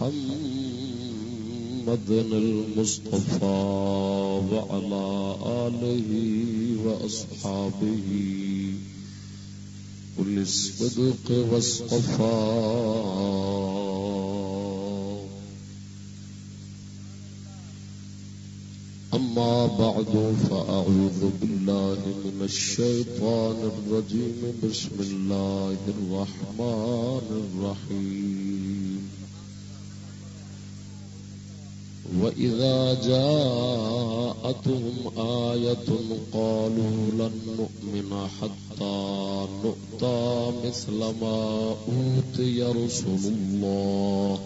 محمد المصطفى وعلى آله وأصحابه. كل الصدق والصفاء. أما بعد فأعوذ بالله من الشيطان الرجيم. بسم الله الرحمن الرحيم. وإذا جاءتهم آية قالوا لن نؤمن حتى نؤتى مثل ما أوتي رسل الله.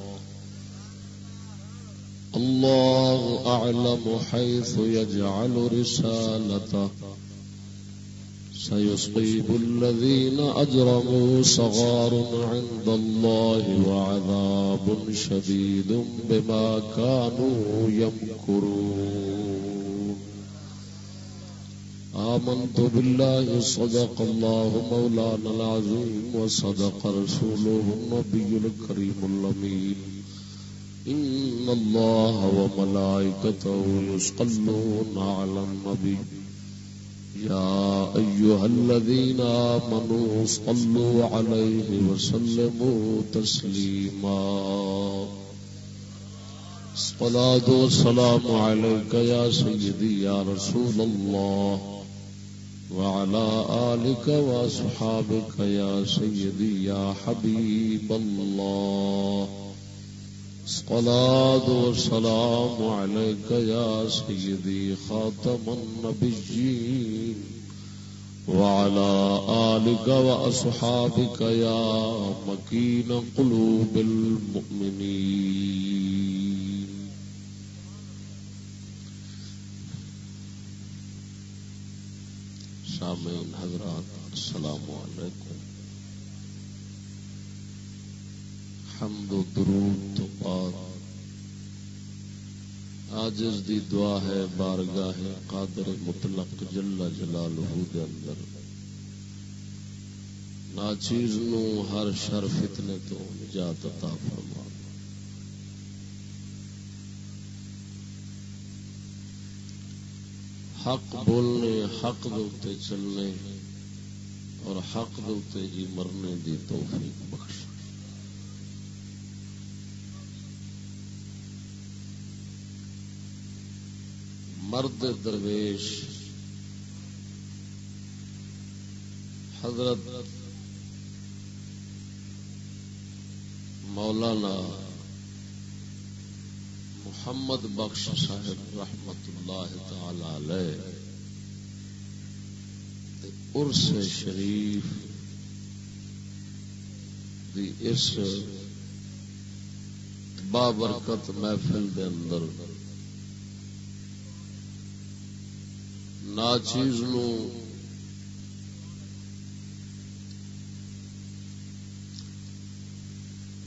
الله أعلم حيث يجعل رسالته. سيصيب الذين أجرموا صغار عند الله وعذاب شديد بما كانوا يمكرون. آمنت بالله، صدق الله مولانا العظيم، وصدق رسوله النبي الكريم الأمين. إن الله وملائكته يصلون على النبي. يا أيها الذين آمنوا صلوا عليه وسلموا تسليما. الصلاة والسلام عليك يا سيدي يا رسول الله وعلى آلك وأصحابك يا سيدي يا حبيب الله. الصلاة والسلام عليك يا سيدي خاتم النبيين وعلى آلك وأصحابك يا مكين قلوب المؤمنين. سامعين حضرات، السلام عليكم حمد و درود تو بعد آجز دی دعا ہے بارگاہ قادر مطلق جل جلالہ دے اندر۔ ناچیز نو ہر شر فتنے تو نجات عطا فرما۔ حق بولنے، حق دوتے چلنے اور حق دوتے ہی جی مرنے دی توفیق بخش مرد درویش، حضرت مولانا محمد بخش صاحب رحمت اللہ تعالی علیہ ارس شریف دی اس بابرکت محفل دے اندر ناچیز نو۔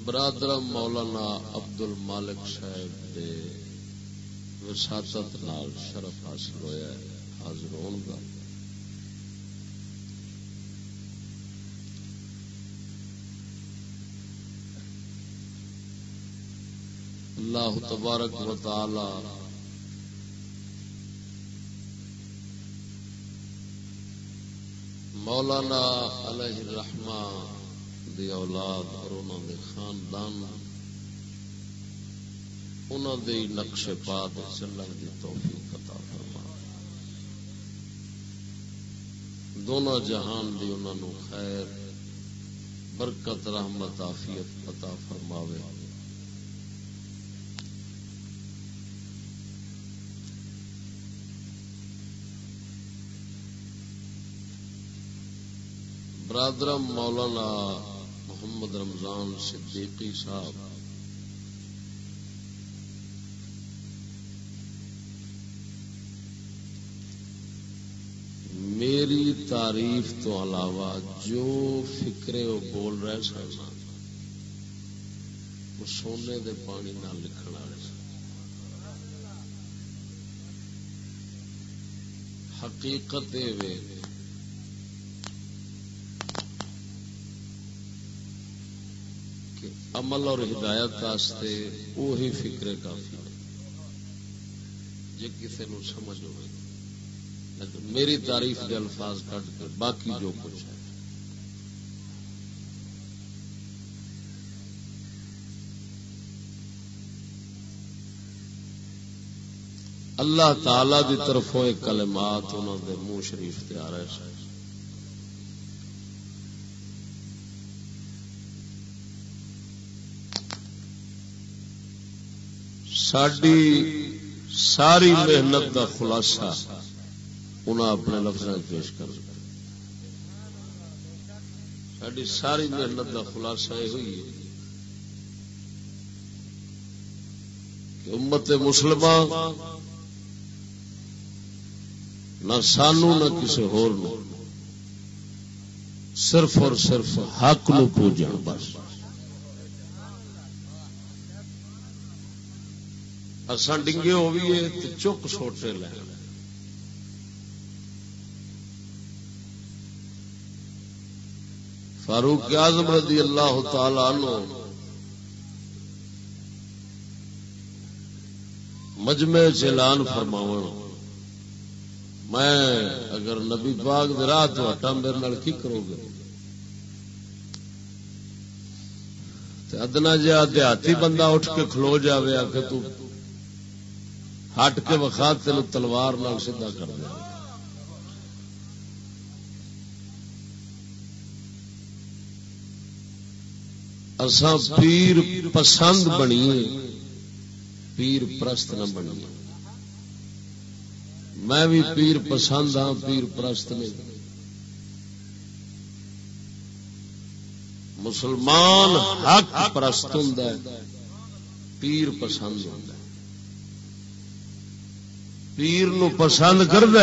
برادر مولانا عبد المالک صاحب دے وساطت نال شرف حاصل ہویا ہے، حاضر ہون کا اللہ تبارک و تعالی مولانا علیہ الرحمہ دی اولاد اور انہوں دے خاندان، انہوں دے نقش پاد چلن دی توفیق عطا فرما دونوں جہان دی انہوں خیر، برکت، رحمت، عافیت عطا فرماوے۔ برادر مولانا محمد رمضان صدیقی صاحب۔ میری تعریف تو علاوہ جو فکرے وہ بول رہے سن وہ سونے دے پانی نہ لکھن والے سن۔ حقیقت وے عمل اور ہدایت واسطے وہی فکرے کافی جی کسی نو سمجھ ہو میری تعریف کے الفاظ کٹ کر باقی جو کچھ ہے۔ اللہ تعالی دی طرفوں ایک کلمات انہوں دے منہ شریف تے آ ساری ساری محنت کا خلاصہ انہیں اپنے لفظ پیش کر ساری ساری محنت کا خلاصہ یہ ہوئی ہے کہ امت مسلمان نہ سانو نہ کسی ہور صرف اور صرف حق نو پوجن، بس۔ اصا ڈنگے ہو بھی چک سوٹے لے فاروق اعظم رضی اللہ تعالی عنہ مجمع چلان فرماو میں اگر نبی پاک راہ تو ہٹا میرے کی کرو گے؟ ادنا جہا دیہاتی بندہ اٹھ کے کھلو جائے آ کے تو ہٹ کے وقا تین تلوار نال سیدا کر دیا۔ اساں پیر پسند بنیے، پیر پرست نہ بنیے۔ میں بھی پیر پسند ہاں پیر پرست نہیں مسلمان حق پرست ہوں پیر پسند ہوں پیر نو پسند کرد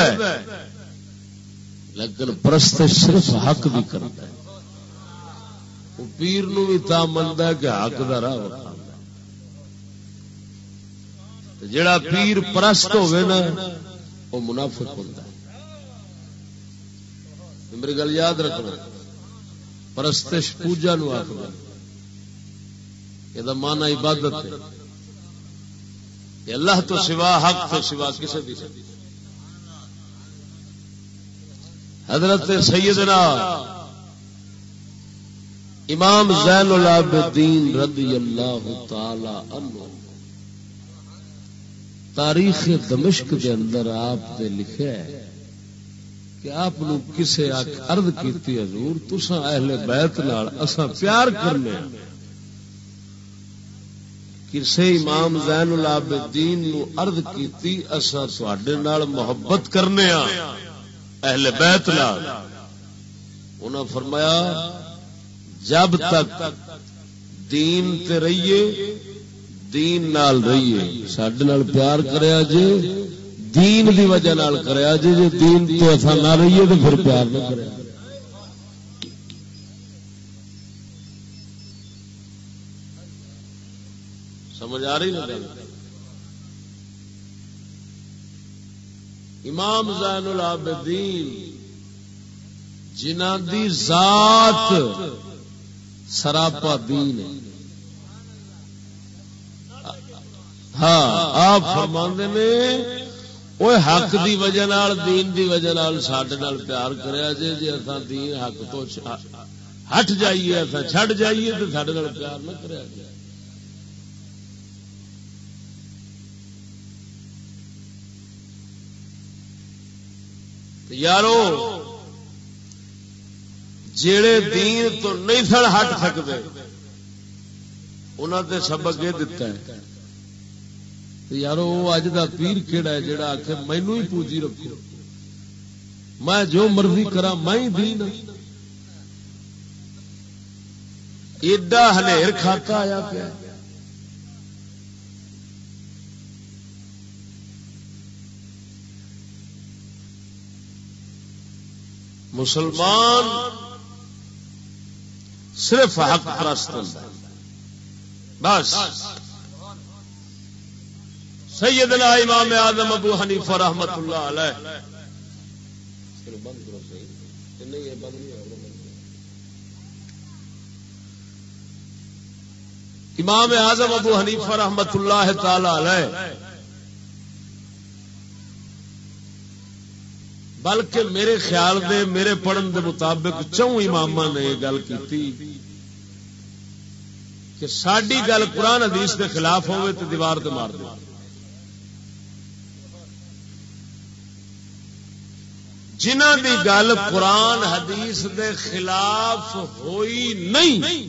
لیکن پرست صرف حق بھی کرتا ہے۔ وہ پیر نو بھی تا منتا کہ حق کا راہ جڑا پیر پرست ہوگی نا، وہ منافق ہوتا ہے۔ میری گل یاد رکھنا، پرستش پوجا نو آخر یہ مانا عبادت ہے۔ اللہ تو سوا حق تو سوا کسی بھی حضرت سیدنا امام زین العابدین رضی اللہ تعالی عنہ تاریخ دمشق کے اندر آپ نے لکھا ہے کہ آپ کسے ارد کی حضور تسا اہل بیت نال اساں پیار کرنے ہیں۔ کسے امام زین العابدین نو عرض کیتی اسا تواڈے نال محبت کرنے ہاں اہل بیت نال۔ انہاں فرمایا، جب تک دین تے رہیے دین نال رہیے ساڈے نال پیار کریا جے، دین دی وجہ نال کریا جے۔ جے دین تو اسا نہ رہیے تے پھر پیار نہ کریا۔ آ رہی نا امام زین العابدین جنہ دی ذات سراپا دین ہاں آپ فرما نے وہ حق دی وجہ نال، دین دی وجہ نال سڈے پیار کریا جی جی اصا دین حق تو ہٹ جائیے اصا چڈ جائیے تو سڈے پیار نہ کریا جائے۔ یارو جڑے دین تو نہیں سن ہٹ سکتے انہوں نے سبق یہ دتا ہے۔ یارو اج کا پیر کہڑا ہے جڑا آخ مینو ہی پوجی رکھو۔ میں جو مرضی کرا میں ہی دین ہاں۔ ایڈا ہلیر کھاتا آیا پیا۔ مسلمان صرف حق پرست بس۔ سیدنا امام آدم ابو حنیفہ رحمت اللہ علیہ۔ امام اعظم ابو حنیفہ رحمت اللہ تعالی علیہ۔ بلکہ میرے خیال دے، میرے پڑھن دے مطابق چون امام نے یہ گل کی کہ ساری گل قرآن حدیث کے خلاف ہوئے تو دیوار تے مار دے۔ جنہ دی گل قرآن حدیث دے خلاف ہوئی نہیں۔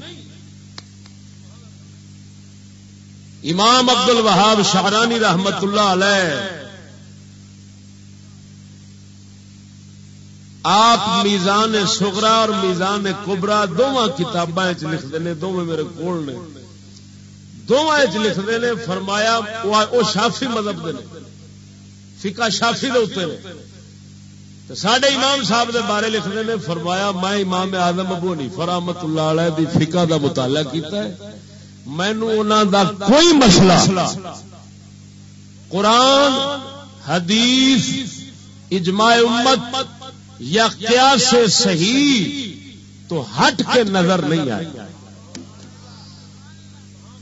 امام عبد الوہاب شاہرانی رحمت اللہ علیہ آپ میزان سگرا اور میزان کبرا دونوں کتاباں لکھتے ہیں دونوں میرے کول نے۔ دونوں لکھتے ہیں فرمایا، وہ شافی مذہب دے فکا شافی دے اتنے سڈے امام صاحب دے بارے لکھتے ہیں فرمایا، میں امام آدم ابو نہیں فرامت اللہ علیہ دی فکا دا مطالعہ کیتا ہے۔ مینو دا کوئی مسئلہ، قرآن، حدیث، اجماع امت یا کیا سے صحیح تو ہٹ کے نظر نہیں آئی۔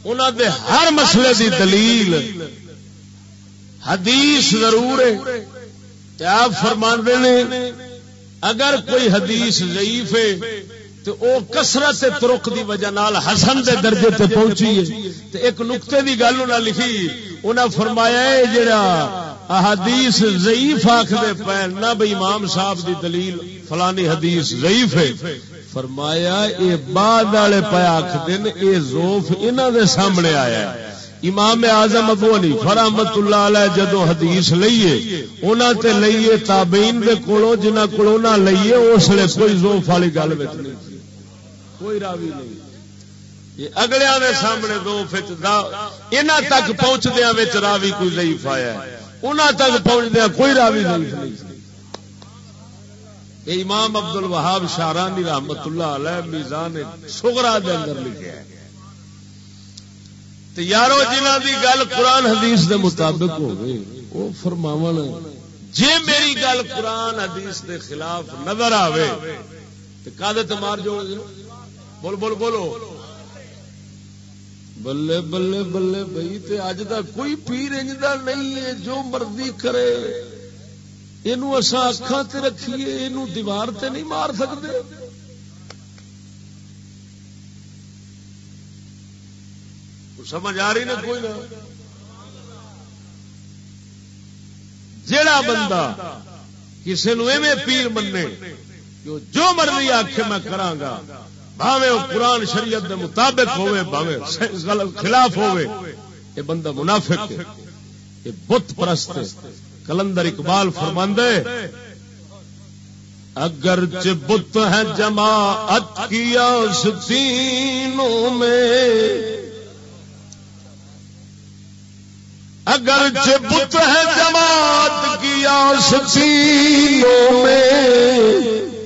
انہوں دے ہر مسئلے دی دلیل۔ حدیث ضرور ہے۔ آپ فرما نے، اگر کوئی حدیث ضعیف ہے تو او کسرت ترک دی وجہ نال حسن دے درجے تے پہنچی ہے۔ تے ایک نقطے دی گل انہاں لکھی، انہاں فرمایا ہے، جڑا احادیث ضعیف آخر پہ نہ بھائی امام صاحب دی دلیل، فلانی حدیث ضعیف ہے۔ فرمایا، اے بعد والے پہ آخر اے زوف انہوں دے سامنے آیا ہے۔ امام اعظم ابو علی فرحمت اللہ علیہ جدو حدیث لئیے، انہاں تے لئیے، تابعین دے کولوں، جنہاں کولوں نہ لئیے، اس لیے کوئی زوف والی گل وچ نہیں۔ کوئی راوی نہیں۔ یہ اگلے دے سامنے دو فچ دا، انہاں تک پہنچدیاں وچ راوی کوئی ضعیف آیا ہے۔ انہوں تک پہنچدیا کوئی راوی نہیں۔ امام عبد الوہاب شارانی رحمت اللہ علیہ میزان سگرا دے اندر لکھا ہے یارو جنہ دی گل قرآن حدیث دے مطابق ہوگی وہ فرماو جی میری گل قرآن حدیث دے خلاف نظر آئے تو کدے مار جوڑ بول بول، بولو۔ بلے بلے بلے بھائی تے اج دا کوئی پیر انجدا نہیں ہے جو مرضی کرے یہ اکھان تے رکھیے یہ دیوار تے نہیں مار سکتے سمجھ آ رہی نا کوئی نہ جڑا بندہ کسی نو ایویں پیر منے جو مرضی آخ میں کرا بھاوے وہ قرآن شریعت دے مطابق ہوئے بھاوے خلاف ہوئے یہ بندہ منافق ہے۔ یہ بت پرست کلندر اقبال فرماندے اگر بت ہے جماعت کیا ستینوں میں اگر بت ہے جماعت کیا ستینوں میں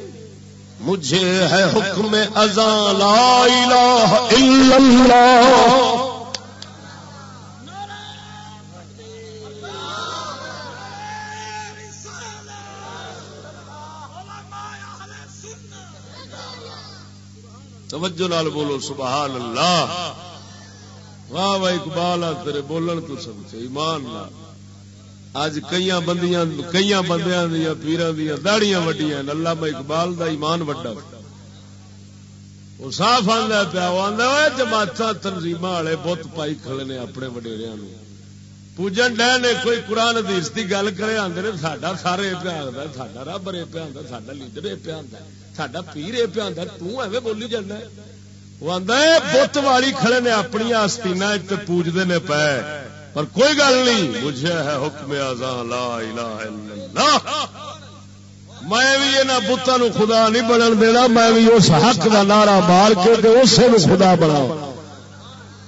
مجھے ہے حکم ازان لا الہ الا اللہ۔ توجہ نال بولو، سبحان اللہ۔ واہ واہ اقبال تیرے بولن تو سب ایمان نال۔ اج کئی بندیاں کئی بندیاں دیا پیران دیا، داڑیاں وڈیاں اللہ میں اقبال دا ایمان وڈا۔ وہ صاف آدھا پیا وہ آدھا جماعت تنظیم والے بت پائی کھڑے نے اپنے وڈیریا پوجن ڈے نے کوئی قرآن حدیث کی گل کرے آدھے نے ساڈا سارے پیا آتا ساڈا رب رے پیا آتا ساڈا لیڈر یہ پیا آتا ساڈا پیر یہ پیا آتا توں بولی جانا وہ آدھا بت والی کھڑے نے اپنی آستینا پوجتے نے پے۔ پر کوئی گل نہیں، مجھے ہے حکم آزان لا الہ الا اللہ۔ میں بھی یہاں نو خدا نہیں بنن دینا، میں بھی اس حق کا نارا مار کے اسے خدا بنا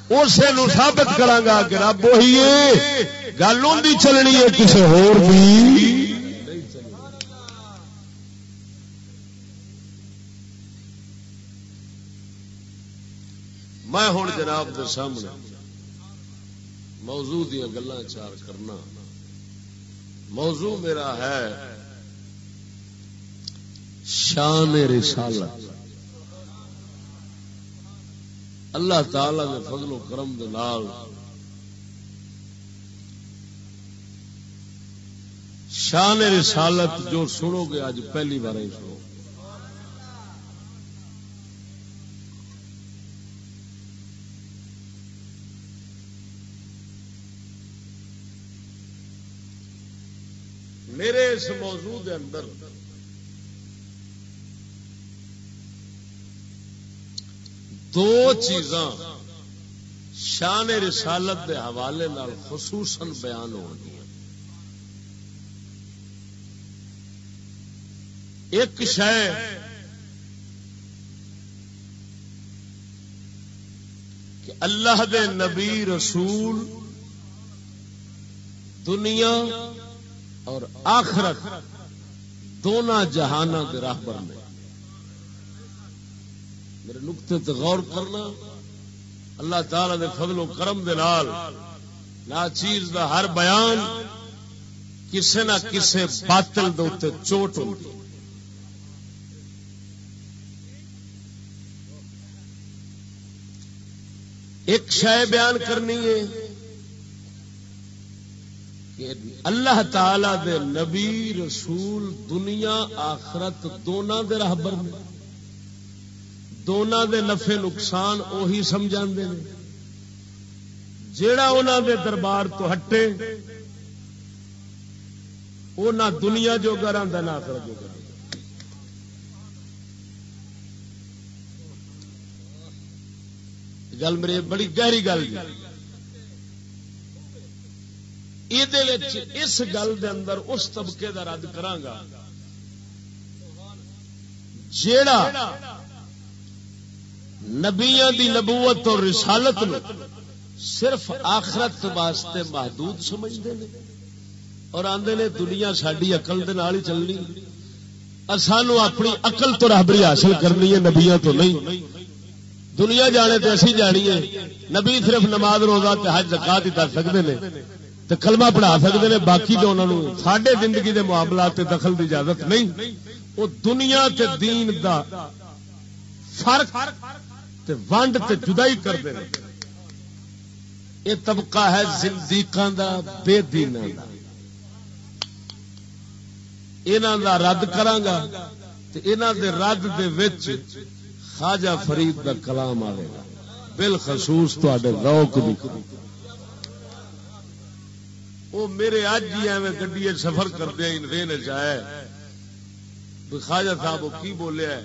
اسے نو ثابت کرا گا کہ رب وہی ہے۔ گل ان کی چلنی ہے کسی ہور دی۔ میں ہوں جناب دے سامنے موضوع دیا گلا چار کرنا۔ موضوع میرا ہے شان رسالت۔ اللہ تعالی کے فضل و کرم دے نال شان رسالت جو سنو گے اج پہلی بار ہی سنو۔ میرے اس موضوع دے اندر دو چیزاں شان رسالت دے حوالے نال خصوصاً بیان ہو گیا ایک شہ کہ اللہ دے نبی رسول دنیا اور آخرت دونوں جہانوں کے راہ پر میں میرے نقطے تے غور کرنا، اللہ تعالی دے فضل و کرم دے نال نا چیز دا ہر بیان کسے نہ کسے باطل دے اوتے چوٹ ہوتی ایک شے بیان کرنی ہے۔ کہ اللہ تعالی دے نبی رسول دنیا آخرت دونوں دے راہبر میں دونوں دے نفے نقصان اہی سمجھا جیڑا انہوں دے دربار تو ہٹے وہ نہ دنیا جو گھر آتا نہ آخر جو گھر گل میری بڑی گہری گل یہ اس گل دے اندر اس طبقے کا رد کرانگا جیڑا نبیا دی نبوت اور رسالت میں صرف آخرت واسطے محدود سمجھتے ہیں اور آدھے نے دنیا ساری اقل ہی چلنی۔ سانو اپنی اقل تو رابری حاصل کرنی ہے نبیا تو نہیں۔ دنیا جانے تو اسی جانی ہے۔ نبی صرف نماز روزہ حج زکات ہی کر سکتے ہیں تو کلمہ پڑھا سکتے ہیں، باقی تو انہوں نے سڈے زندگی کے معاملات دخل کی اجازت نہیں، وہ دنیا تے دین دا فرق تے ونڈ تے جدائی کر دے یہ طبقہ ہے زندیقاں دا، بے دینا دا۔ انہاں دا رد کرانگا تے انہاں دے رد دے وچ خواجہ فرید دا کلام آئے گا۔ بالخصوص تے روک بھی وہ میرے اج ہی ایویں گڈی سفر کردیا رین چاہے خواجہ صاحب وہ کی بولیا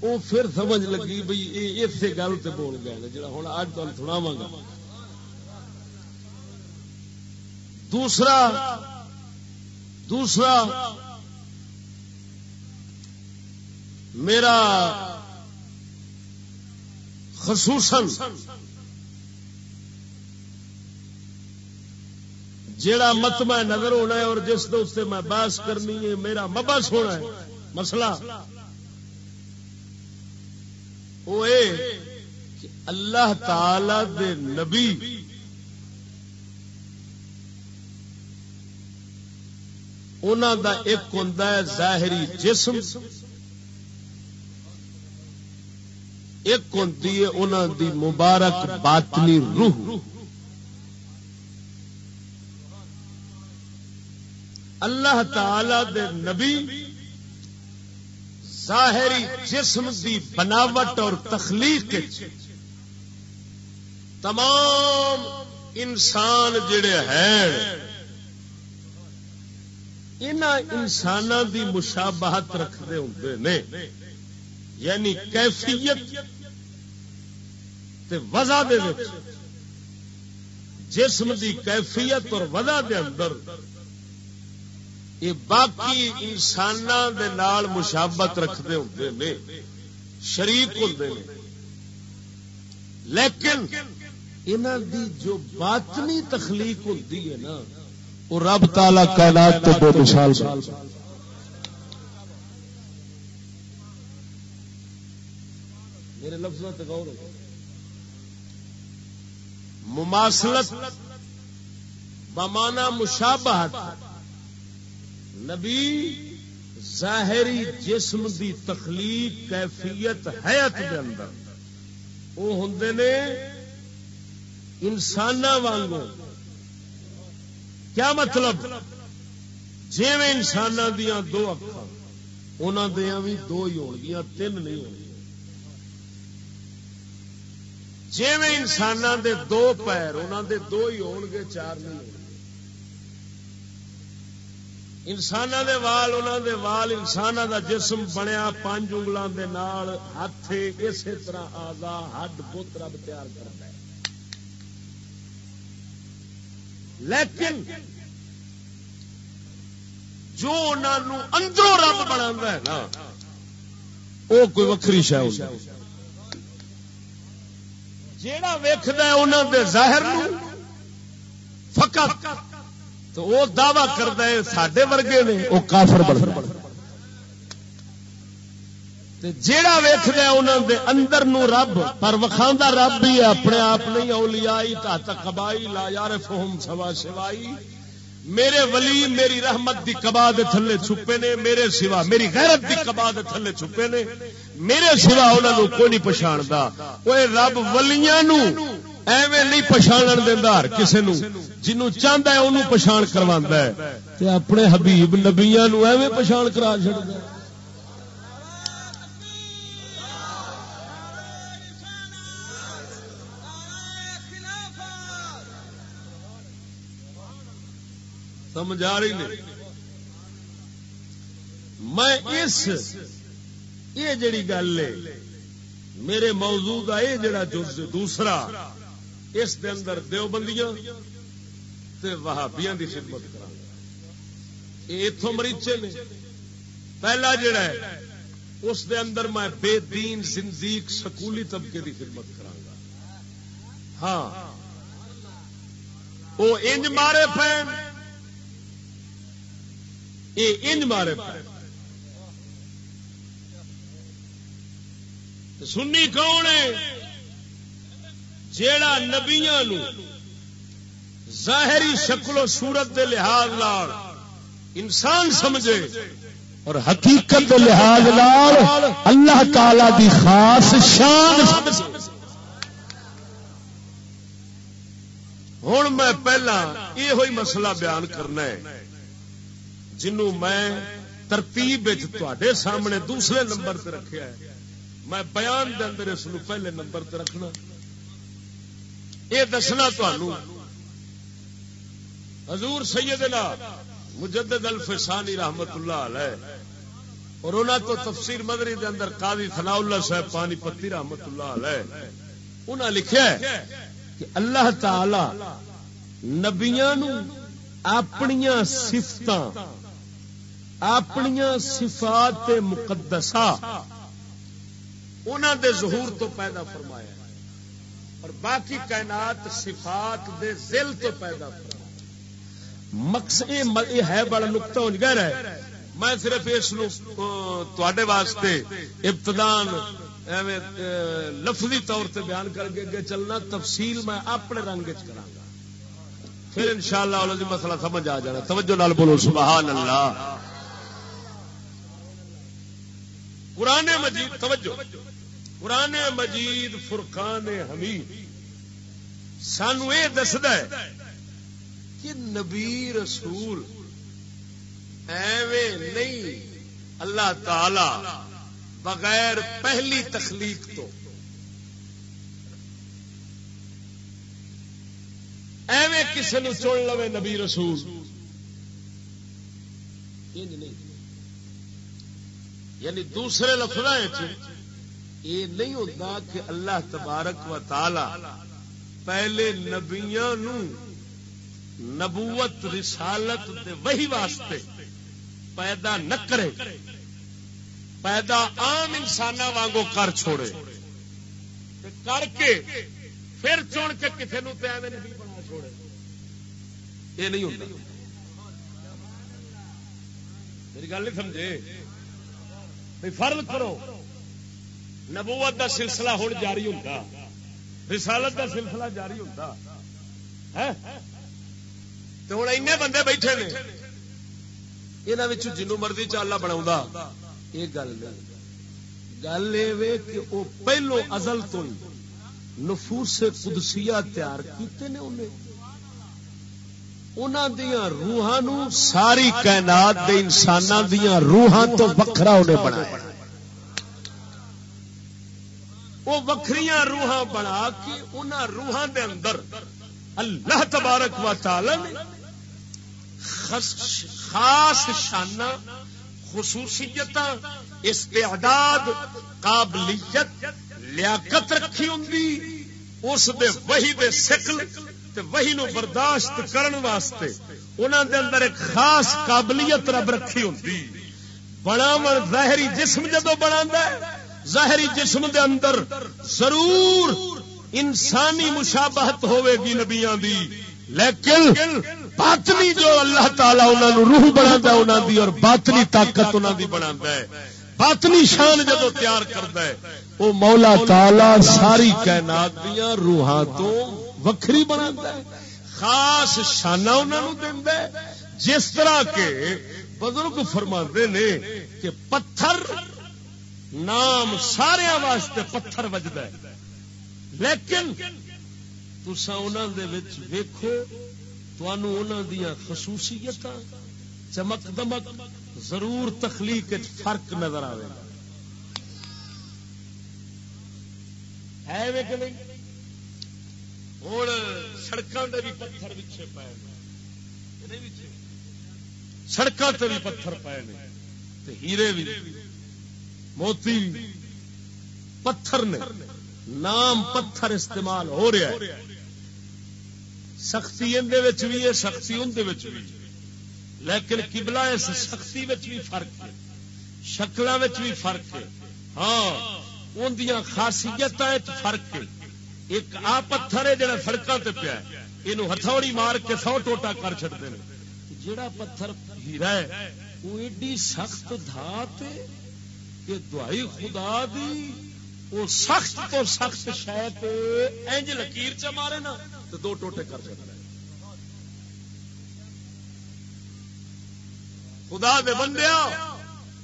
وہ پھر سمجھ لگی بھائی یہ اسی گل سے بول گئے جا ہوں اج تمہیں سناوا گا۔ دوسرا دوسرا، میرا خصوصاً جیڑا مت میں نظر ہونا ہے اور جس دوست میں بحث کرنی ہے، میرا مبس ہونا ہے۔ مسئلہ۔ وہ اللہ تعالی دے نبی دا ایک ہوں ظاہری جسم۔ ایک ہوں دی مبارک باطنی روح۔ اللہ تعالی دے نبی ظاہری جسم دی بناوٹ اور تخلیق تمام انسان جڑے ہیں انسان دی مشابہت رکھتے ہوں نے یعنی کیفیت تے وضع دے جسم دی کیفیت اور وضع دے اندر یہ باقی انسان مشابت رکھتے ہوں نے، شریک ہوں لیکن انہوں دی جو باطنی تخلیق ہوتی ہے نا، وہ رب تالا کائنات تو بے مثال میرے لفظ غور ہو مماثلت بمانا مشابہت نبی، ظاہری جسم دی تخلیق کیفیت حیت دے اندر۔ وہ ہوں نے انسان وانگو کیا مطلب؟ جی میں انسان دیا دو اکھا انہوں دیا بھی دو ہی ہو گیا تین نہیں ہو جی میں انسان دے دو پیر انہوں دے دو ہی ہو گے چار نہیں ہو انسان دے وال انہوں دے وال انسان دا جسم بنیا پانچ انگلوں دے نال، ہاتھ اسی طرح آزا، ہڈ بت رب تیار کرتا ہے۔ لیکن جو انہوں اندروں رب بنا ہے نا وہ کوئی وکری شہ جا ویخد انہوں دے ظاہر فقط تو وہ دعوی کرتا ہے سڈے ورگے نے، وہ کافر بن جیڑا ویخد انہوں دے اندر نو رب، پر وکھا رب بھی ہے، اپنے آپ نہیں، اولیائی تا تقبائی لا یار فہم سوا سوائی میرے ولی، میری رحمت دی کبا دے تھلے چھپے نے، میرے سوا، میری غیرت دی کبا دے تھلے چھپے نے۔ میرے سوا انہوں کوئی نہیں پچھاڑتا وہ رب ولیاں نو ایویں نہیں پچھاڑن دینا ہر کسی نو جنوں چاہتا ہے انہوں پچھاڑ کروا ہے۔ اپنے حبیب نبیا ایویں پچھاڑ کرا چڑتا سمجھ آ رہی نہیں؟ میں اس، یہ جڑی گل ہے، میرے موضوع کا یہ جڑا دوسرا اس دے اندر دیوبندیاں تے وہابیاں دی خدمت کرا یہ اتوں مریچے نے۔ پہلا جڑا ہے، اس دے اندر میں بے دین زندیق سکولی طبقے دی خدمت کرا ہاں۔ وہ انج مارے پین یہ انج مارے پین سنی کون ہے؟ جیڑا نبیا ظاہری شکل و صورت دے لحاظ لال انسان سمجھے اور حقیقت دے لحاظ لال اللہ تعالی دی خاص شان ہوں میں پہلا یہ ہوئی مسئلہ بیان کرنا ہے، جنوں میں ترتیب تے سامنے دوسرے نمبر پہ رکھا ہے۔ میں بیان دے اندر اس پہلے نمبر تے رکھنا۔ یہ دسنا حضور سیدنا مجدد الفسانی رحمت اللہ علیہ اور انہوں تو تفسیر مدری دے اندر قاضی ثناء اللہ صاحب پانی پتی رحمت اللہ علیہ انہوں لکھا ہے کہ اللہ تعالی نبیاں اپنیا سفت اپنیا صفات مقدسہ انہوں دے ظہور تو پیدا فرمایا۔ اور باقی کائنات صفات دے ذل تو پیدا مقصد یہ ہے بڑا نقطہ ہو گیا ہے۔ میں صرف اس تے واسطے ابتدان لفظی طور سے بیان کر کے اگے چلنا، تفصیل میں اپنے رنگ چ پھر ان شاء اللہ جی مسئلہ سمجھ آ جانا۔ توجہ نال بولو سبحان اللہ قرآن مجید، توجہ۔ قرآن مجید فرقان حمید سانو یہ دسد کہ نبی رسول ایویں نہیں، اللہ تعالی بغیر پہلی تخلیق تو۔ ایویں کسی نے چن لو نبی رسول۔ یعنی, یعنی دوسرے لفظ یہ نہیں ہوتا کہ اللہ تبارک و تعالی پہلے نبیا نبوت رسالت دے وہی واسطے پیدا نہ کرے، پیدا عام انسان وانگو کر چھوڑے۔ کر کے پھر چن کے کسی نو نہیں بنا چھوڑے۔ یہ نہیں ہوتا۔ میری گل نہیں سمجھے؟ فرض کرو۔ نبوت دا سلسلہ ہوں جاری ہوتا رسالت دا سلسلہ جاری ہوتا ہوں این بندے بیٹھے نے۔ یہاں جنو مرضی چالا بنا یہ گل نہیں۔ گل یہ کہ وہ پہلو ازل تو نفوس قدسیہ تیار کیتے نے انہیں دیا روحان ساری کائنات دے انسان دیا روحان تو وکھرا انہیں بنایا۔ وہ وکری روحاں بنا کے ان روحان دے اندر اللہ تبارک و تعالی نے خاص شانہ خصوصیت استعداد قابلیت، لیاقت رکھی ہوں اس دے وہی دے سکل تے وہی نو برداشت کرن واسطے انہاں دے اندر ایک خاص قابلیت رب رکھی ہوندی۔ بناون ظاہری جسم جدو بنا ظاہری جسم دے اندر ضرور انسانی مشابہت ہوے گی نبیاں دی۔ لیکن باطنی جو اللہ تعالی انہاں نو روح بنا انہاں دی اور باطنی طاقت انہاں دی بنا ہے۔ باطنی شان جدو تیار کرتا ہے وہ مولا تعالی ساری کائنات دیاں روحاں تو وکری بنا ہے۔ خاص شانہ انہوں نے جس طرح کے بزرگ فرما نے کہ پتھر نام سارا واسطے پتھر وجد ہے۔ لیکن تسا ویکو دیا خصوصیت چمک دمک ضرور تخلیق فرق نظر آئے گا۔ ہے کہ نہیں؟ ہوں سڑکوں سے بھی پتھر پیچھے پائے سڑکوں سے بھی پتھر پائے ہیرے بھی موتی پتھر نے نام پتھر استعمال ہو رہا ہے۔ سختی اندر بھی ہے، سختی اندر بھی۔ لیکن کبلا اس سختی بھی فرق ہے۔ شکل بھی فرق ہے۔ ہاں اندیاں خاصیت فرق ہے۔ ایک آ پتھر ہے جڑا سڑکوں سے پیا یہ ہتھوڑی مار کے سو ٹوٹا کر چڑتے ہیں۔ جڑا پتھر ہیرا ہے وہ ایڈی سخت دھات کہ دعائی خدا دی، وہ سخت تو سخت شاید انج لکیر چ مارے نا تو دو ٹوٹے کر چڑتا خدا دے بندیا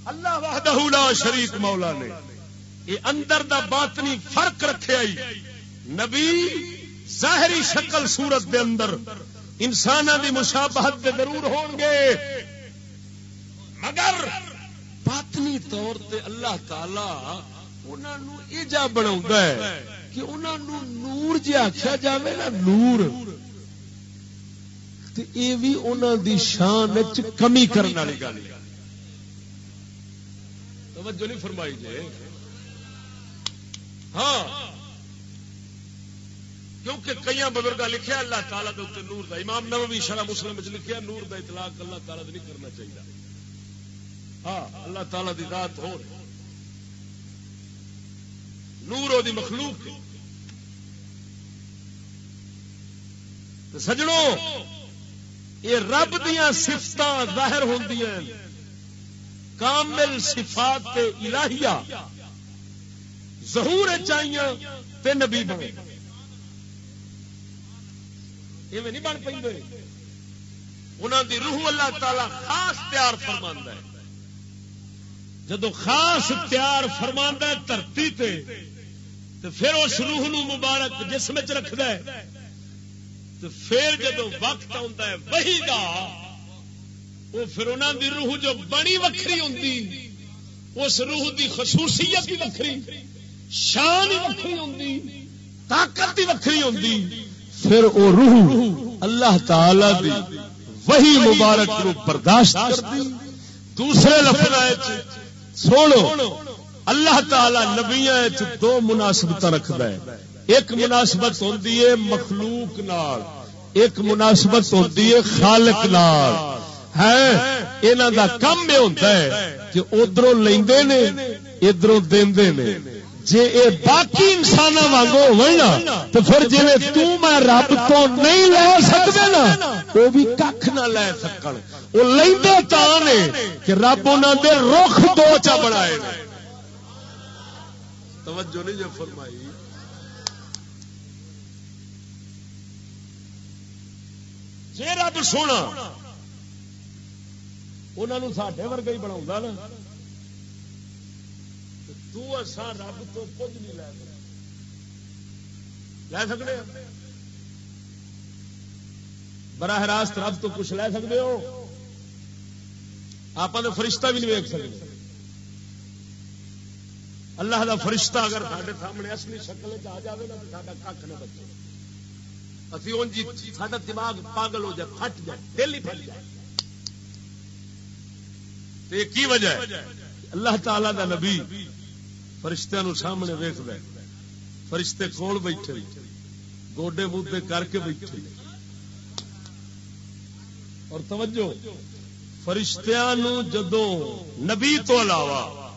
اللہ وحدہ لا شریک مولا نے۔ یہ اندر دا باطنی فرق رکھے آئی۔ نبی، ظاہری شکل صورت دے اندر انسان کی مشابہت دے ضرور ہون گے مگر باطنی طور تے اللہ تعالی ایجا بنا کہ انہوں نور جی آخیا جائے نا نور یہ بھی انہوں دی شان کمی کرنے والی گل توجہ نہیں فرمائی جی ہاں کیونکہ کئی بزرگ لکھا اللہ تعالیٰ دے نور دا، امام نووی شرح مسلم لکھا نور دا اطلاق اللہ تعالیٰ نہیں کرنا چاہیے ہاں اللہ تعالیٰ دی ذات ہو نور وہ مخلوق سجڑوں یہ رب دیا سفت ظاہر ہوتی کامل صفات الہیہ ظہور چاہیے تے نبی بنے۔ نہیں بن پہ انہوں دی روح اللہ تعالی خاص تیار فرما ہے۔ جدو خاص تیار فرما دھرتی تے تو پھر اس روح نو مبارک جسم چ رکھد تو پھر جدو وقت آتا ہے وہی گا وہ پھر انہوں دی روح جو بڑی وکری ہوں اس روح دی خصوصیت بھی وکری شان ہی وکری ہوں طاقت ہی وکری ہوں پھر وہ روح اللہ تعالی دی وہی مبارک رو برداشت کرتی دوسرے لفظ سوڑو اللہ تعالی نبیا دو مناسبت رکھد ہے۔ ایک مناسبت ہوتی ہے مخلوق نال، ایک مناسبت ہوتی ہے خالق نال۔ ہے یہاں کم یہ ہوتا ہے کہ ادھر لے ادھر دے جی یہ باقی انسان وگو ہونا تو پھر جی میں رب تو نہیں لے سکتے نا وہ بھی کھ نہ لے سک وہ لے نے کہ رب انہوں نے رخ دو چا بنا توجہ نہیں جو فرمائی۔ جی رب سونا انہوں ساڈے ورگا ہی بنا نا۔ تو تسان رب تو کچھ نہیں لے سکتے۔ لے سکتے براہ راست رب تو کچھ لے سکتے ہو؟ آپ فرشتہ بھی نہیں ویک سکتے۔ اللہ دا فرشتہ اگر سارے سامنے اصلی شکل آ جائے نا، تو کھ نہ بچے۔ ابھی ان جی سا دماغ پاگل ہو جائے، پھٹ جائے، دل ہی پھٹ جائے۔ کی وجہ ہے؟ اللہ تعالی دا نبی فرشتہ نو سامنے ویخ دے فرشتے کول بیٹھے گوڈے مودے کر کے بیٹھے اور توجہ، فرشتیاں نو جدو نبی تو علاوہ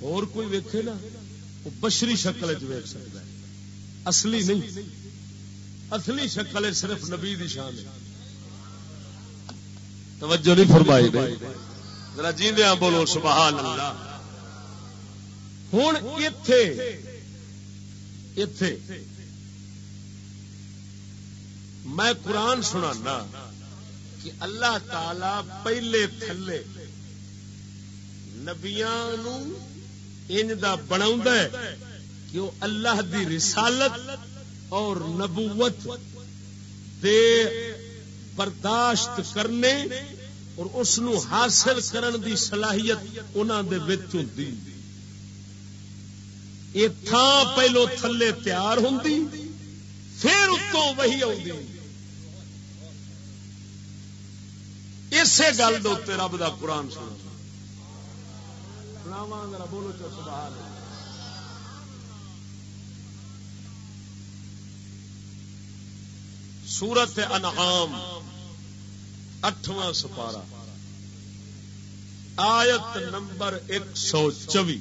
اور کوئی ویکھے نا، وہ بشری شکل ویک سکتا ہے۔ اصلی نہیں۔ اصلی شکل صرف نبی دی شان ہے۔ توجہ نہیں فرمائی ذرا جیندیا بولو، سبحان اللہ۔ ہوں اتے اتے میں قرآن سنا کہ اللہ تعالی پہلے تھلے نبیا بنا کہ وہ اللہ دی رسالت اور نبوت دے برداشت کرنے اور اس حاصل کرن دی صلاحیت انہوں دے ہوتی یہ تھان پہلو تھلے تیار ہوں پھر اتوں وہی آ اسی گل دے رب دا قرآن سنا بولو چو سبحان سورت انعام، اٹھواں سپارا آیت نمبر ایک سو چوی۔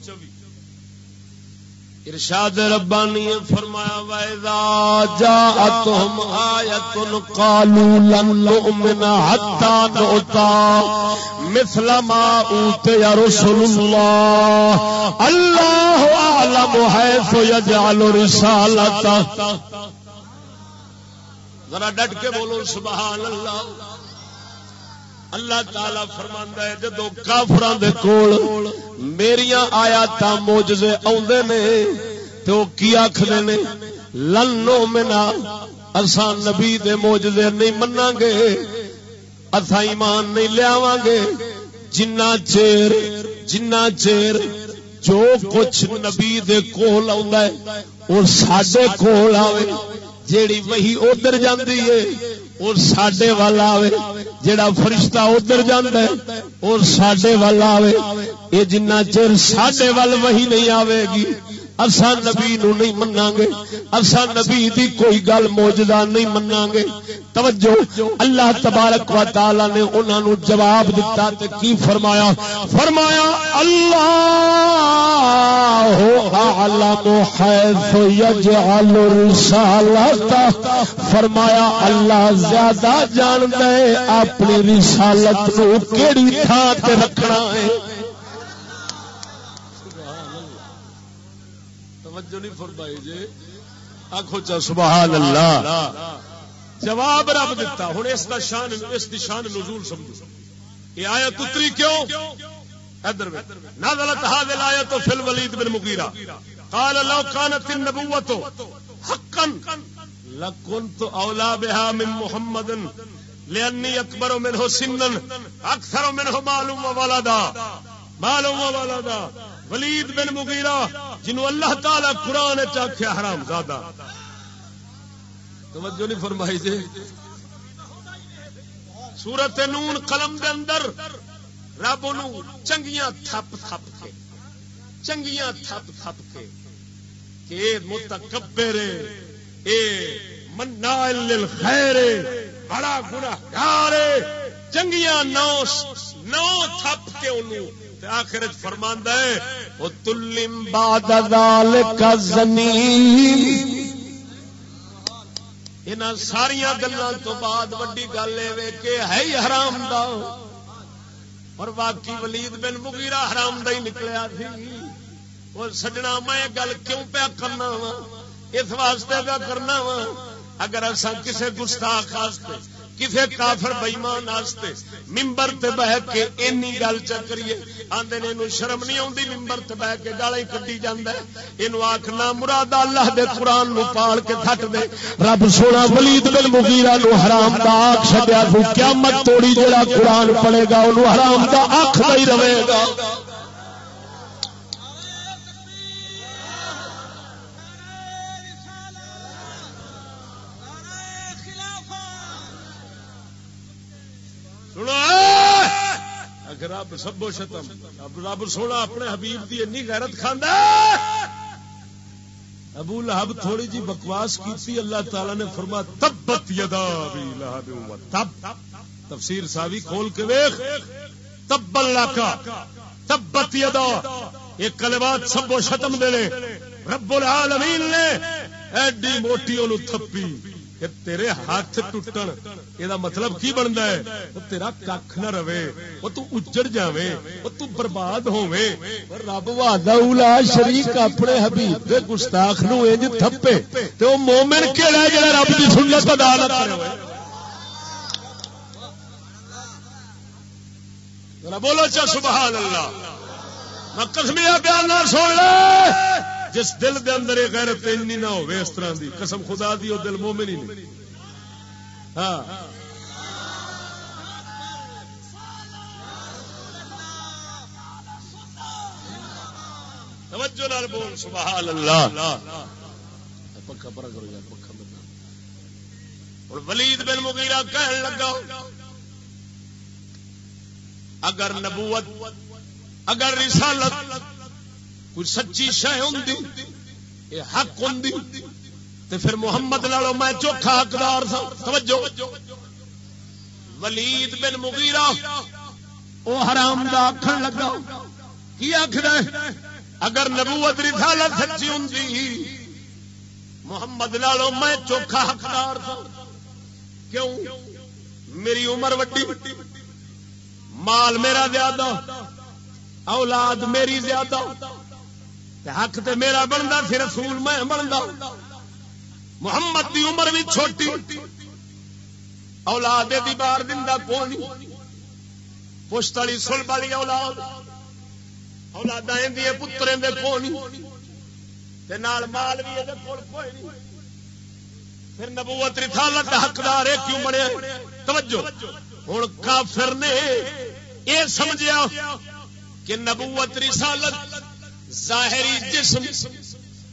ارشاد ربانی فرمایا، وَإِذَا جَاءَتْهُمْ آيَةٌ قَالُوا لَن نُؤْمِنَ حَتَّى نُؤْتَى مِثْلَ مَا أُوتِيَ رُسُلُ اللَّهِ اللَّهُ أَعْلَمُ حَيْثُ يَجْعَلُ رِسَالَتَهُ ذرا ڈٹ کے بولو، سبحان اللہ! اللہ تعالی فرما ہے، جدو کافران دے کول میری آیات موجزے آدھے نے تو کی آخر نے لنو منا اسان نبی دے موجزے نہیں منا گے اتھا ایمان نہیں لیا گے جنا چیر جنا چیر جو کچھ نبی دے کول آ اور سڈے کول آئے جیڑی وہی ادھر جاندی ہے اور ساڈے وال آئے جڑا فرشتہ ادھر جانا ہے، اور سڈے وال آئے یہ جنہ چر سڈے وال وہی نہیں آئے گی۔ اسا نبی نو نہیں منا گے. اسا نبی دی کوئی گل موجودہ نہیں منا گے. توجہ. اللہ تبارک و تعالی نے انہاں نو جواب دیتا تے کی فرمایا؟ فرمایا، اللہ اعلم حيث يجعل رسالت فرمایا، اللہ زیادہ جاندا ہے اپنی رسالت نو کیڑی تھان تے رکھنا ہے؟ توجہ نہیں فرمائی جی۔ آخو چا سبحان اللہ جواب رب دیتا ہوں اس کا شان اس کی شان نزول سمجھو۔ یہ آیا تتری کیوں؟ ادھر نازلت هذه الايه في الوليد بن قال لو كانت حقا لكنت اولى بها من محمد لاني اكبر منه سنا اكثر منه مال وولدا مال وولدا ولید بن مغیرہ، جنہوں اللہ تعالی قرآن چاخیا حرام زیادہ توجہ نہیں فرمائی جی۔ سورت نون قلم دے اندر رب چنگیاں تھپ تھپ کے، چنگیاں تھپ تھپ کے کہ متکبر، اے منال للخیر، بڑا گناہگار، چنگیاں نو نو تھپ کے انہوں آخر فرماندہ ہے، وہ تلم باد کا زمین. ان ساریا گلوں تو بعد وڈی گل یہ کہ ہے ہی حرام دا۔ اور باقی ولید بن مغیرہ حرام دا ہی نکلیا سی۔ اور سجنا میں گل کیوں پیا کرنا وا؟ اس واسطے پیا کرنا وا؟ اگر اصا کسی گستاخ واسطے کسی کافر بئیمان ممبر تے بہ کے اینی گل چکریے آدھے نے یہ شرم نہیں آتی ممبر تے بہ کے گالا ہی کٹی جانا یہ آخنا مراد اللہ دے قرآن نو پال کے تھٹ دے۔ رب سونا ولید بل مغیرہ نو حرام دا آخ چڈیا تو کیا توڑی جڑا قرآن پڑے گا انہوں حرام دا آخ نہیں رہے گا۔ رب سبو شتم۔ رب سونا اپنے حبیب کی اینی غیرت کھانا ابو لہب تھوڑی جی بکواس کی اللہ تعالی نے فرما تبت یدا تب۔ تفسیر ساوی کھول کے ویخ۔ تب اللہ کا۔ تبت یدا۔ ایک کلمات سبو شتم دے رب العالمین نے ایڈی موٹی انہوں تھپی۔ کہ تیرے ہاتھ ٹوٹن یہ مطلب کی بنتا ہے؟ تیرا کھ نہ رہے، وہ تو اجڑ جاوے، وہ تو برباد ہوے رب وادا شریک اپنے حبیب دے گستاخ نو انج تھپے، تے او مومن کیڑا ہے جڑا رب دی سنت ادا نہ کرے بولو چا سبحان اللہ۔ میں قسمیہ بیان نہ سن لے۔ جس دل دے اندر یہ غیرت انی نہ ہو اس طرح دی. قسم خدا دی، وہ دل مومن ہی نہیں. ہاں. توجہ نال بول، سبحان اللہ. پکا پرا کرو یار، پکا بنا اور ولید بن مغیرہ کہن لگا، اگر نبوت، اگر رسالت کوئی سچی شہ ہوں یہ حق ہوں تو پھر محمد لالو میں چوکھا حقدار تھا توجہ۔ ولید بن مغیرہ، او حرام دا آخر لگا۔ کی آخر اگر نبوت رسالت سچی ہوں محمد لالو میں چوکھا حقدار تھا کیوں؟ میری عمر وڈی، مال میرا زیادہ، اولاد میری زیادہ۔ حق تے میرا بنتا سی رسول میں بنتا محمد دی عمر بھی چھوٹی۔ اولاد دی بار دن کون پشت والی سل والی اولاد۔ اولاد پترے دے کون نال مال بھی کوئی نہیں۔ پھر نبوت رسالت حقدار ہے کیوں بنے؟ توجہ۔ ہوں کافر نے یہ سمجھا کہ نبوت رسالت ظاہری جسم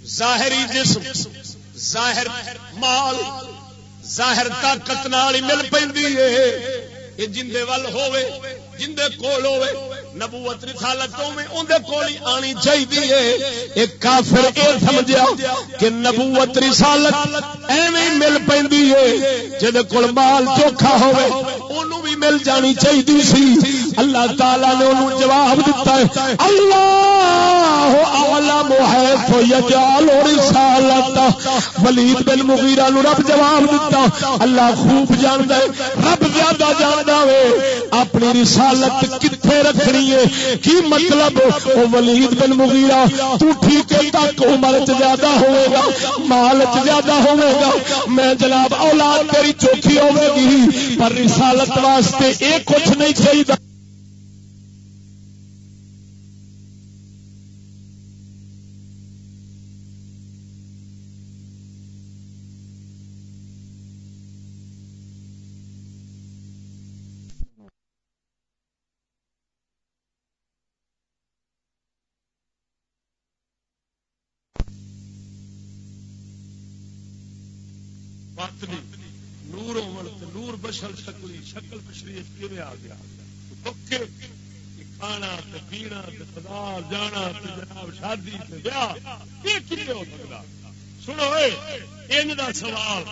ظاہری جسم، ظاہر مال، ظاہر طاقت نال مل پی جندے ول ہوے جندے کول ہوے نبوت رسالت اندر کول آنی چاہیے ایک کافر اے سمجھا کہ نبوت رسالت ایویں مل پی جہد کول مال چوکھا ہوے انہوں بھی مل جانی چاہیے سی۔ اللہ تعالی نے انہوں جواب دیتا ہے، اللہ اعلم حیث یجعل رسالت ولید بن مغیرہ نو رب جواب دیتا، اللہ خوب جاندا ہے، رب زیادہ جاندا ہے اپنی رسالت کتھے رکھنی ہے؟ کی مطلب؟ او ولید بن مغیرہ، تو ٹھیک ہے تک عمر زیادہ ہوئے گا، مال زیادہ ہوئے گا، میں جناب اولاد تیری چوکھی ہوے گی، پر رسالت واسطے ایک کچھ نہیں چاہیے نور بشل شکلی، شکل پچھلی آ گیا؟ کھانا پینا بازار جانا جناب شادی ہو سکتا؟ سنو ان کا سوال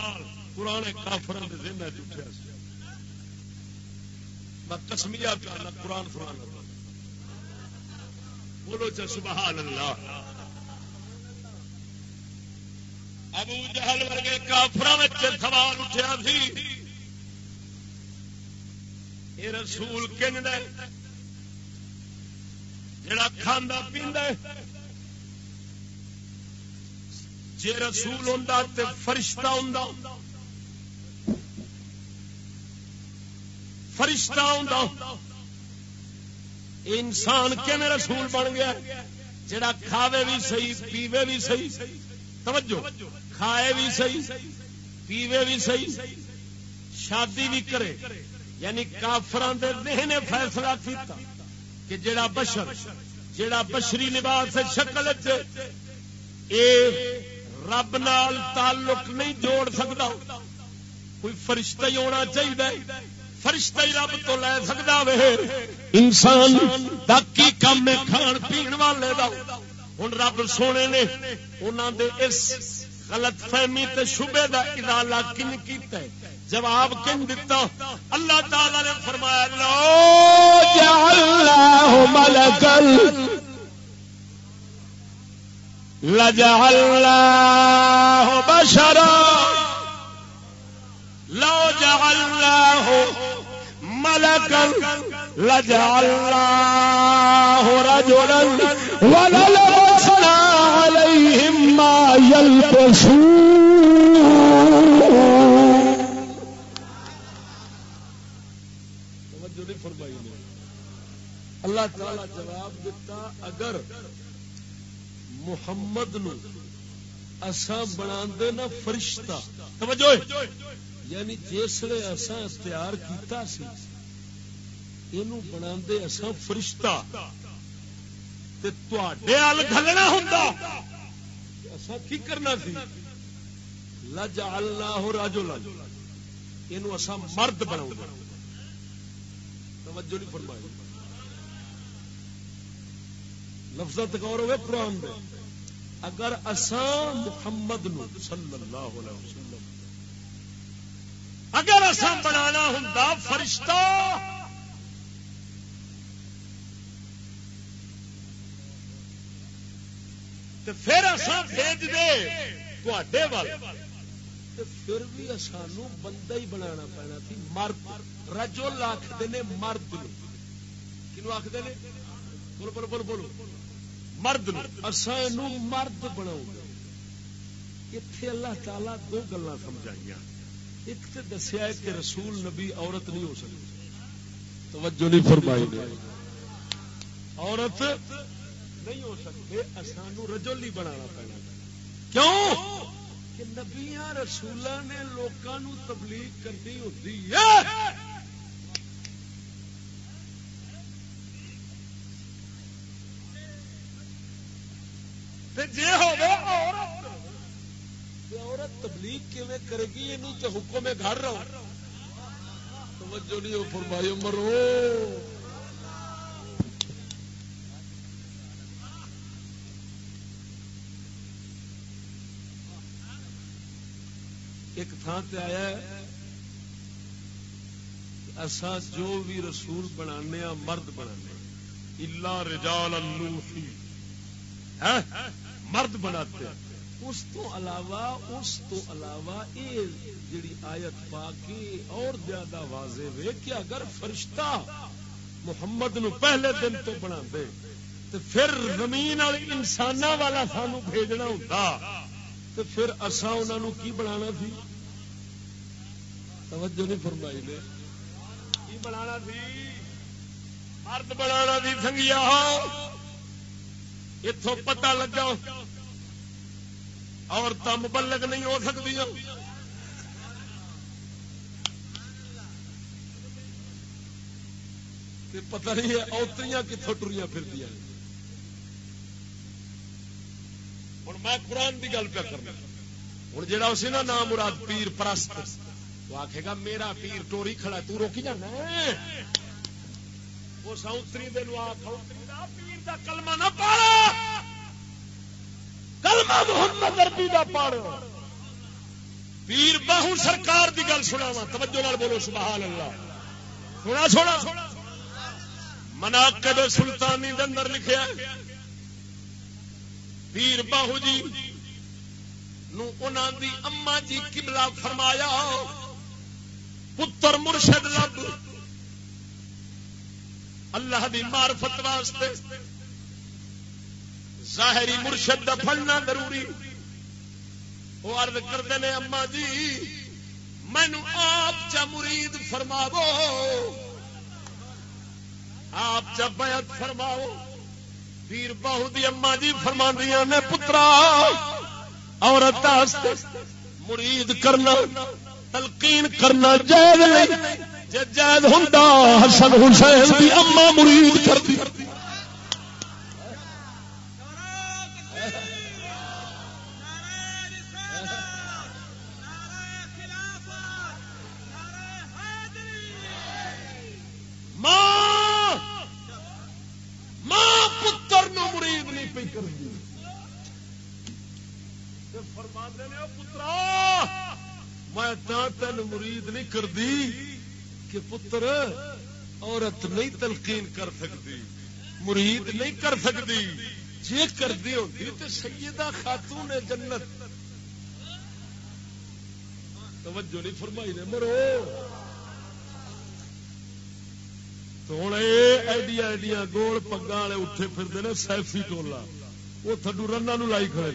پرانے کافر میں کسمیا قرآن سنا بولو چا سبحان اللہ۔ ابو جہل ورگے کافر سوال اٹھا سی۔ یہ رسول کن جڑا کھانا پیندا جی رسول ہوں تو فرشتہ ہوں فرشتہ ہوں انسان کے رسول بن گیا جڑا کھاوے بھی صحیح، پیوے بھی صحیح، توجہ، کھائے بھی صحیح، پیوے بھی صحیح، شادی بھی کرے۔ یعنی کافران دے نے فیصلہ کیتا کہ جڑا بشر، جڑا بشری لباس شکل اے رب نال تعلق نہیں جوڑ سکتا کوئی فرشتہ ہی ہونا چاہیے فرشتہ ہی رب تو لے سکتا وے۔ انسان باقی کام کھان پین والے دا۔ ہوں رب سونے نے انہوں دے اس غلط فہمی تے شبے دا ادالہ کن کیتا ہے؟ جواب کن دیتا اللہ تعالی نے فرمایا، لو جعلناہ ملکل لجعلناہ بشرا۔ لو جعلناہ ملکل لجعلناہ رجلا وللبسنا علیہم ما يلبسون اللہ تعالی جواب دیتا، اگر محمد نو اسا بنا نا فرشتہ، توجہ یعنی جسے اسا اختیار کیتا سی، اینو بنا دے اسا فرشتہ، تے تواڈے ال گھلنا ہوندا۔ اسا کی کرنا سی؟ لجعلناہ رجلا، اینو اسا مرد بناؤں توجہ نہیں فرمائی۔ لفظ غور ہوئے قرآن دے۔ اگر اساں محمد نو صلی اللہ علیہ وسلم اگر اساں بنانا ہوں فرشتہ تو پھر اساں بھیج دے تے وال۔ پھر بھی سانو بندہ ہی بنانا پینا تھی، مرد۔ رجو آخر نے مرد کنو آخر نے؟ بولو بولو بولو بولو۔ مرد مرد بناؤ اتے اللہ تعالی دو گلا سمجھائی ایک تو دسیا کہ رسول نبی عورت نہیں ہو سکتی. توجہ نہیں فرمائی نے. عورت نہیں ہو سکتے سانو رجولی بنانا پڑنا کیوں؟ کہ نبیا رسولوں نے لوگوں تبلیغ کرنی ہوتی ہے۔ جی عورت تبلیغ کیون کرے گی؟ یہ تو حکم گھر رہو توجہ نہیں ہو فرمائی مرو۔ ایک تھان سے آیا ایسا جو بھی رسول بنا مرد بنا الا رجال النوفی ہاں؟ مرد بناتے اس تو علاوہ اس تو علاوہ یہ جڑی آیت پا کے اور زیادہ واضح ہوئے کہ اگر فرشتہ محمد نو پہلے دن تو بنا دے تو پھر زمین اور انسان والا سانو بھیجنا ہوتا تو پھر اصا انہوں کی بنانا تھی توجہ نہیں فرمائی نے۔ کی بنانا تھی مرد بنانا تھی سنگیا اتوں پتا لگا عورت مبلک نہیں ہو سکتی پتہ نہیں ہے اوتریاں کتوں ٹریاں پھر دیا ہوں میں قرآن کی گل پہ کرنا۔ ہوں جا اسی نا نام مراد پیر پرست، وہ آخے گا، میرا پیر ٹوری کھڑا تو روکی جانا وہ سوتری دن آخ دا کلمہ نہ پاڑا کلمہ محمد عربی دا پاڑا پیر باہو سرکار دی گل سنا وا توجہ نال بولو، سبحان اللہ۔ سنا سونا مناقب سلطانی دے اندر لکھیا پیر باہو جی نو انہاں دی اما جی قبلہ فرمایا، پتر مرشد لب۔ اللہ دی معرفت واسطے ظاہری مرشد دا پڑھنا ضروری. وہ ارد کرتے ہیں، اما جی مینو آپ چا مرید فرما دو آپ جب بیعت فرماؤ۔ پیر بہو دی اما جی فرما نے، پترا، عورت مرید کرنا، تلقین کرنا جائز نہیں۔ جائز ہوں حسن حسین دی اما مرید کرتی پتر عورت نہیں تلقین کر سکتی، مرید نہیں کر سکتی۔ جی کرتی ہوتی تو سیدہ خاتون جنت۔ توجہ نہیں فرمائی نے مرو۔ تو ہوں یہ ایڈیا ایڈیا گول پگا والے اٹھے پھرتے ہیں سیفی ٹولا وہ تھڈو رنا لائی کھڑے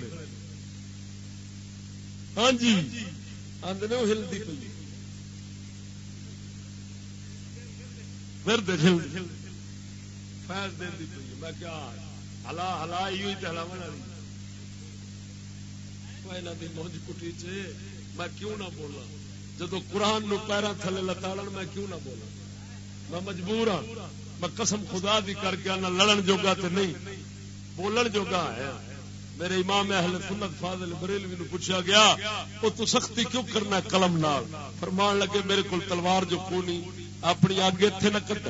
ہاں جی۔ آدھے وہ ہلدی پی پھر دل فیض دین دی پی میں کیا ہلا ہلا ایو ہی ہلاو والی مونج کٹی چ میں کیوں نہ بولا جدو قرآن نو پیرا تھلے لتاڑن، میں کیوں نہ بولا میں مجبور ہاں۔ میں قسم خدا دی کر کے نہ لڑن جوگا تے نہیں۔ بولن جوگا ہے۔ میرے امام اہل سنت فاضل بریلوی نو پوچھا گیا وہ تو سختی کیوں کرنا ہے قلم نال؟ فرمان لگے، میرے کو تلوار جو کونی اپنی آگے تھے نہ کٹ۔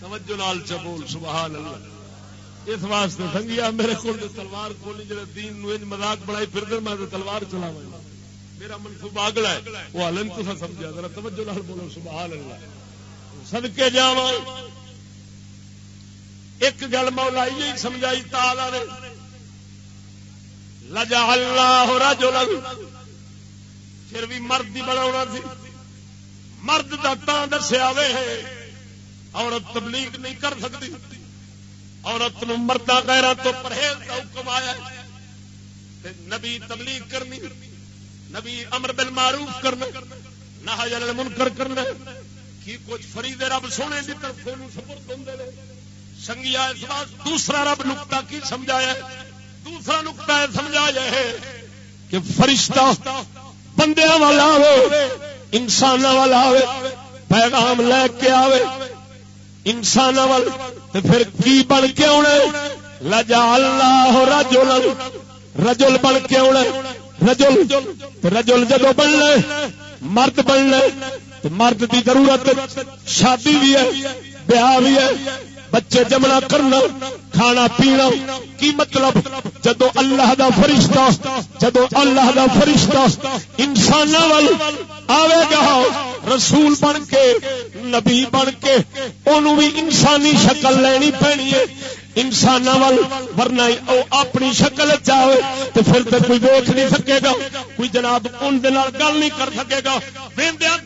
توجہ نال چبول سبحان اللہ۔ اس واسطے سنگیا، میرے کو تلوار کونی جڑے دین نو انج مذاق بنائی، پھر دے میں تلوار چلاواں میرا منصوبہ اگلا ہے۔ وہ ہلن تو سمجھا، ذرا توجہ نال بولو، سبحان اللہ۔ صدقے جاواں ایک گل مولا یہ سمجھائی تالا نے۔ لجا اللہ رجلا۔ پھر بھی مرد ہی بنا سی۔ مرد کا دسیا وے عورت تبلیغ نہیں کر سکتی۔ عورت مردہ غیرہ تو پرہیز کا حکم آیا نبی تبلیغ کرنی، نبی امر بن معروف کرنا نہ جل منکر کرنا۔ کی کچھ فرید رب سونے کی طرف سپرد ہوں سنگیا اس بات، دوسرا رب نکتا کی سمجھایا دوسرا نکتا ہے سمجھایا ہے کہ فرشتہ بندے والا ہو انسان والا ہو پیغام لے کے آوے۔ انسان وال پھر کی بن کے آنے لجا اللہ رجل رجل بن کے آنے رجل رجل جدو بن لے مرد بن لے مرد کی ضرورت، شادی بھی ہے، بیاہ بھی ہے، بچے جمنا کرنا کھانا پینا کی مطلب جدو اللہ دا فرشتہ جدو اللہ دا فرشتہ انسان آئے گا، رسول بن کے، نبی بن کے انہوں بھی انسانی شکل لینی پینی ہے۔ انسان ورنہ اپنی شکل چاہے تو پھر تو کوئی دیکھ نہیں سکے گا۔ کوئی جناب ان گل نہیں کر سکے گا۔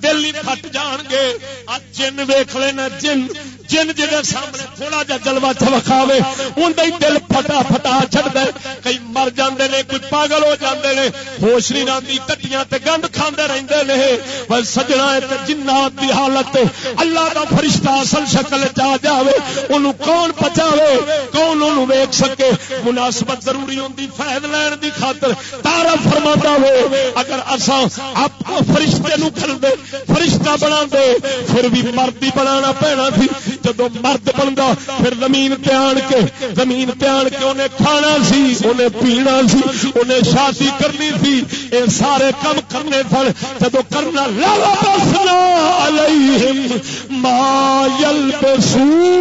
دل نہیں پٹ جان گے۔ جن ویخ لینا، جن جن جی سامنے تھوڑا جا جلوا چمکاوے اندر دل پٹا پٹا چڑ دے کئی مر جاندے نے کوئی پاگل ہو جاندے نے۔ ہوش نہیں راندی کٹیاں تے گند کھاندے رہندے نے۔ بس سجنا جنات دی حالت اللہ دا فرشتہ اصل شکل جا جاوے، اونوں کون بچاوے کون اونوں ویکھ سکے؟ مناسبت ضروری ہوندی فائد لین دی خاطر تعارف فرماتا ہو اگر اساں اپ فرشتے نو کر دے، فرشتہ بنا دے، پھر بھی مرد ہی بنانا پینا سی۔ جدو مرد بنتا پھر زمین پیان کے، زمین پیان کے انہیں کھانا سی، انہیں پینا سی، انہیں شادی کرنی سی یہ سارے کم کرنے سن جدو کرنا لالا بسنا علیہم ما یلبسون۔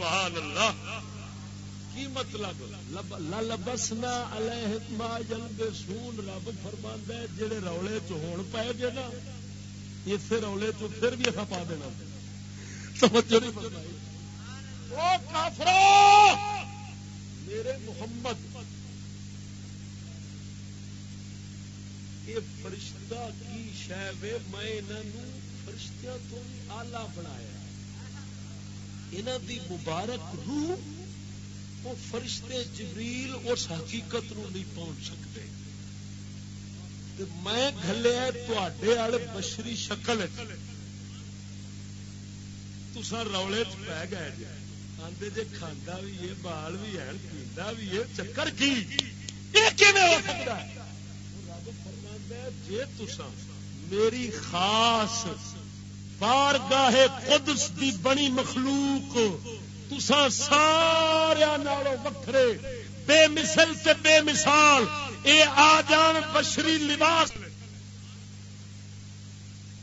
سبحان اللہ. کی مطلب؟ لبسنا علیہ جلد سون رب فرما جڑے رولے چ ہون پائے گے نا اسے رولے چ پھر بھی اصا پا دینا۔ میرے محمد یہ فرشتہ کی شہ میں انہوں فرشتیاں تو بھی آلہ بنایا۔ انہوں دی مبارک روح وہ فرشتے جبریل اس حقیقت نو نہیں پہنچ سکتے۔ میں گلیا تے آل بشری شکل تسا رولے چ پی گئے جی۔ آدھے جی کھانا بھی ہے، بال بھی ہے، پیندا بھی ہے، چکر کی؟ رب فرما جی تسا میری خاص بار گاہے قدس دی بنی مخلوق تسا سارا نالوں وکھرے، بے مثل تے بے مثال، اے آ جان بشری لباس۔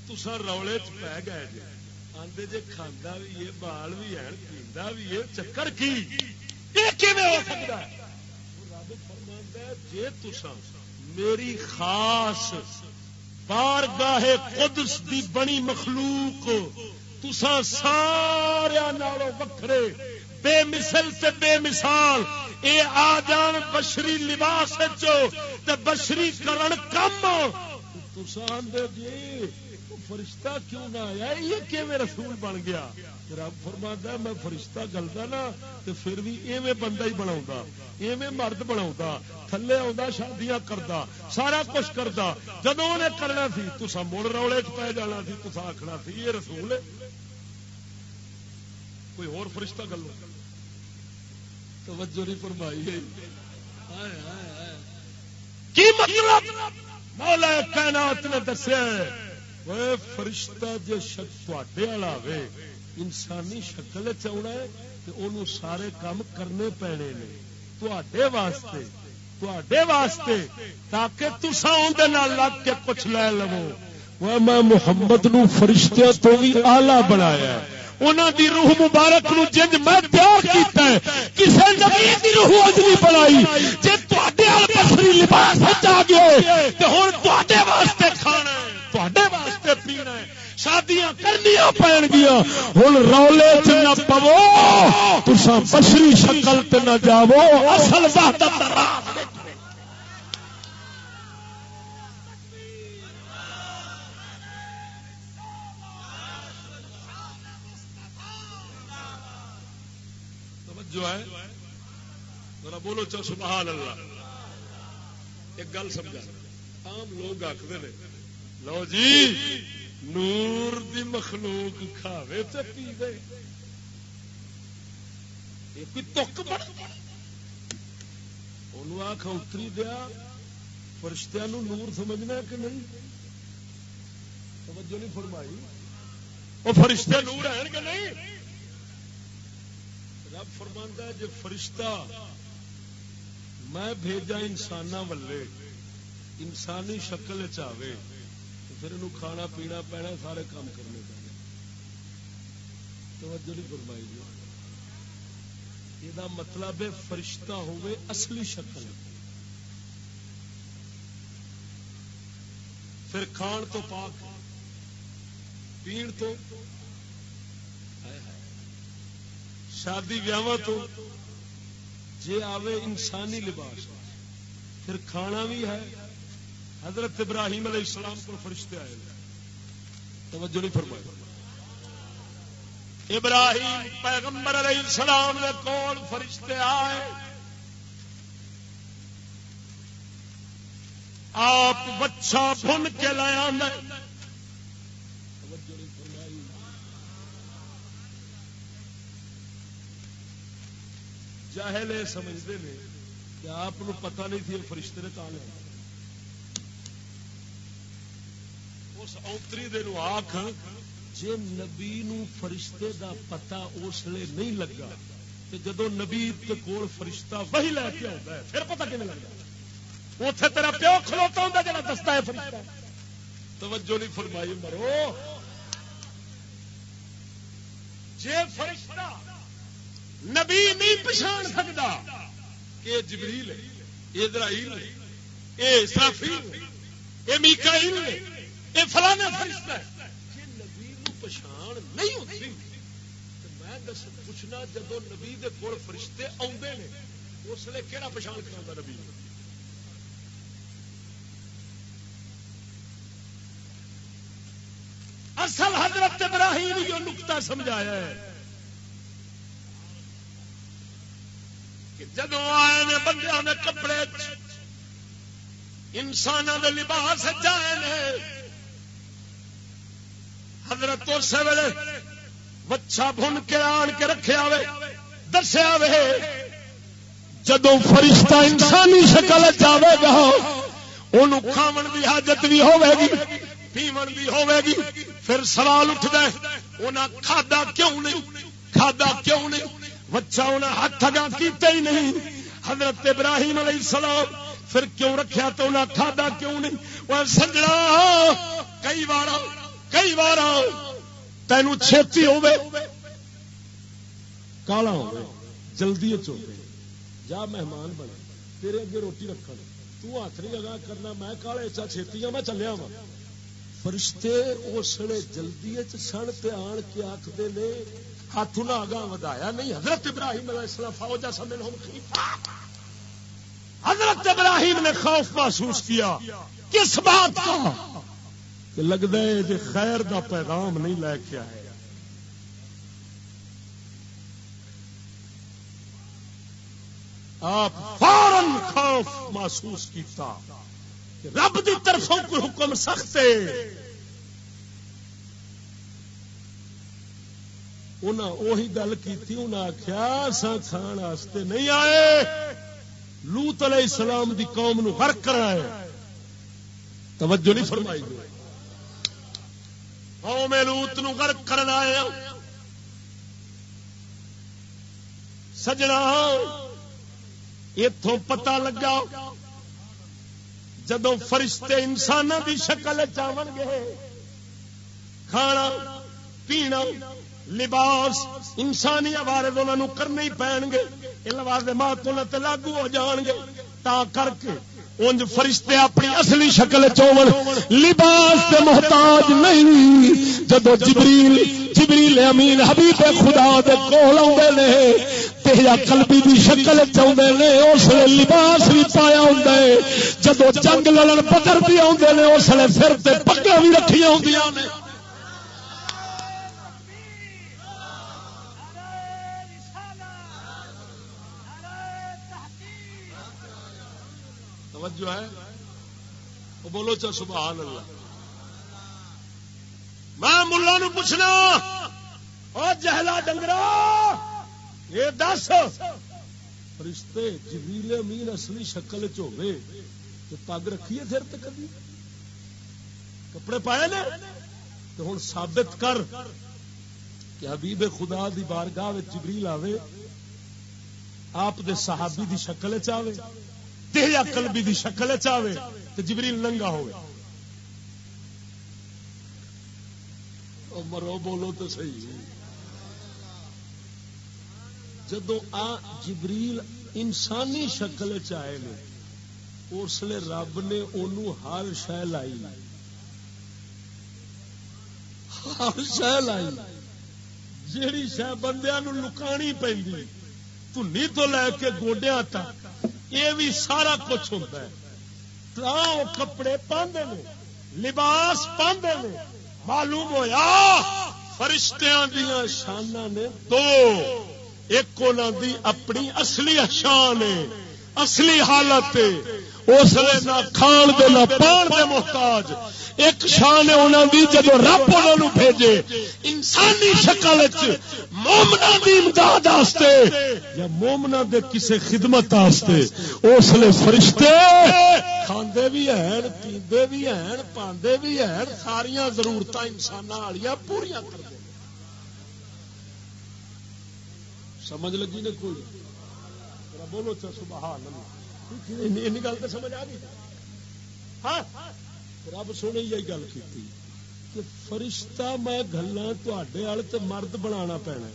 تسا رولے چ پی گئے جی آدھے جی کھانا بھی ہے، بال بھی ہے، پیندا بھی ہے، چکر کی؟ ہو سکتا ہے؟ رب فرما جی تسا میری خاص بار قدس دی بنی مخلوق تسا سارا نالوں وکھرے، بے مثل تے بے مثال، اے آ جان بشری لباس تے بشری کرن کم جی فرشتہ کیوں نہ آیا؟ یہ کہ رسول بن گیا؟ رب فرما میں فرشتہ گلتا نا تو پھر بھی ایویں بندہ ہی بنا ایویں مرد بنا تھلے آ شادیاں کرتا سارا کچھ کرتا جب انہیں کرنا سی تو مڑ روڑے چ پی جانا سی تو آخنا سی یہ رسول ہے۔ کوئی اور فرشتہ گلو؟ توجہ نہیں فرمائی کی مطلب؟ مولا کائنات نے دسیا فرشتہ جی تے والا انسانی شکل چنا ہے تو انہوں سارے کام کرنے پینے نے۔ تے واسطے تے واسطے، تاکہ تسا اندر لگ کے کچھ لے لو میں محمد نو فرشتہ تو بھی آلہ بنایا انہوں دی روح مبارک نو جنج میں پیار کیتا ہے۔ کسے نبی دی روح اج نہیں بنائی۔ جے تواڈے ال بصری لباس آ گئے تے ہن تواڈے واسطے کھانا ہے، تواڈے واسطے پینا ہے۔ شادیاں کرنیا پین گیا۔ ہوں رولے چ نہ پو تسا بشری شکل تے نہ جاو اصل وحدت جو ہے؟ ذرا بولو چل سبحان اللہ۔ ایک گل سمجھا۔ عام لوگ آخر نے، لو جی نور دی مخلوق کھاوے تے پی دے کوئی تک بڑ آخ اتری دیا فرشتیا نور سمجھنا کہ نہیں؟ توجہ نہیں فرمائی۔ وہ فرشتے نور ہیں کہ نہیں؟ رب فرماندہ جی فرشتہ میں بھیجا انسان والے انسانی شکل چاہے پھر یہ کھانا پینا پینا سارے کام کرنے پینے۔ توجہ نہیں فرمائی جی۔ یہ مطلب ہے فرشتہ ہوئے اصلی شکل۔ پھر کھان تو پاک پین تو۔ شادی ویاہ تو۔ جے آوے انسانی لباس، پھر کھانا بھی ہے۔ حضرت ابراہیم علیہ السلام کو فرشتے آئے توجہ نہیں فرمائے ابراہیم پیغمبر علیہ السلام نے کول فرشتے آئے۔ آپ بچہ بن کے لایا جاہلے سمجھتے ہیں۔ کہ آپ پتہ نہیں تھی فرشتے نے کہا اس اوتری دے آخ جی نبی نو فرشتے دا پتا اس لیے نہیں لگا تو جدو نبی کول فرشتہ وہی لے کے آتا ہے، پھر پتا کہ لگا؟ اتے تیرا پیو کھلوتا ہوں جا دستا ہے فرشتہ۔ توجہ نہیں فرمائی، مرو۔ جے فرشتہ نبی نہیں پچھان سکتا کہ جبریل ہے، یہ ہے یہ ہے، یہ میکائیل ہے، یہ فلانا فرشتہ ہے۔ جی نبی پچھان نہیں ہوتی میں دس پوچھنا نبی دے کول فرشتے آتے ہیں اس لیے کہڑا پچھان کرا نبی؟ اصل حضرت ابراہیم جو نقطہ سمجھایا ہے کہ جدو آئے نے بندے نے کپڑے انسان کے لباس جائے نے۔ حضرت اسے ویلے بچا بن کے آن کے رکھا وے دسیا وے جدو فرشتہ انسانی شکل جاوے گا ان کھاون کی حاجت بھی ہوے گی پیو بھی ہوے گی، پھر سوال اٹھتا ہے انہیں کھادا کیوں نہیں؟ کھادا کیوں نہیں؟ بچہ انہیں ہاتھ اگا کیتے ہی نہیں۔ حضرت ابراہیم علیہ السلام پھر کیوں رکھیا تو انہیں کھادا کیوں نہیں؟ وہ سجڑا کئی بار کئی بار تینوں چھتی ہوے کالا ہو جلدی چوبے جا مہمان بنے، تیرے اگے روٹی رکھ تو ہاتھ نہیں لگا کرنا، میں کالے چا چھتی ہوں میں چلیا وا فرشتے اس ویلے جلدی چ سن پہ آن کے آخر نے ہاتھ نہ آگا ودایا۔ نہیں، حضرت ابراہیم علیہ السلام فوجا سمن حضرت ابراہیم نے خوف محسوس کیا۔ کس بات کا؟ کہ لگتا ہے جی خیر دا پیغام نہیں لے کے آئے۔ آپ فورن خوف محسوس کیتا۔ کہ رب دی طرفوں کوئی حکم سخت ہے۔ وہی گل کی انہیں آخیا سا کھان واسطے نہیں آئے۔ لوت علیہ السلام دی قوم نو غرق کرنا ہے۔ توجہ نہیں فرمائی قوم لوت نو غرق کرنا ہے۔ سجنا اتوں پتا لگا جدو فرشتے انسان دی شکل چاون گے، کھانا، پینا لباس انسانی آوارے انہوں کرنے ہی پین گے یہ لوازمات لاگو ہو جان گے۔ تا کر کے انج فرشتے اپنی اصلی شکل چون لباس کے محتاج نہیں، جدو جبریل جبریل امین حبیب خدا دے کول آدھے نے تیرا کلبی دی شکل چاہتے نے، اس لیے لباس بھی پایا ہوں جدو جنگ لڑن پکڑ بھی آدھے نے، اس لیے سر پگا بھی رکھی رکھیا ہوں توجہ ہے، وہ بولو چا سبحان اللہ۔ میں ملا نو پوچھنا اور جہلا ڈنگرا، یہ دس۔ رشتے جبریل امین اصلی شکل چوے تو پگ رکھیے پھر تو کبھی۔ کپڑے پائے نے؟ تو ہوں ثابت کر کہ حبیب خدا دی بارگاہ جبریل آوے، آپ دے صحابی دی شکل چاہے تیریا کلبی دی شکل چاہے تو جبریل ننگا ہو مرو بولو تو صحیح۔ جدو آ جبریل انسانی شکل چائے نے، اس لیے رب نے انہوں ہر شہ لائی۔ ہر شہ لائی۔ جیڑی شہ بندیا لکانی پہ تھی تو لے کے گوڈیا تک یہ بھی سارا کچھ ہوتا ہے۔ کپڑے پاندے نے لباس پاندے نے معلوم ہوا فرشتیاں دیا شانہ نے دو۔ ایک دی اپنی اصلی شان ہے، اصلی حالت اس لیے نہ کھان دے نہ پان دے محتاج۔ ایک شان انہوں دی جب رب انہوں بھیجے، انسانی شکل مومنا دی امداد آستے یا مومنا دے کسے خدمت آستے، اس لیے فرشتے کھاندے بھی ہیں، پیندے بھی ہیں، پاندے بھی ہیں ساریا ضرورت انسان والی پوریا کر سمجھ لگی نے کوئی؟ بولو چا، سبحان اللہ۔ گل تو سمجھ آ گئی؟ ہاں؟ رب سونے یہی گل کی کہ فرشتہ میں گلا تے مرد بنا پینا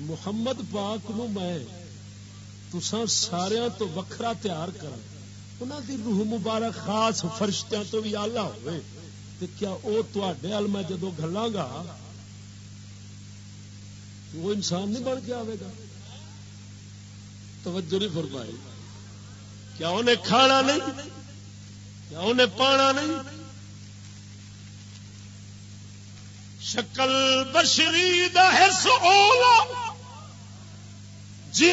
محمد پاک نو میں تسان سارا تو وکھرا تیار کر انہوں دی روح مبارک خاص فرشتوں تو بھی آلہ ہوئے تو کیا وہ تے میں جدو گلا گا وہ انسان نہیں بن کے آئے گا توجہ نہیں فرمائی کیا انہیں کھانا نہیں انہیں پانا نہیں؟ شکل بشری دہس اولا۔ جی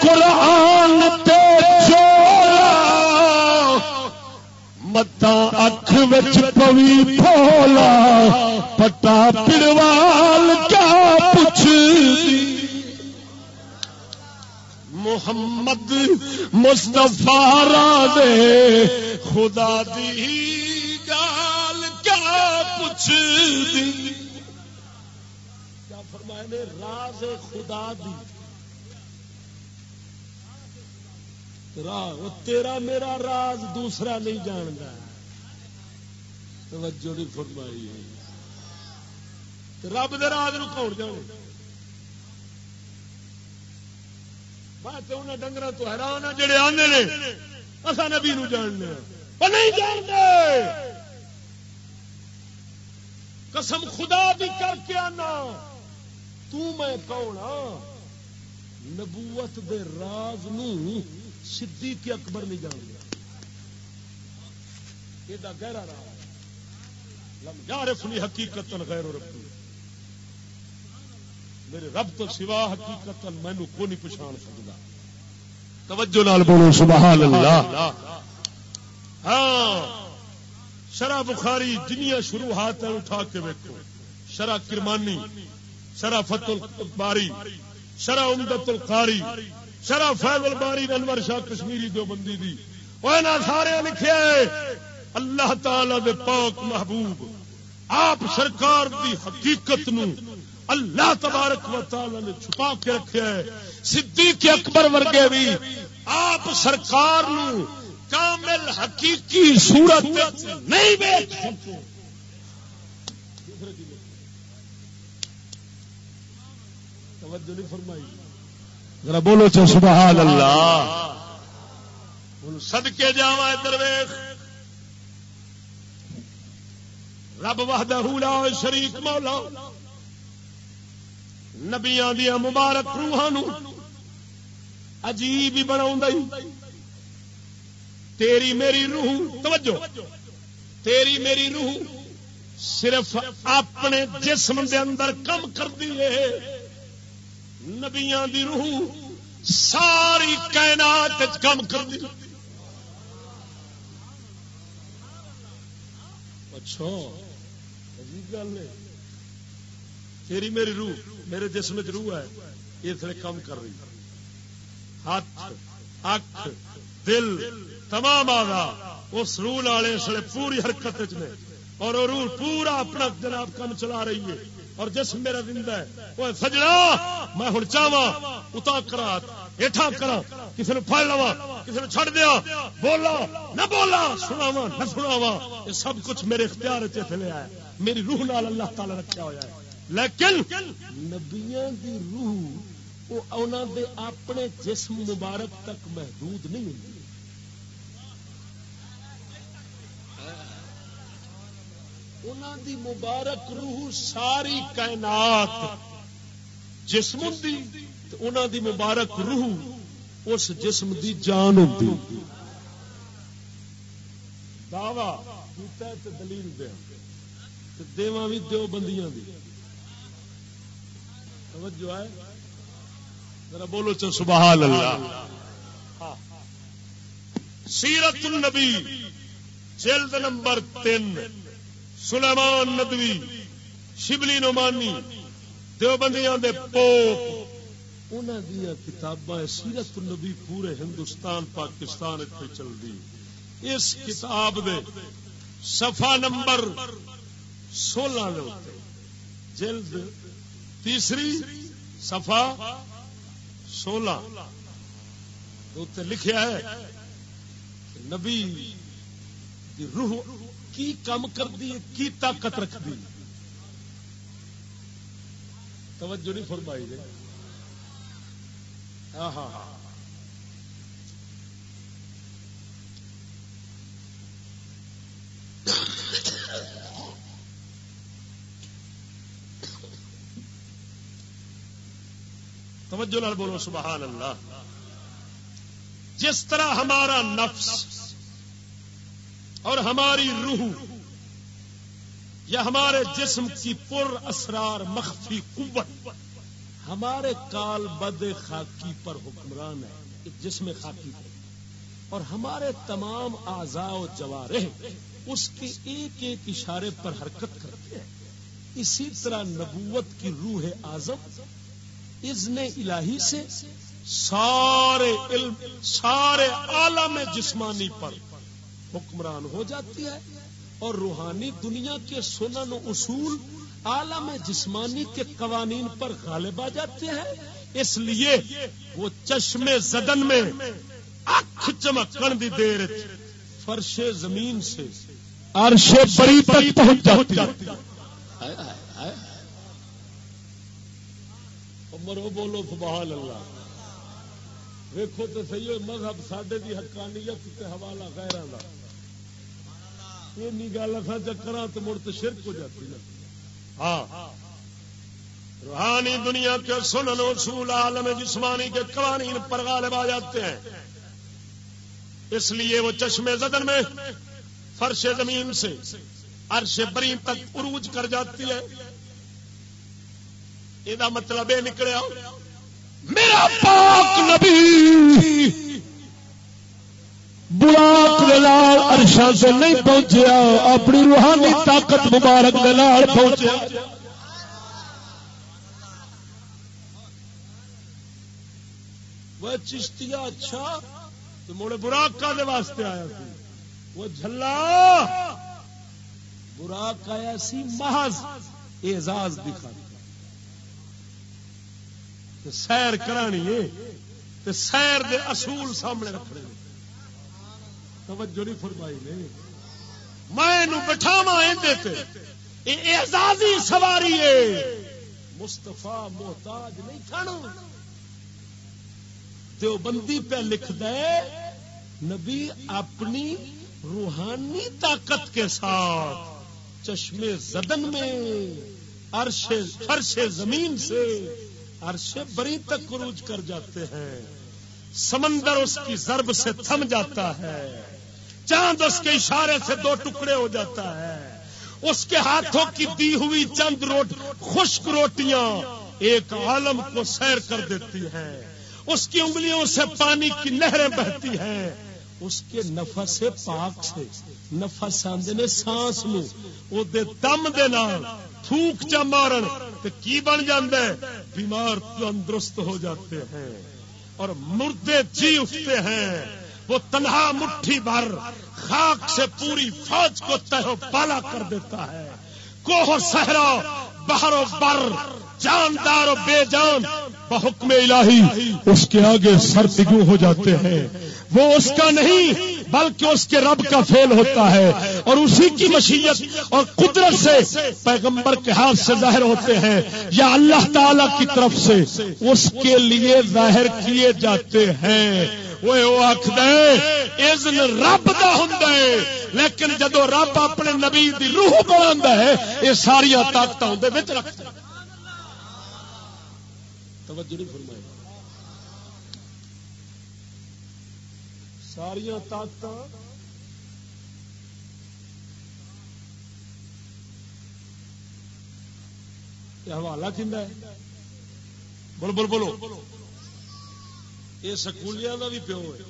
قرآن تے متا اکھ بچ پوی پھولا۔ پٹا پڑوال کیا پوچھ محمد مستفا دے خدا دی گال کیا پوچھ دی؟ کیا فرمائے نے؟ راز خدا دی۔ تیرا میرا راز دوسرا نہیں جانتا توجہ نہیں فرمائی۔ رب دے راز نو کون جانے؟ میں ڈنگر تو حیران ہاں جڑے آنے نے اصا نبی نو جاننے نہیں جانتے۔ قسم خدا بھی کر کے آنا۔ تو میں کون نبوت دے راز نو صدیق اکبر نہیں جان گیا یہ گہرا راز لم یارفنی حقیقت غیر ربی۔ میرے رب تو سوا حقیقت مینو کو نہیں پچھان سکتا۔ توجہ نال بولو، سبحان اللہ۔ ہاں شرح بخاری جنیا شروعات اٹھا کے ویکو شرح کرمانی، شرح فت الباری، شرح امدت القاری، شرح فیض الباری انور شاہ کشمیری دو بندی دی سارے لکھے اللہ تعالی دے پاک محبوب، آپ سرکار دی حقیقت نو اللہ تبارک و تعالی نے چھپا کے رکھا ہے صدیق اکبر ورگے بھی آپ سرکار نو کامل حقیقی صورت نہیں بیچ سکتے ذرا بولو چو سبحان اللہ۔ سد کے جا درویش رب وحدہ لا شریک مولا۔ نبیا دیا مبارک روحان عجیب ہی بنا تیری میری روح، توجہ۔ تیری میری روح صرف اپنے جسم دے اندر کم کر ہے۔ نبیا دی روح ساری کائنات کم کر دی اچھا، گل تیری میری روح میرے جسم روح ہے، یہ تھے کم کر رہی ہاتھ اک دل، تمام آگا اس روح والے اس لیے پوری حرکت اور وہ روح پورا اپنا جناب کم چلا رہی ہے۔ اور جسم میرا زندہ ہے، وہ سجنا، میں ہوں چاہا اتا کرا ہٹا کرا کسی نے پڑ لوا کسی نے چھڑ دیا بولا نہ بولا سناوا نہ سناوا یہ سب کچھ میرے اختیار چ لیا ہے۔ میری روح نال اللہ تعالی رکھا ہوا ہے۔ لیکن نبیا کی روح وہ دے اپنے جسم مبارک تک محدود نہیں ہوتی دی مبارک روح ساری کائنات جسم انہوں دی مبارک روح اس جسم دی جان ہوتی دعوی دلیل دیا دیواں بھی دو بندیاں دی۔ توجہ ہے۔ ذرا بولو چل سبحان اللہ۔ سیرت النبی، جلد نمبر تین، سلیمان ندوی، شبلی نعمانی، دیوبندیاں دے پوپ۔ انہاں دیا کتاباں سیرت النبی پورے ہندوستان، پاکستان اتنے چل دی اس کتاب دے صفحہ نمبر سولہ جلد تیسری سفا سولہ لکھا ہے نبی روح کی کم کرتی کی طاقت رکھتی توجہ نہیں فرمائی جی ہاں ہاں۔, ہاں۔ توجہ نال بولو، سبحان اللہ۔ جس طرح ہمارا نفس اور ہماری روح یا ہمارے جسم کی پر اسرار، مخفی قوت ہمارے کال بد خاکی پر حکمران ہے جسم خاکی پر۔ اور ہمارے تمام اعضاء و جوارح اس کے ایک ایک اشارے پر حرکت کرتے ہیں۔ اسی طرح نبوت کی روح اعظم اذن الہی سے سارے علم، سارے عالم جسمانی پر حکمران ہو جاتی ہے اور روحانی دنیا کے سنن و اصول عالم جسمانی کے قوانین پر غالب آ جاتے ہیں۔ اس لیے وہ چشمے زدن میں اکھ چمکن دی دیر فرش زمین سے عرش بری تک پہنچ جاتی مرو بولو سبحان اللہ۔ ویکو تو سی مذہب سڈے کی حقانیت تے حوالہ غیر گل اصا چکر تو مڑ تو شرک ہو جاتی ہاں۔ روحانی دنیا کے سنن اصول عالم جسمانی کے قوانین پر غالب آ جاتے ہیں۔ اس لیے وہ چشمے زدن میں فرش زمین سے عرش بری تک عروج کر جاتی ہے۔ یہ مطلب یہ نکلیا میرا پاک نبی دلال ارشا سے نہیں پہنچیا اپنی روحانی طاقت مبارک دلال پہنچیا وہ چشتیا اچھا تو مڑے براک کا دے واسطے آیا سی وہ جھلا براک آیا سی محض اعزاز دکھا سیر کرانی ہے سیر دے اصول سامنے رکھنے توجہ نہیں فرمائی نے۔ میں بٹھاوا اعزازی سواری ہے۔ مستفا محتاج نہیں کھانا تو بندی پہ لکھ دے نبی اپنی روحانی طاقت کے ساتھ چشمے زدن میں، عرش فرش زمین سے عرش بری تک کروج کر جاتے ہیں۔ سمندر اس کی ضرب سے تھم جاتا ہے۔ چاند اس کے اشارے سے دو ٹکڑے ہو جاتا ہے۔ اس کے ہاتھوں کی دی ہوئی چند روٹ، خشک روٹیاں ایک عالم کو سیر کر دیتی ہیں۔ اس کی انگلیوں سے پانی کی نہریں بہتی ہیں۔ اس کے نفس پاک سے، نفس آدھے سانس نو دے دم دے نال تھوک چا مارن تو کی بن جاندے بیمار تندرست ہو جاتے ہیں اور مردے جی اٹھتے ہیں وہ تنہا مٹھی بھر خاک سے پوری فوج کو تہو پالا کر دیتا ہے۔ کوہ سہرا بہر و بر جاندار و بے جان بحکم الہی اس کے آگے سر تگو ہو جاتے ہیں۔ وہ اس کا نہیں، بلکہ اس کے رب کا فیل ہوتا ہے۔ اور اسی کی مشیت اور قدرت سے پیغمبر کے ہاتھ سے ظاہر ہوتے ہیں۔ یا اللہ تعالی کی طرف سے اس کے لیے ظاہر کیے جاتے ہیں۔ وہ آخد رب کا ہوں لیکن جدو رب اپنے نبی دی روح بنا ہے، یہ ساریا طاقت رکھتا توجہ نہیں فرمائی۔ ساریا طاقت حوالہ کھنڈا ہے؟ بول بول بولو۔ یہ سکولیاں کا بھی پیو ہے۔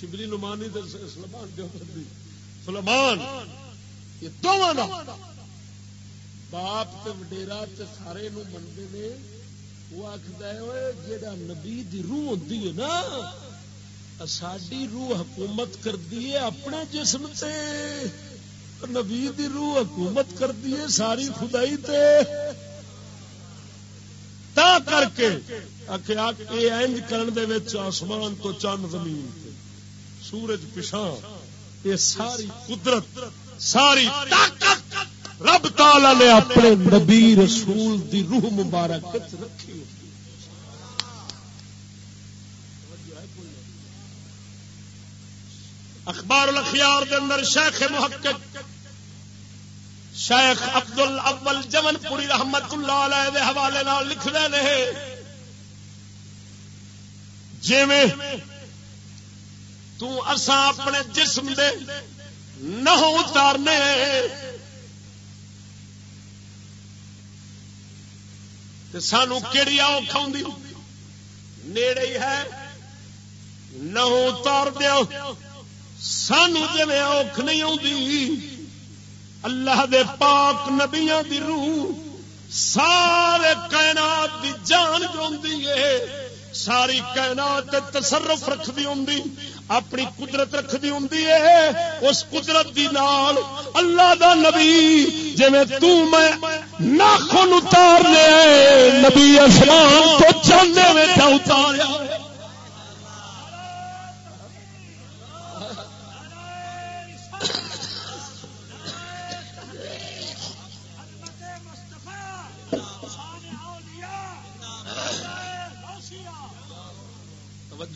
شبلی نمانی سلمان دیوبندی سلمان، یہ دونوں کا باپ وڈیرا سارے منگے نے۔ وہ آخر ہے جا نبی دی روح ہوتی ہے نا ساری روح حکومت کر دیے اپنے جسم تے۔ نبی دی روح حکومت کر دیے ساری خدائی تے۔ تا کر کے انج کرن دے وچ آسمان تو چند زمین تے۔ سورج پچھا یہ ساری قدرت، ساری طاقت رب تعالی نے اپنے نبی رسول دی روح مبارک رکھی۔ اخبار الاخیار دے اندر شیخ محقق، شیخ عبد الاول جمن پوری رحمت اللہ علیہ دے حوالے نال لکھ رہے ہیں جی میں تو اساں اپنے جسم دے نہ اتارنے۔ سانو کیڑی اوکھ آدھی نیڑے ہی ہے۔ نہ اتار دیو۔ سانو جی اوکھ نہیں آتی اللہ دے پاک نبیاں دی روح، سارے کائنات دی جان جو ساری کائنات تصرف رکھتی ہوں اپنی قدرت رکھتی ہوں اس قدرت دی نال اللہ دا نبی جی میں ناخن اتار لے نبی اسلام تو چاہتے میں اتاریا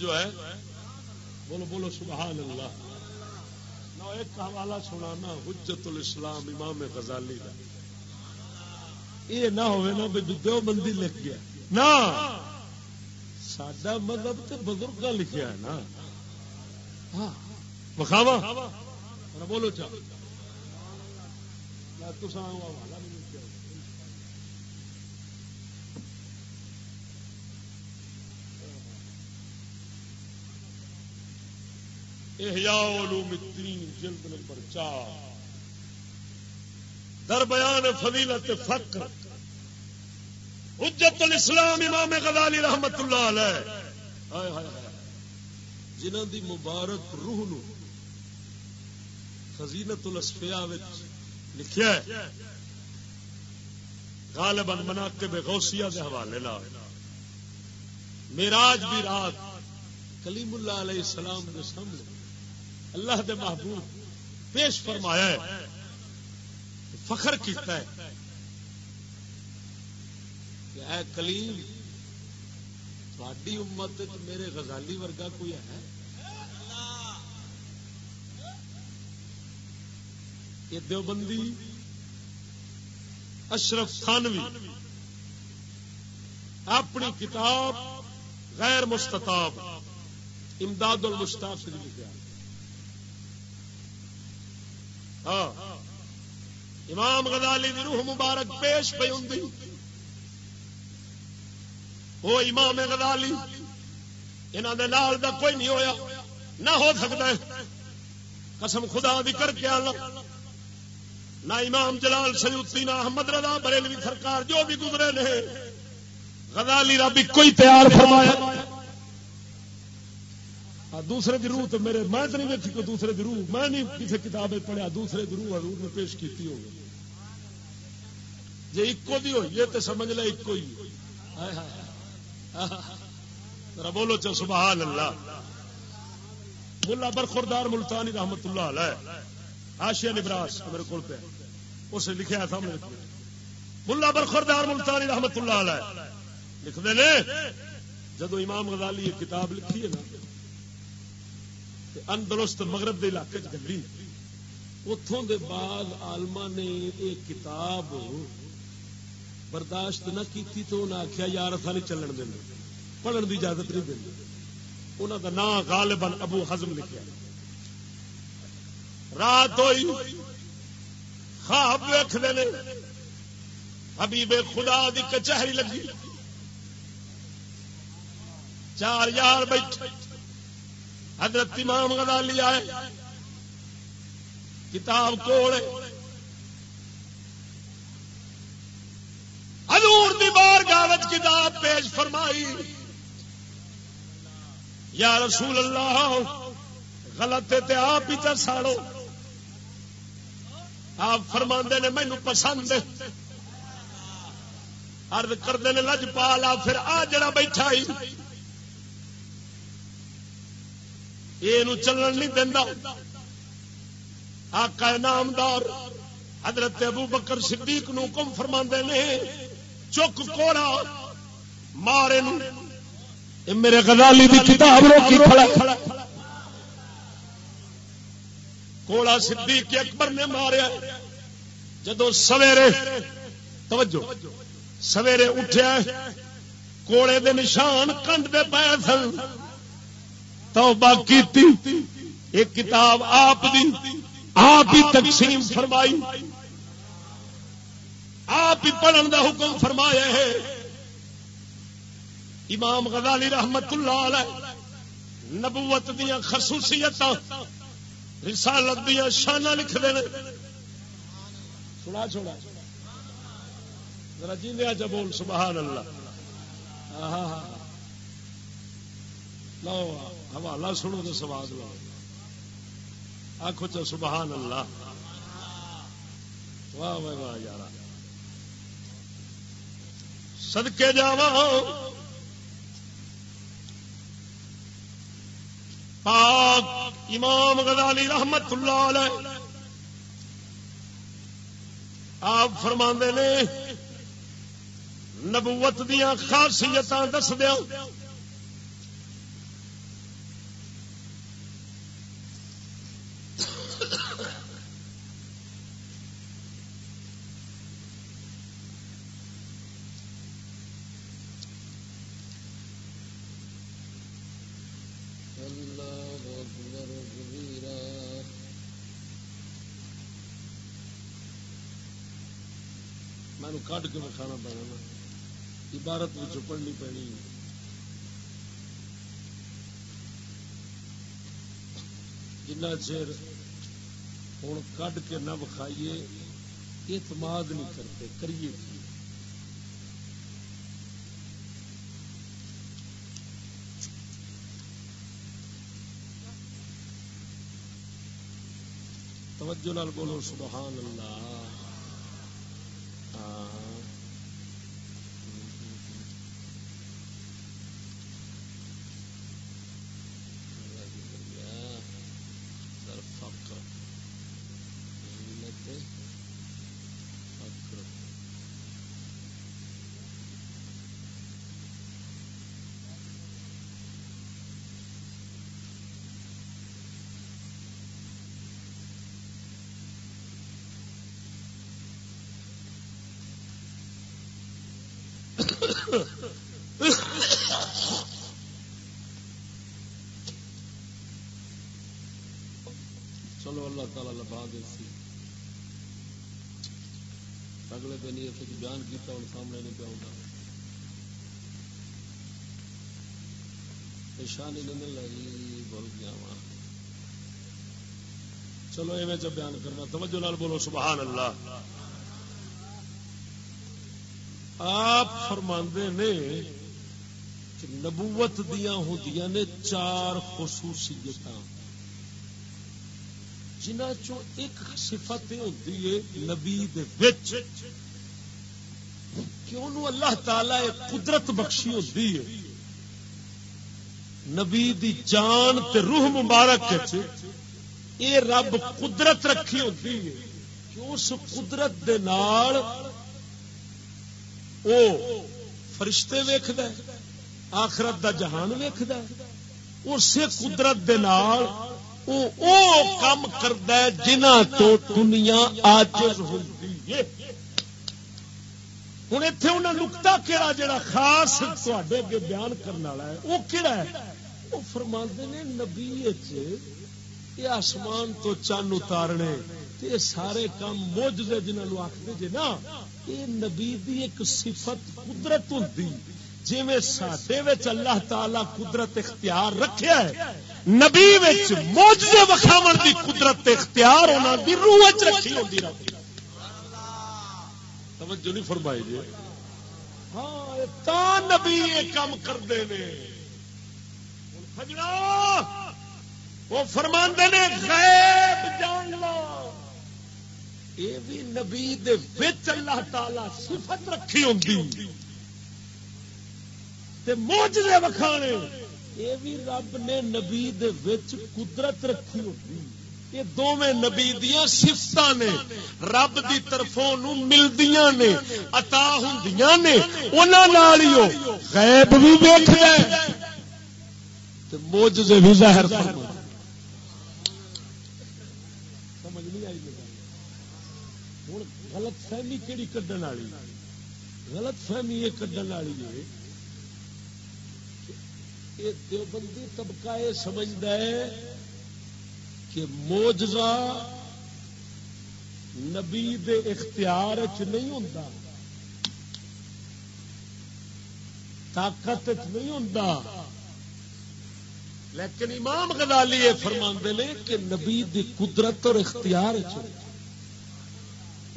جو ہے، بولو بولو، سبحان اللہ۔ نہ ایک حوالہ سنانا حجت الاسلام امام غزالی کا یہ نہ ہوئے نا دو بندی لکھ گیا۔ نہ! سڈا مذہب تو بزرگ لکھیا ہے نا۔ ہاں۔ بخاوا بولو چاہ تو احیاء علوم الدین، جلد نمبر چار۔ در بیان فضیلت فقر حجت الاسلام امام غزالی رحمت اللہ علیہ۔ جنہ دی مبارک روح نو خزینت الاسفیاء وچ لکھیا ہے، غالباً مناقب غوثیہ دے حوالے لا میراج بھی رات کلیم اللہ علیہ السلام کے سامنے اللہ دے محبوب پیش فرمایا ہے، فخر کیتا ہے کہ اے کلیم تھوڑی امت میرے غزالی ورگا کوئی ہے؟ یہ دیوبندی، اشرف خانوی اپنی کتاب غیر مستطاب امداد المشتاق سے لکھا ہاں۔ امام غزالی دی روح مبارک پیش پی ہوں وہ امام غزالی انہوں دے نال دا کوئی نہیں ہویا۔ نہ ہو سکتا ہے۔ قسم خدا دی کر کے آنا۔ نہ امام جلال سیوتی نہ احمد رضا بریلوی سرکار جو بھی گزرے نے، غزالی ربی کوئی تیار فرمایا۔ دوسرے دی روح تو میرے میں تو نہیں ویکھی کوئی دوسرے دی روح. میں نہیں کسی کتاب پڑھیا، دوسرے دی روح حضور نے پیش کیتی ہوگی۔ جی ایکو دی ہوئی ہے تو سمجھ لے ایکو ہی۔ بولو چل، سبحان اللہ۔ ملا برخوردار ملتانی رحمت اللہ علیہ۔ آشیا نبراس میرے کو پہ اسے لکھا تھا میرے ملا برخوردار ملتانی رحمت اللہ علیہ۔ لکھ دے جدو امام غزالی یہ کتاب لکھی ہے نا اندرست مغرب دے علاقے گلی۔ اتوں دے بعد آلما نے یہ کتاب برداشت نہ کیتی تو انہیں آخیا یار اتنا نہیں چلن دینا پڑھن دی اجازت نہیں دیں انہوں کا نام غالباً ابو ہزم لکھا رات ہوئی، خواب ویختے حبیب خدا دی کچہری لگی۔ چار یار بیٹھے۔ حضرت امام غزالی آئے، کتاب کوڑے حضور دی بار گاوت کتاب پیش فرمائی۔ یا رسول اللہ، غلط تے آپ ہی چر ساڑو آپ فرما نے مینو پسند ارد کرتے لج پالا، پھر آ جڑا بیٹھا ہی۔ یہ چلن نہیں دینا آقا نامدار حضرت ابو بکر صدیق نو کم فرما نے، چک کوڑا مارے میرے گدالی کی کتاب روکی کھڑا۔ کوڑا صدیق اکبر نے ماریا۔ جدو سویرے، توجہ، سویرے اٹھیا، کوڑے دے نشان کنڈ دے پے سن۔ توبہ کیتی۔ ایک کتاب آپ دی، آپ ہی تقسیم فرمائی۔ آپ ہی پڑھن دا حکم فرمایا ہے۔ امام غزالی رحمت اللہ علیہ نبوت دیا خصوصیت رسالت دیا شانہ لکھ دے سنا چھوڑا ذرا جیندیا چ بول، سبحان اللہ۔ لو حوالہ سنو تو سواد لو آخو چو سبحان اللہ۔ واہ واہ واہ یار سدکے جا پاک امام غزالی رحمت اللہ علیہ۔ آپ فرما نے، نبوت دیا خاصیت دس دیا کٹ کے کھانا پینا عبارت میں پڑھنی پڑنی۔ جنا چر ہوں کڈ کے نہ بکھائیے، اعتماد نہیں کرتے، کریے توجہ لال بولو، سبحان اللہ۔ ah چلو اللہ تعالی لبا دے اگلے دن یہ بیان کیا ہوں سامنے نہیں پیا نشانی نہیں مل رہی بول گیا وہاں چلو ایویں بیان کرنا، توجہ لال بولو، سبحان اللہ۔ آپ فرما نے کہ نبوت دیا ہوں نے چار خصوصیت جنہ چو ایک صفت ہوتی ہے نبی کہ انہوں اللہ تعالی قدرت بخشی ہوتی ہے۔ نبی دی جان تے روح مبارک یہ رب قدرت رکھی ہوتی ہے کہ اس قدرت دے نال او فرشتے ویخد آخرت دا جہان ویخد اسی قدرت دے نال او او کام کرد جنہ تو دنیا آجز ہوتی ہے۔ ہوں اتے انہیں نکتا کہڑا جڑا خاص تے اگے بیان کرنے والا ہے وہ کہڑا ہے؟ وہ فرما نے نبی یہ آسمان تو چند اتارنے یہ سارے کام موجے جنہوں آخر جی نا یہ نبی دی ایک صفت قدرت ہوتی جی سڈے اللہ تعالی قدرت اختیار رکھا ہے، نبی موجے وکھاو دی قدرت اختیار ہونا دی روح رکھی ہوتی توجہ نہیں فرمائی جی۔ ہاں تا نبی یہ کام کرتے ہیں وہ فرما نے، غیب جان لو یہ بھی نبی اللہ تعالی صفت رکھی ہوں موجے وکھانے۔ یہ بھی رب نے نبی قدرت رکھی ہوتی یہ دونوں نبی دیا سفت نے۔ رب کی طرفوں ملدیاں نے اتا ہوں نے۔ انہوں غیب بھی ویخ موجے بھی ظاہر فرما غلط فہمی کہڑی کھڈن والی؟ غلط فہمی یہ کھڈن والی ہے یہ دیوبندی طبقہ یہ سمجھتا ہے کہ موجزہ نبی دے اختیار چ نہیں ہوتا طاقت نہیں ہوں لیکن امام غزالی یہ فرما نے کہ نبی دی قدرت اور اختیار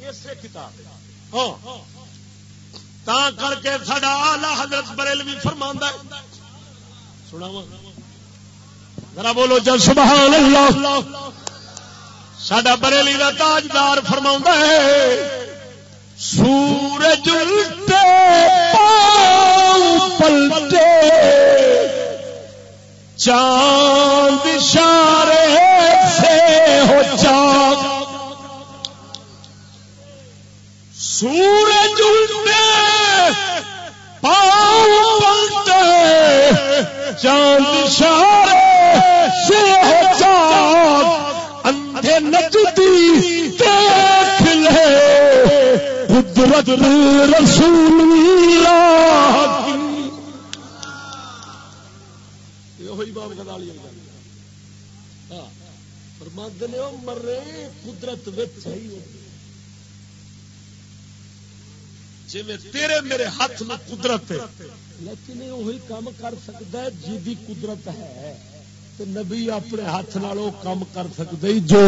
اسے کتاب ہاں۔ تا کر کے سڈا آلہ حضرت بریل بھی فرما سنا ذرا بولو جل سبحان اللہ۔ سڈا بریلی کا تاجدار فرما ہے۔ سورج الٹے پلٹے۔ چاند اشارے سے ہو چاند سورج الٹے پاؤ پلٹے چاند اشارے سے چاند، اندھے نچتی دیکھ لے۔ قدرت رسول ہاں، نے مرے، قدرت جی تیرے میرے ہاتھ میں قدرت لیکن وہی کام کر سکتا ہے جی قدرت ہے۔ نبی اپنے ہاتھ نال کام کر سکتے جو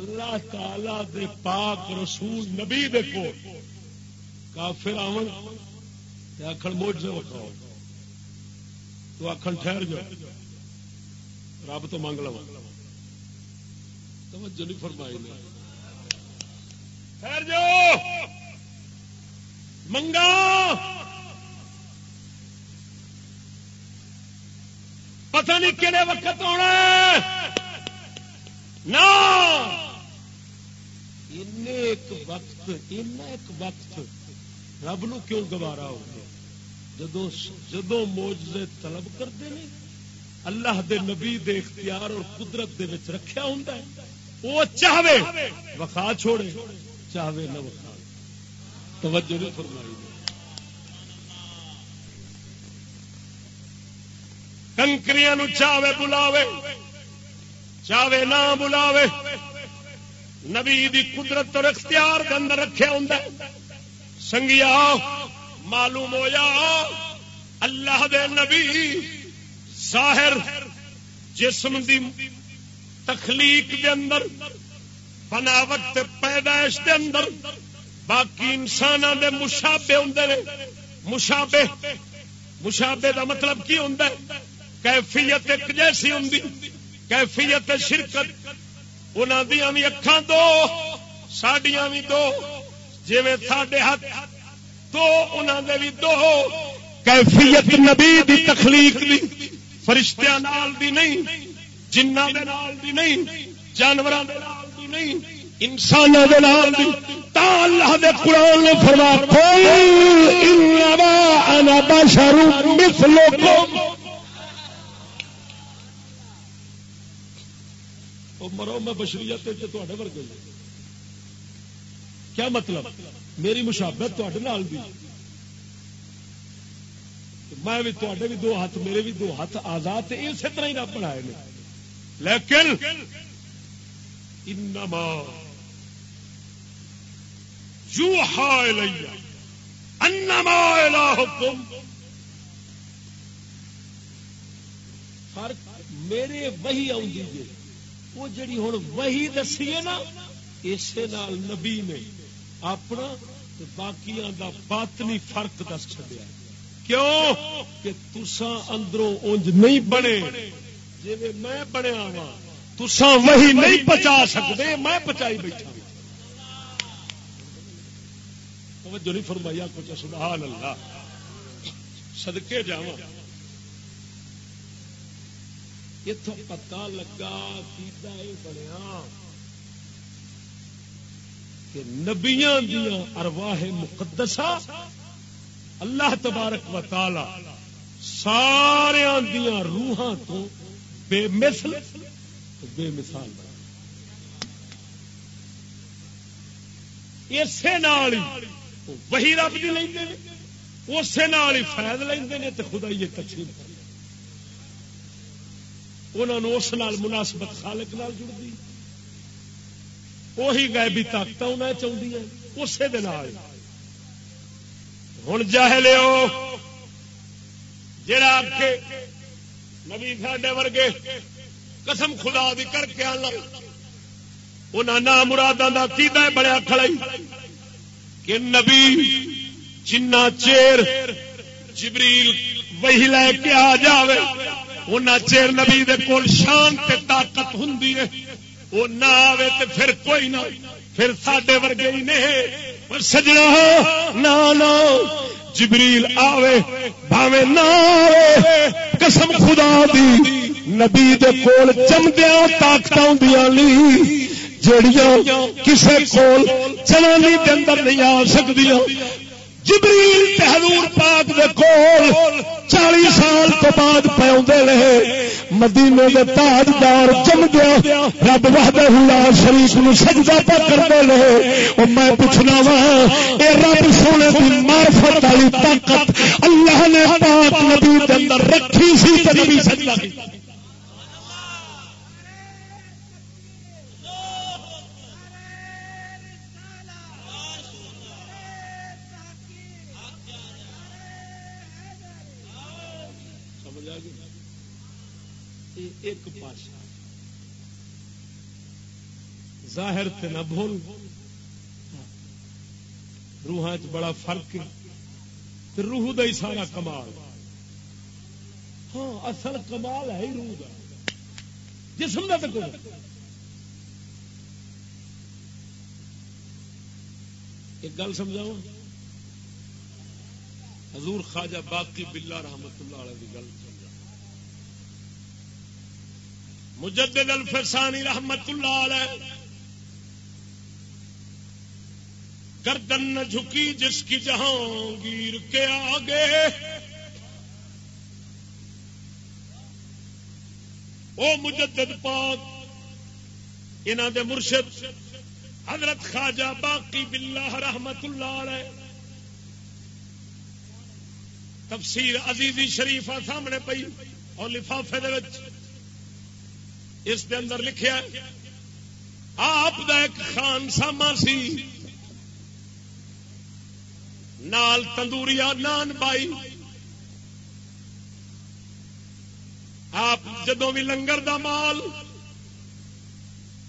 اللہ تعالی دے پاک رسول نبی دے کو کافر آمن آخر موجے وکھاؤ تو آخر ٹھہر جاؤ۔ رب تو منگ لو توجہ نہیں فرمائی ٹھہر جاؤ۔ منگا۔ پتہ نہیں کہڑے وقت ہونا نہ۔ ایک وقت ایک وقت رب نو کیوں گوارا ہو گیا؟ جدو جدو موجے طلب کرتے ہیں، اللہ دے نبی دے اختیار اور قدرت دے وچ رکھیا ہوں وہ چاہے وقا چھوڑے چاہے نہ وقا توجہ نہیں فرمائی۔ کنکریاں نو چاہے بلاوے چاہے نہ بلاوے۔ نبی دی قدرت اور اختیار کے اندر رکھے ہوں سنگیا، معلوم ہوا اللہ دے نبی ظاہر جسم دی تخلیق دے اندر، بناوٹ پیدائش دے اندر باقی انسان دے مشابے ہوں مشابے مشابے دا مطلب کی ہوں کیفیت ایک جیسی ہوں کیفیت شرکت انہوں دیا بھی اکھان دو سڈیا بھی دو جی سڈے ہاتھ دو انہوں دے بھی دو کیفیت نبی دی تخلیق دی فرشتیاں نال دی نہیں جنہ دے نال دی نہیں جانوراں دے نال دی نہیں انسانوں دے نال دی تا اللہ دے قرآن نے قل انما انا بشر مثلکم مرو، میں بشریت ورگے کیا مطلب؟ میری مشابت تے بھی۔ میں بھی تے بھی دو ہاتھ، میرے بھی دو ہاتھ آزاد اسی طرح ہی رب بنائے لیکن انما یوحا انما الہکم۔ فرق میرے وہی آؤں وہ جڑی ہوں وہی دسی ہے نا، اسے نال نبی نے اپنا باقی دا باطنی فرق دس چڑیا کیوں؟ کہ تسا اندروں انج نہیں بنے۔ جی میں بنیا وا تسا وہی نہیں پچا سکتے میں پچائی بیٹھا جو نہیں فرمایا کچھ سبحان اللہ۔ سدکے جا اتوں پتا لگا بنیا کہ نبیا دیا ارواہ مقدسہ اللہ تبارک و تعالی سارا دیا روحاں تو بے مثل بے مثال اسی نال وہی رب بھی لے اسی نال ہی فائد لے تو خدا یہ تقسیم انہوں اس نال مناسبت خالق نال جڑتی۔ وہی غیبی طاقت انہیں چاہیے اسی دن ہوں جہ لو جا کے نبی ساڈے ورگے قسم خدا دی کر کے آنا انہوں نام مرادہ کا کیدا بڑا کھڑائی کہ نبی جنا چیر جبریل وہی لے کے آ جائے ان چیر نبی دے کول شان تے طاقت ہوں وہ نہ آئے تو پھر کوئی نہ، پھر ساڈے ورگے ہی نہیں سجنا نہ جبریل آوے، بھاوے نہ آوے۔ قسم خدا دی، نبی دے کول چمدیا طاقت جڑیاں کسے کول چلانی کے اندر نہیں آ سکتی جبریل تے حضور پاک دے کول چالی سال تو بعد پاؤں رہے۔ مدینے دے تاجدار جم گیا۔ رب وحدہ لا شریف نو سجدہ پا کرتے رہے۔ او میں پوچھنا وا، اے رب سونے دی معرفت والی طاقت اللہ نے پاک نبی دے اندر رکھی سی تے نبی سجدہ کیتا ظاہر تے نہ بھول۔ روح بڑا فرق تے روح دا ہی سارا کمال۔ ہاں اصل کمال ہے ہی روح کا جسم کا تو ایک گل سمجھاؤ حضور خواجہ باقی بلا رحمت اللہ علیہ کی گل مجدد الفسانی رحمت اللہ علیہ۔ گردن نہ جھکی جس کی جہانگیر کے آگے۔ او مجدد پاک انہوں دے مرشد حضرت خواجہ باقی باللہ رحمت اللہ علیہ۔ تفسیر عزیزی شریفہ سامنے پئی اور لفافے دے وچ۔ اس دے اندر لکھیا ہے، آپ دا ایک خان ساما سی۔ نال تندوریا نان بائی آپ جدو بھی لنگر دا مال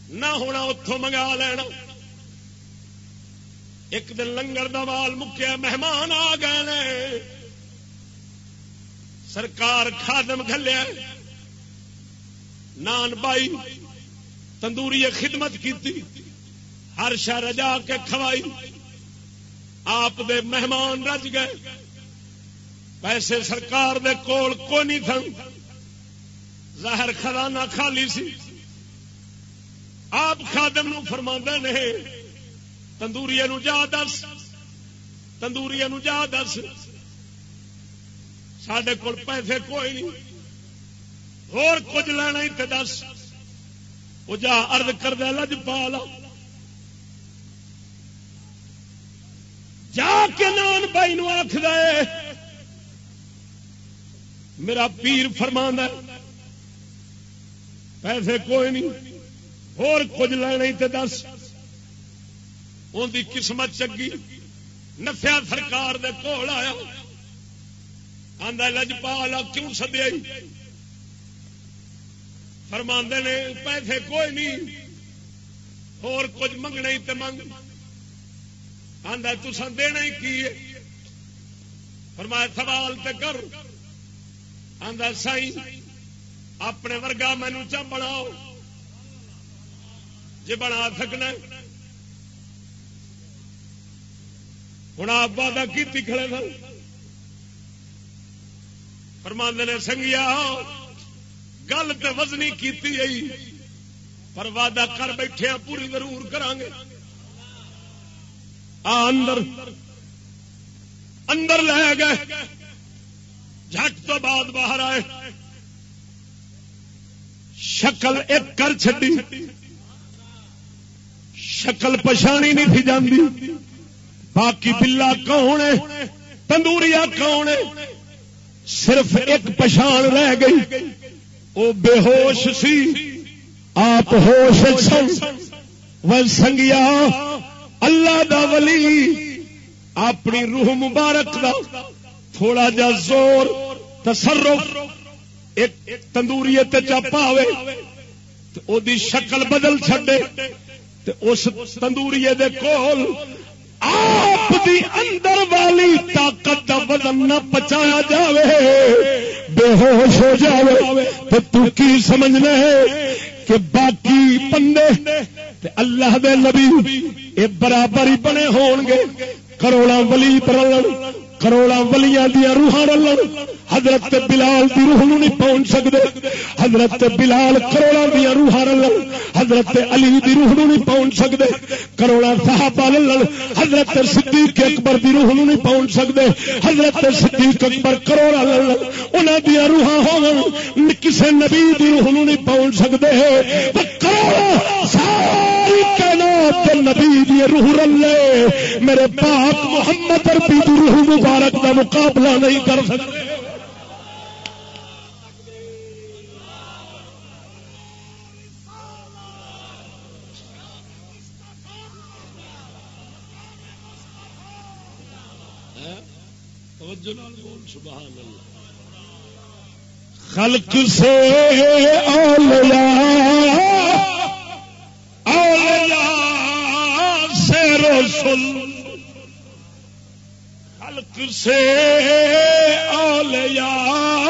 نہ ہونا اتوں منگا لینا۔ ایک دن لنگر دا مال مکیا، مہمان آ گئے سرکار خادم گلیا نان بائی تندوری خدمت کی ہر شہر رجا کے کھوائی۔ آپ دے مہمان رج گئے۔ پیسے سرکار دے کول کو نہیں تھن ظاہر خزانہ خالی سی۔ آپ خادم نو فرما نے تندوری نو جا دس۔ تندوری نو جا دس۔ سڈے کول پیسے کوئی نہیں۔ اور کچھ لینا ہی تو دس۔ وہ جا ارد کر دیا لج پا لا جا کے نان بھائی نو آخ میرا پیر فرما پیسے کوئی نہیں اور کچھ لینا تو دس۔ ان کی قسمت چگی نفیا سرکار دے کول آیا۔ آدھا لجپالا کیوں سدیا فرما نے، پیسے کوئی نہیں اور کچھ منگنا ہی تو منگ۔ آدھا تسان دینا ہی کی فرمایا، سوال تے کر۔ آدھا سائی، اپنے ورگا مینو چا بناؤ۔ جی بنا سکنا ہوں آپ وعدہ کی کھڑے سن۔ پرماند نے، سنگیا، گل تو وزنی کی پر وعدہ کر بیٹھے ہاں، پوری ضرور کران گے اندر اندر لے گئے۔ جھٹ تو بعد باہر آئے۔ شکل ایک کر چڈی شکل پچھانی نہیں تھی جاندی۔ باقی بلا کون ہے؟ تندوریا کون ہے صرف ایک پچھان رہ گئی۔ وہ بے ہوش سی۔ آپ ہوش سن۔ سنگیا۔ اللہ دا ولی، اپنی روح مبارک دا تھوڑا جا زور، تصرف، ایک تندوری چاپا ہوئے شکل بدل چڈے اس تندوری دے کول آپ دی اندر والی طاقت دا وزن نہ پچایا جاوے، بے ہوش ہو جاوے تو تو کی سمجھنا ہے کہ باقی بندے اللہ دے نبی اے برابر ہی بنے ہون گے کروڑا ولی پرلن کروڑا ولیاں دیا روحان رلن۔ حضرت بلال دی روح نہیں پہنچ سکتے حضرت بلال کروڑا دیا روحان رلن۔ حضرت علی دی روح نہیں پہنچ سکتے کروڑا صحابہ للن حضرت صدیق اکبر دی روح نہیں پہنچ سکتے حضرت صدیق اکبر کروڑا للن انہاں دیا روحاں ہون کسے نبی دی روح نہیں پہنچ سکتے کروڑا ساری کائنات نبی دی روح رلے، میرے پاک محمد عربی دی روح مبارک کا مقابلہ نہیں کر سکتے۔ خلق سے اولیاء اولیاء خلق سے اولیاء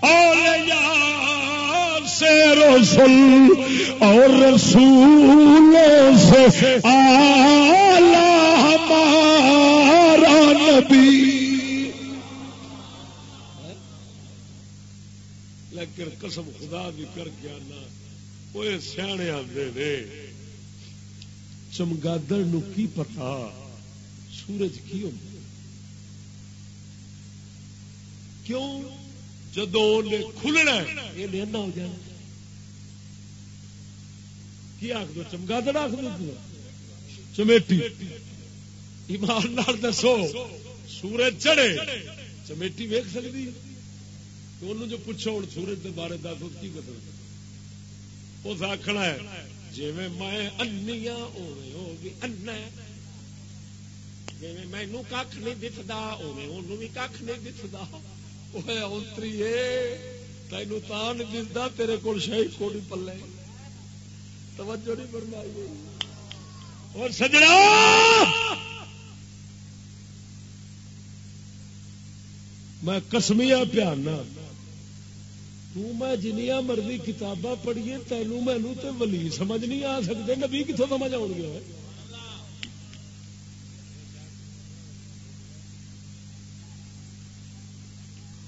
اولیاء سے رسول اور رسولوں سے آلہ ہمارا نبی۔ لیکن قسم خدا بھی کر کے آنا، وہ سیانے آتے چمگادڑ نو کی پتا؟ سورج کی ہو کیوں؟ جدو کھلنا یہ لینا ہو جانا کی آخ دو؟ چمگادڑ آخ دو چمیٹی۔ ایمان نال دسو، سورج چڑھے، چمیٹی ویک سکتی تو انہوں جو پوچھو ہوں سورج کے بارے دس کی مطلب؟ اس آخنا ہے جی میں انیا ہوگی ان مینو کھ نہیں دستا انہوں بھی کھ نہیں دستا اتری تینو تا نہیں دستا تیرے کو شاہی کوڑی پلے توجہ نہیں فرمائی اور سجڑا میں کسمیا پیانا میں جنیا مرضی کتاباں پڑھیے، تینوں مینو تو ولی سمجھ نہیں آ سکتے۔ نبی کتوں سمجھ آؤ گے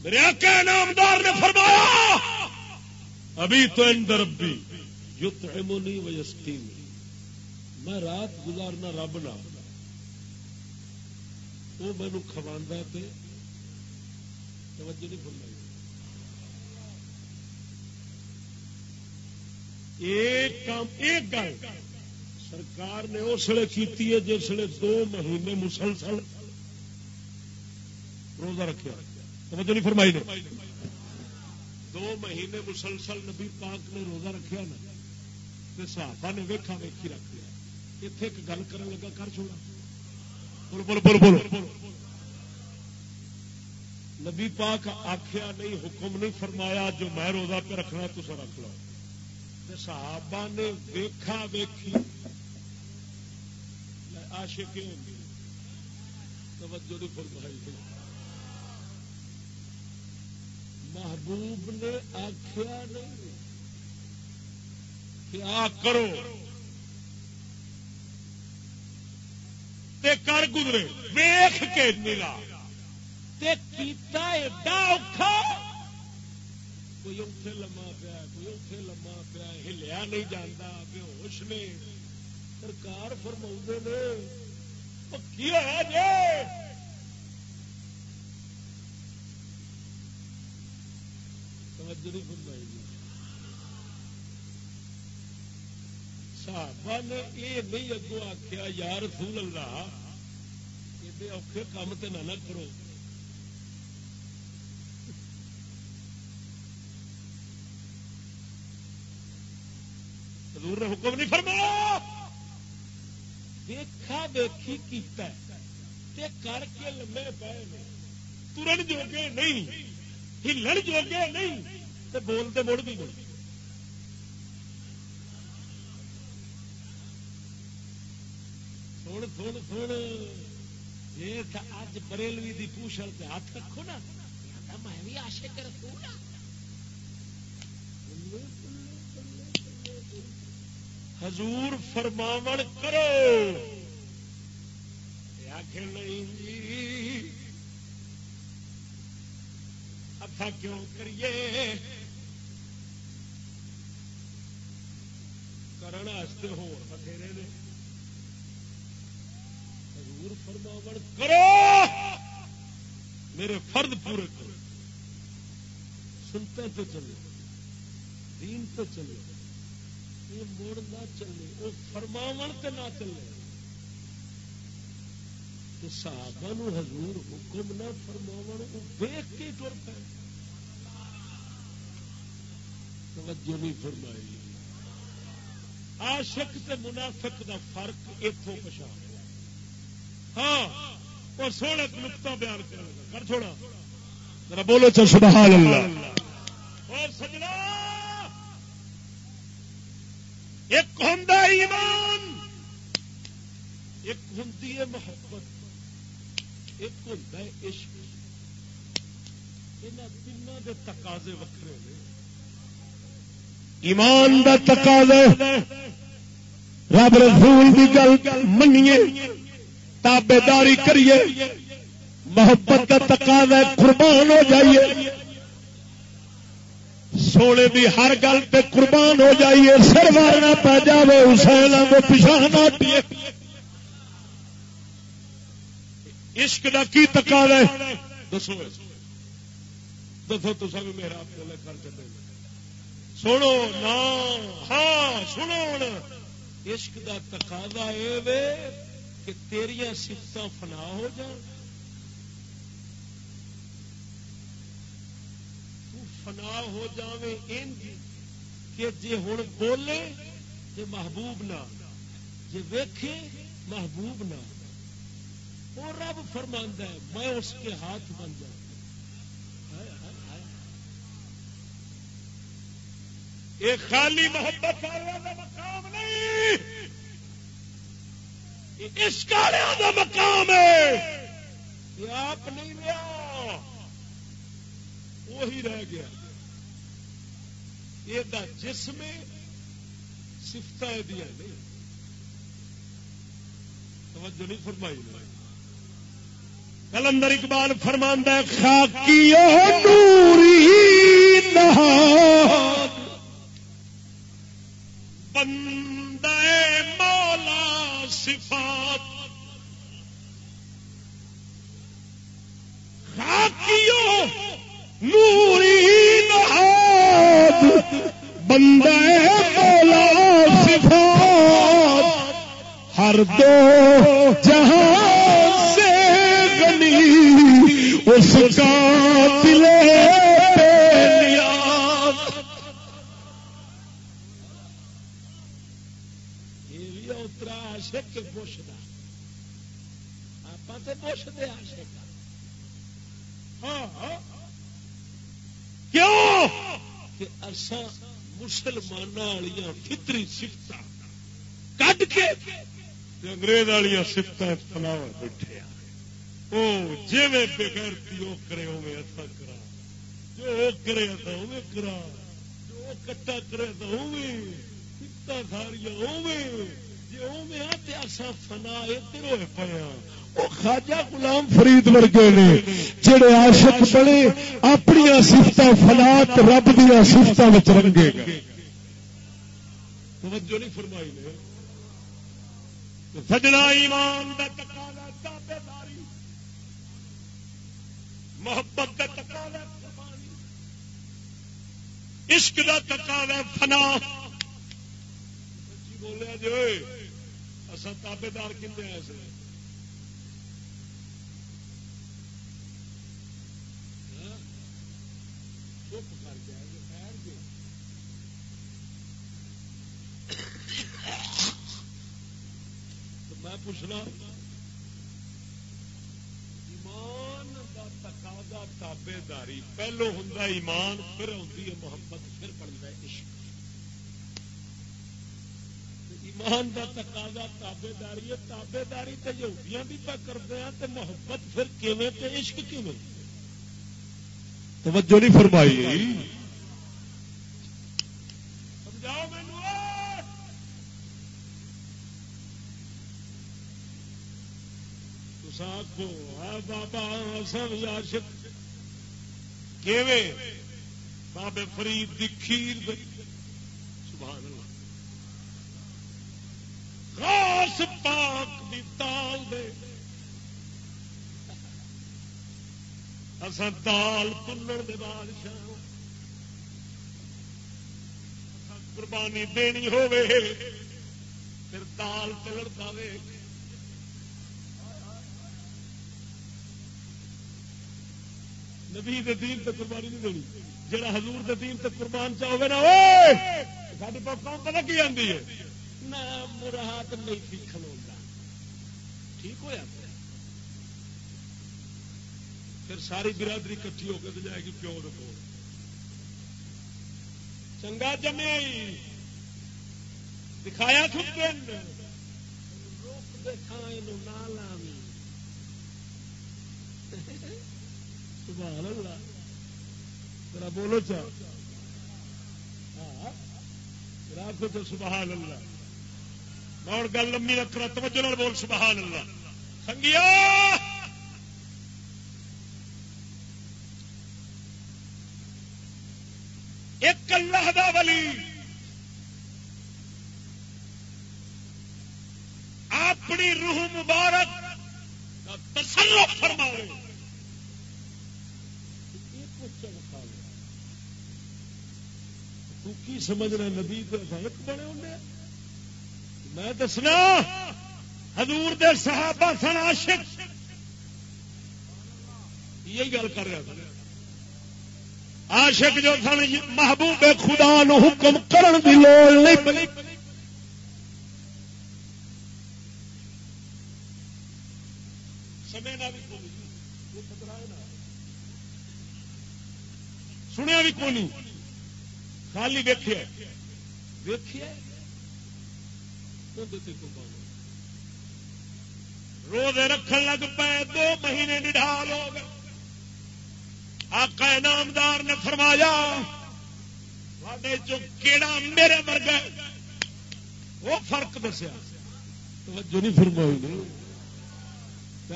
میرے آقا نامدار نے فرمایا، ابھی تو اندر ربی یت و یسکینی میں رات گزارنا رب نہ وہ مینو کھوا توجہ نہیں فرمائی۔ ایک کام، ایک گل۔ سرکار نے اس لیے کی جس لیے دو مہینے مسلسل روزہ رکھا توجہ نہیں فرمائی نے؟ دو مہینے مسلسل نبی پاک نے روزہ رکھا نا تو صحابہ نے ویکھا، ویکھی رکھ لیا۔ اتنے ایک گل کر لگا، کر چھوڑا۔ بول بول بول بول نبی پاک آخیا نہیں، حکم نہیں فرمایا، جو میں روزہ پہ رکھنا تو سر رکھ لو۔ صحابہ نے ویکھا ویکھی۔ آشے کیوں توجہ نہیں فرمائی محبوب نے آخیا نہیں کیا کرو۔ تے کر گزرے۔ ویخ کے ملا۔ کیتا ایڈا اوکھا۔ کوئی اوکھے لما پیا کوئی اوکھے لما ہلیا نہیں جانا بے ہوش نے سرکار فرما نے کی ہوا جی صحابہ نے یہ نہیں اگو آخیا یا رسول اللہ ایڈے اوکھے کام تے نہ کرو حضور نے حکم نہیں فرمایا۔ دیکھا دیکھی کیتا ہے تے کر کے لمے پے ترن جوگے نہیں، ہلن جوگے نہیں تے بولتے مڑ بھی نہیں۔ سن سن سن۔ اج بریلوی دی پوچھل سے ہاتھ رکھو نا۔ میں بھی آشے کر حضور فرماو کرو۔ آخر نہیں جی۔ اتھا کیوں کریے؟ کرنے ہو بتھیرے نے۔ حضور فرماو کرو۔ میرے فرد پورے کرو۔ سنتے تو چلے دین تو چلے یہ موڑ نہ چلے، وہ فرماو تے نہ چلے۔ تو صحابہ نو حضور حکم نہ فرماو ویخ کے ٹر پہ توجہ نہیں فرمائی۔ عاشق تے منافق دا فرق اتوں پچھا ہاں اور سونا نقطہ بیان کر چھوڑا۔ ذرا بولو چل سبحان اللہ۔ اور سجنا ایک ہوں ایمان ایک ہوں محبت۔ ایک ہوں عشق یہاں تینوں کے تقاضے وکرے نے۔ ایمان دا تقاضا رب رسول دی گل منیے۔ تابے داری کریے۔ محبت کا تقاضا قربان ہو جائیے۔ سونے دی ہر گل پہ قربان ہو جائیے۔ سر مارنا پہ جائے حسین کو پچھان ہٹیے۔ عشق کا کی تقاضا دسو دسو تو سب میرا اپنے کر چلے۔ سنو نا۔ ہاں سنو عشق دا تقاضا یہ کہ تیریا سفت فنا ہو جان۔ فنا ہو جاوے انج کہ جے ہوں بولے، جے محبوب نہ۔ جے ویکھے، محبوب نہ۔ وہ رب فرماندہ ہے، میں اس کے ہاتھ بن جاؤں۔ یہ خالی محبت کا مقام نہیں۔ اس کا مقام ہے۔ یہ آپ نہیں لیا وہی رہ گیا۔ یہ جسم سفت دیا۔ نہیں توجہ نہیں فرمائی۔ کلندر اقبال فرماندہ خاکی نوری بندے مولا صفات۔ خاکیو نوری نہاد۔ بندے مولا صفات۔ ہر دو جہاں اس کا آپ تو ہاں کیوں؟ کہ مسلمان والی فطری سفت کٹ کے انگریز والی سفت پلا بیٹھے ہاں۔ جی بغیرتی وہ کرے اوے اصا کرا۔ جو کرے اصا اوے کرا۔ جو کٹا کرے اصا اوے سکتا ساریا اوے جی اوے آتے اصا فنا ادھر ہوئے پیا ہاں۔ وہ خاجا غلام فرید ورگے نے جڑے عاشق بڑے اپنی سفت فلات رب دیا سفت رنگے گا توجہ نہیں فرمائی نے۔ سجنا ایمان کا محبت کا تقاضا قربانی عشق کا تقاضا فنا۔ سچی بولیا جو اصا تابے دار کھے ایسے ہاں؟ چپ کر کے میں پوچھنا تابے داری پہلو ہوں ایمان، پھر آتی ہے محبت، پھر بنتا ہے عشق. ایمان کا تقاضا تابے داری ہے تابے داری تو یہودیاں بھی پہ کرتے ہیں تو محبت پھر کیویں؟ تے عشق کیویں؟ توجہ نہیں فرمائی. سمجھاؤ مینو آخو بابا سب عاشق بابے فرید دی کھیر سبحان اللہ خاص پاک دی تال دے۔ اصل دال تلن دے بادشاہ۔ قربانی دینی ہوے پھر دال تلڑ دے نبی دین تے قربانی نہیں دینی۔ جہاں حضور دے دین تے قربان چاہے نا ساری قوم پتا کی آتی ہے؟ نہ مراد نہیں سی کھلوا ٹھیک ہوا پھر ساری برادری کٹھی ہو کے تو جائے گی پیو رکھو چنگا جمے دکھایا تھوک روک دیکھا نہ لاوی سبحان اللہ ذرا بولو چاہ کو تو سبحان اللہ اور گل لمبی رکھنا توجہ بول سبحان اللہ سنگیا ایک اللہ دا ولی اپنی روح مبارک تصرف فرماوے کی سمجھنا نبی ایک بنے ہونے میں دسنا، حضور دے صحابہ سن عاشق۔ یہی گل کر رہا تھا عاشق جو سن محبوب خدا نو حکم کرن دی لوڑ نہیں پلی سنیا بھی کون خالی ویخیا ویخیا روز رکھن لگ پے دو مہینے نڈال ہو گئے۔ آقا نامدار نے فرمایا کیڑا میرے ورگا وہ فرق دسیا۔ توجہ نہیں فرمائی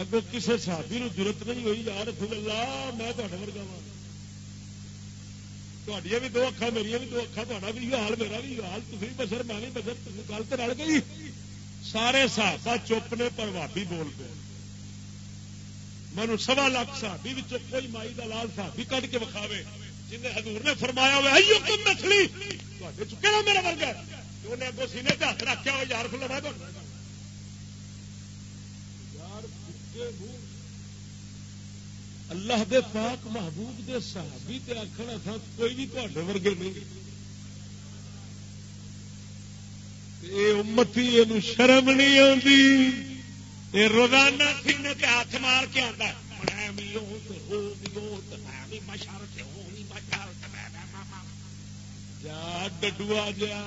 اگر کسی صحابی نو ضرورت نہیں ہوئی یار رسول اللہ میں ورگا وا بھی دو اکھا میری بھی دو اکھا تا بھی حال میرا بھی حال تھی بسر میں بھی بسر گل تو رل گئی سارے صحابہ چپ نے پر بھابی بول پے مینو سوا لاکھ صحابی بھی چپ کوئی مائی کا لال صحابی کٹ کے وکھاوے جن حضور نے فرمایا ہوا نسلی چکے میرا ورگا انہیں اگو سینے کا ہاتھ رکھا ہوا یار فلما اللہ دے پاک محبوب دے صحابی تے آخر تھا، کوئی بھی تے ورگے نہیں۔ امتی یہ شرم نہیں آتی یہ روزانہ سینے تے ہاتھ مار کے آتا ہاں جا ڈڈوا جا۔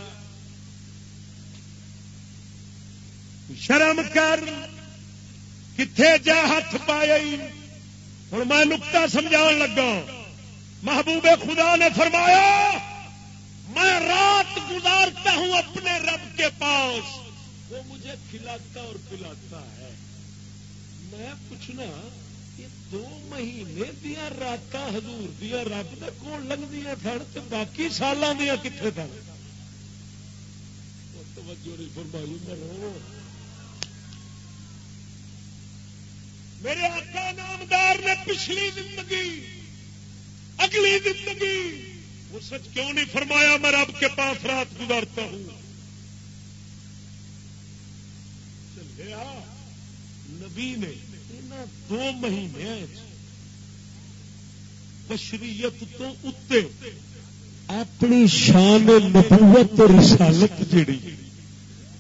شرم کر کتنے جا ہاتھ پائی؟ ہوں میں نکتا سمجھا لگا۔ محبوب خدا نے فرمایا، میں رات گزارتا ہوں اپنے رب کے پاس۔ وہ مجھے کھلاتا اور پلاتا ہے۔ میں پوچھنا دو مہینے دیا رات ہزور دیا رب نے کون لگتی سن باقی سالوں دیا کتنے تھن توجہ نہیں فرمائی مرو میرے آقا نامدار نے پچھلی زندگی، اگلی زندگی، وہ سچ کیوں نہیں فرمایا میں رب کے پاس رات گزارتا ہوں؟ چلے نبی نے دو مہینے بشریت تو اتنے اپنی شان نبوت رسالت جڑی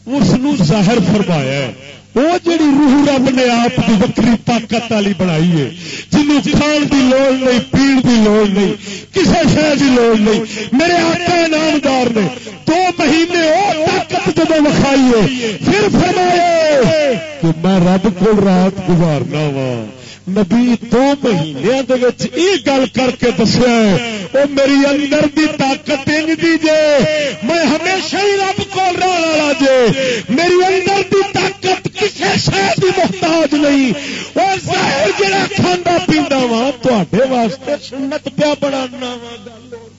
اس ظاہر فرمایا ہے۔ وہ جڑی روح رب نے آپ کی وکری طاقت والی بنائی ہے جنوب کھان کی لوڑ نہیں پیڑ کی لوڑ نہیں کسی شہر کی لوڑ نہیں، میرے آقا انعامدار نے دو مہینے وہ طاقت جب وکھائی ہے، پھر فرمایا کہ میں رب کو رات گزارنا وا نبی دو مہینے گل کر کے دسیا وہ میری اندر دی طاقت دی جے، میں ہمیشہ ہی رب کو والا جے۔ میری اندر دی طاقت کسی شہر کی محتاج نہیں۔ وہ ظاہر جڑا کھانا پیندا وا تے واسطے سنت پیا بنانا وا گل۔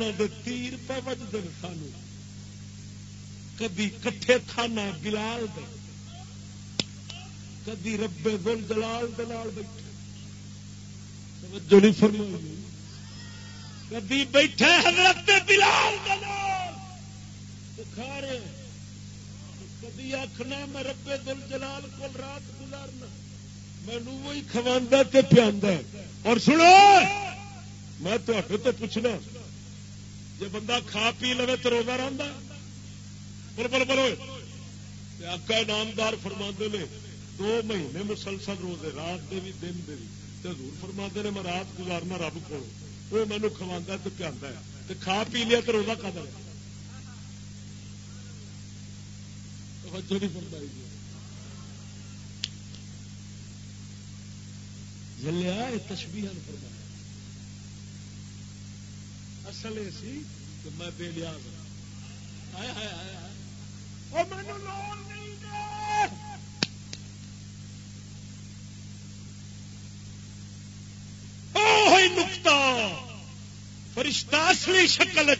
تیرے دے تیر پہ وجد سانو۔ کدی کٹھے کھانا بلال دے، کدی ربے دل دلال دلال بیٹھے۔ توجہ نہیں فرمائی۔ کدی بیٹھے حضرت بلال دلال کھا رہے کدی آخنا میں ربے دل جلال کو رات گزارنا۔ مینو وہی کھوانا پیا اور سنو، میں تو پوچھنا۔ جی بندہ کھا پی لو تو روزہ رہتا بول بول بولو آکا نامدار فرما نے، دو مہینے مسلسل روزے، رات دے بھی دن دے بھی حضور فرما نے، میں رات گزارنا رب کو وہ مینو کھوا تو پیا کھا پی لیا تو روزہ کھا دیا جلیا تشبیہ فرمایا اصل یہ سی کہ میں بے نیاز نکتا فرشتہ اصلی شکل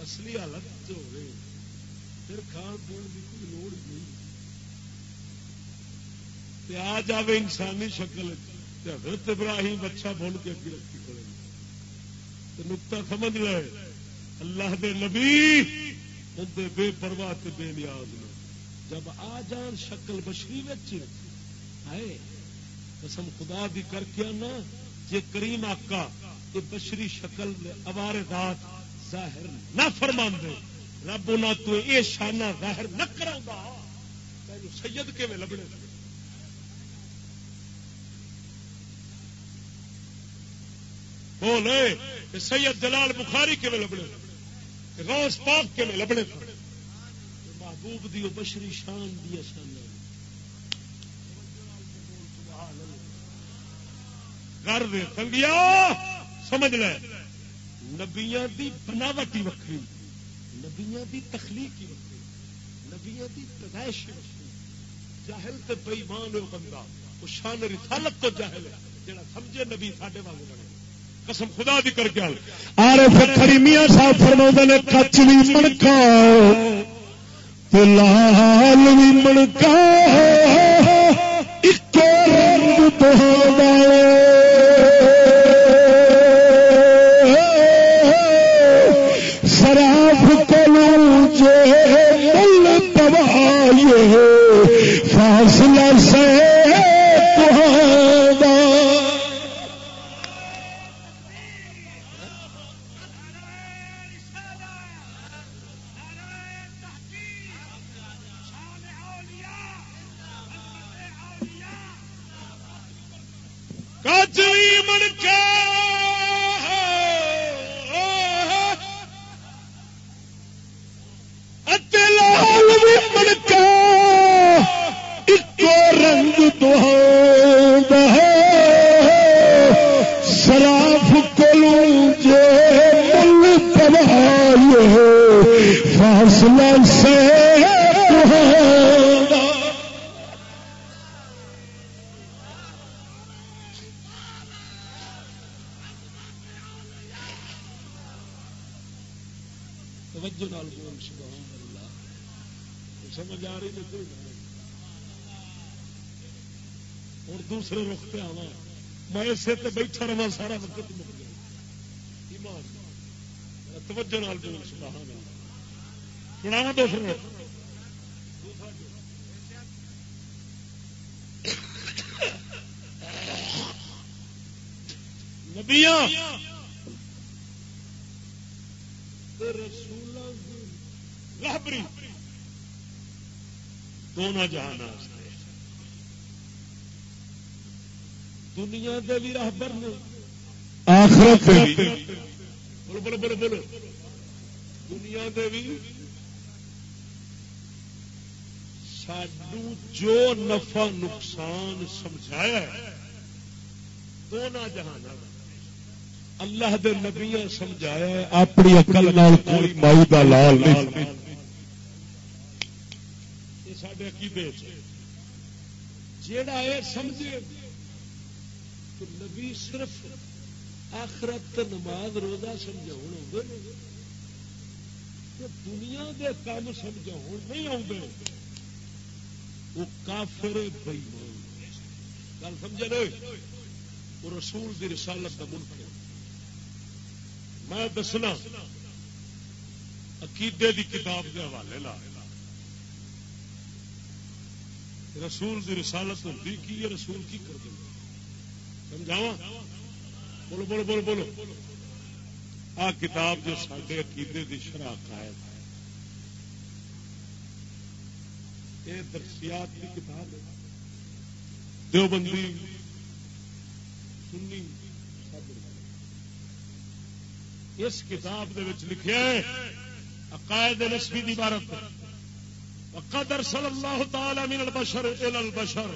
اصلی حالت پھر کھان پیڑ کی کوئی لوڑ نہیں۔ آ جائے انسانی شکل ابراہیم اچھا بول کے اگے رکھی کرے تو سمجھ لے۔ اللہ دے نبی اندر بے پرواہ بے نیاز نے۔ جب آ جان شکل بشری آئے قسم خدا دی کر کے نا جے کریم آقا یہ بشری شکل اوار دات ظاہر نہ فرما دے رب نہ تو یہ شانہ ظاہر نہ کرا سید کے میں لبنے؟ لگے بولے سید جلال بخاری کے لبنے روز پاک کے لبنے محبوب دی بشری شان دی شان۔ کر دے سمجھ لے۔ نبیا دی بناوٹ ہی وکری نبیا دی تخلیق ہی وکری نبیا دی پیدائش وکری جاہل تے بےمان ہو بندہ، وہ شان رسالت تو جاہل ہے، جڑا سمجھے نبی ساڈے واگ بنے۔ قسم خدا دی کر کے آرے پھر میاں صاحب فرما نے کچ بھی مڑکا لال بھی مڑکا ایک رنگ تو سر تے بیٹھا رہا سارا وقت مک گیا۔ توجہ نال سنا دو سر نبیا رابری دونوں جہان دنیا دے بھی راہبر نے. آخرت بولو بولو بولو بولو. دنیا دے بھی. سڈو جو نفع نقصان سمجھایا دونوں جہان اللہ دے نبیا سمجھایا اپنی اقل کوئی مائی کا لال نہیں سڈے عقیدے جیڑا یہ سمجھے نبی صرف آخرت نماز روزہ سمجھا دنیا دے کام سمجھا نہیں آتے وہ کافر بئیمان گل سمجھے نہیں وہ رسول دی رسالت کا ملک ہے۔ میں دسنا، عقیدے دی کتاب کے حوالے لا۔ رسول دی رسالت ہوتی کی رسول کی کر دیں سمجھاوا بولو بولو بولو بولو۔ آ کتاب جو سارے عقیدے کی شرح قائد ہے۔ یہ درسیات کی کتاب ہے۔ دیوبندی، سنی اس کتاب دے وچ لکھیا ہے، عقائد نسبی دی عبارت وقدر صلی اللہ تعالی من البشر الى البشر۔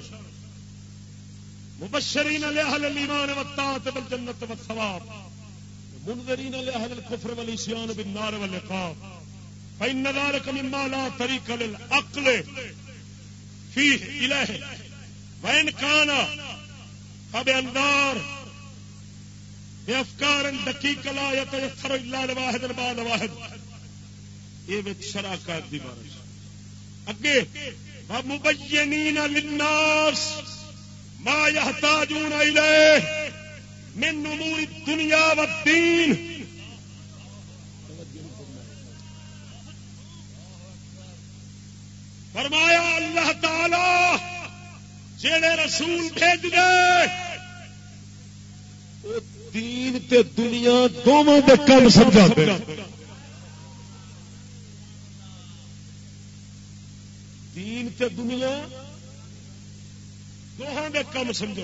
مبشرین لأهل الإيمان والطاعة بالجنة والثواب منذرين لأهل الكفر والإسيان بالنار والعقاب فإن ذلك مما لا طريق للعقل فيه إليه وإن كان فبأنذار افکار ڈکی کلا یا تر اللہ واحد بعد واحد۔ یہ شرع قائد دی بارش۔ اگے مبینین للناس ما يحتاجون الیہ من نمور الدنیا والدین فرمایا اللہ تعالی جڑے رسول بھیج دے دین تے دنیا دونوں دے کم سمجھا دے۔ دین تے دنیا دونوں دے کم سمجھا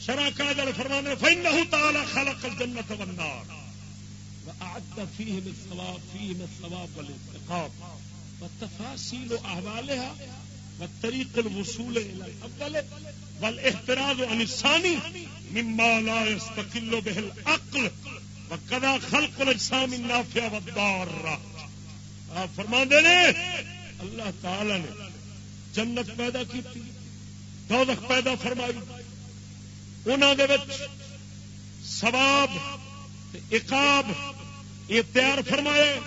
شرع قادر فرمانے، فإنه تعالى خلق الجنة والنار وأعد فيهم الثواب فيهم الثواب والانتقام۔ وتفاصيل أهوالها والطريق الوصول الى الافضل والاحتراز عن الثاني مما لا يستقل به العقل وكذا خلق الاجسام النافع والضار فرما دے اللہ تعالی نے جنت پیدا کی دوزخ پیدا فرمائی۔ انہوں دے وچ ثواب یہ تیار فرمائے۔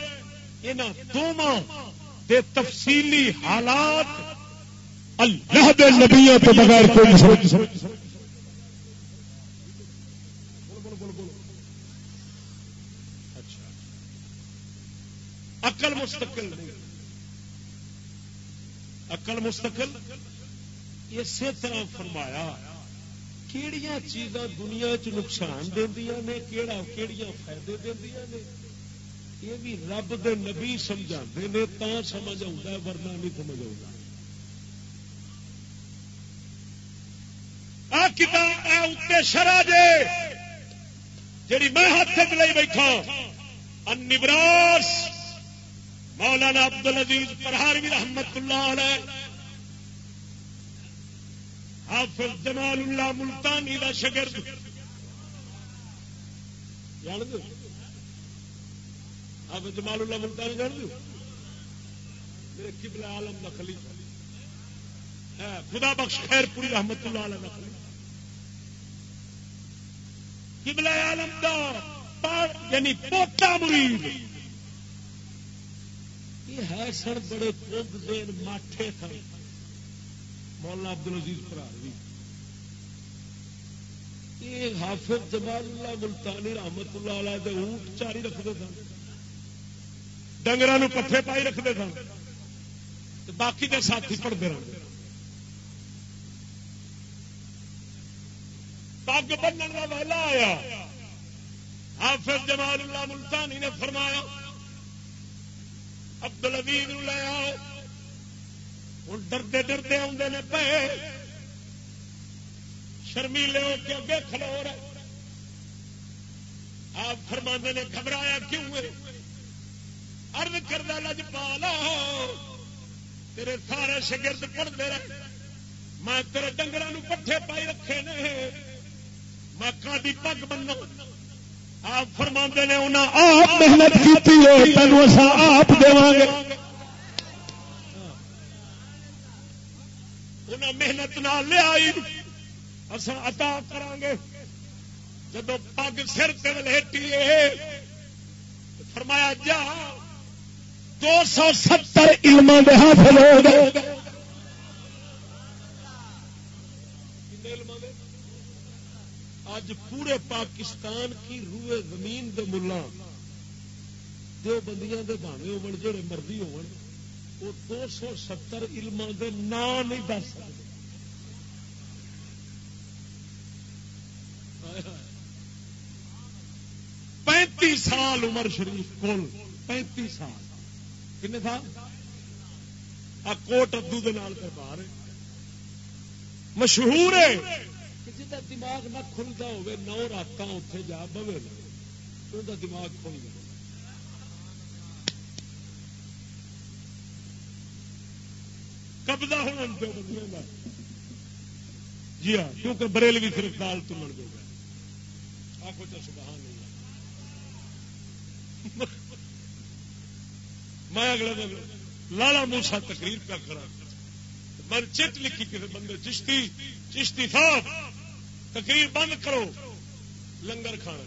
انہاں دوواں دے تفصیلی حالات اللہ دے نبیوں تو بغیر کوئی سوچ اقل مستقل نہیں۔ اقل مستقل؟ اسی طرح فرمایا، کیڑیاں چیزاں دنیا چ نقصان دیا نے، کیڑا کیڑیاں فائدے دیا نے۔ یہ بھی رب دے نبی سمجھا نے تا سمجھ آتا ورنہ نہیں سمجھ آتا شرا جے جی میں ہاتھ چ بیٹھا انبراس مولانا عبد العزیز پرہاروی رحمت اللہ علیہ، حافظ جمال اللہ ملتانی کا شگرد۔ جان دو؟ حافظ جمال اللہ ملتانی جان دو؟ میرے قبلہ عالم کا خلیفہ۔ خدا بخش خیر پوری رحمت اللہ علیہ خلیفہ۔ قبلہ عالم دا یعنی پوتا مرید۔ یہ ہے سر بڑے کب دین ماٹھے تھے مولانا عبد العزیز پراروی یہ حافظ جمال اللہ ملتانی رحمت اللہ علیہ دے اونٹ چاری رکھتے سن۔ ڈنگر پٹھے پائی رکھتے سن۔ باقی دے ساتھی پڑھتے رہتے پگ بننے کا ویلا آیا۔ حافظ جمال اللہ ملتانی نے فرمایا ابد الدیب لے آؤ۔ ہوں ڈردے ڈردے آدھے نے پے۔ شرمیلے ہو کے اگے کھلو رہے۔ آپ فرمانے نے گھبرایا کیوں ارد کردہ لج پالا تیرے سارے شگرد پڑھتے رہے۔ میں تیرے ڈنگر پٹھے پائی رکھے نے۔ میں کادی پگ بننا۔ آپ فرما نے انہیں آپ محنت کی تین آپ گے انہیں محنت نہ لیا اصا ادا کر گے جب پگ سر تیٹی فرمایا جا دو سو ستر علم ہو گئے۔ آج پورے پاکستان کی روئے زمین دے ملا دو بندیاں دے بھاوے ہو جڑے مرضی ہو وہ دو سو ستر علم دے نا نہیں دس سکتے پینتی سال عمر شریف کول پینتی سال۔ کنے سال؟ آ کوٹ ادو دال دربار مشہور ہے۔ جا دماغ نہ کھلتا ہوے نو رات اتے جا بوے ان دماغ کھل گیا قبضہ ہونا پہ بندے کا جی ہاں کیونکہ بریل بھی صرف دال تمن دے گا۔ آپ کو سبحان نہیں میں اگلے دن لالا موسا تقریر پہ کرا میں چٹ لکھی کسی بندے، چشتی چشتی صاحب۔ تقریر بند کرو۔ لنگر کھانا۔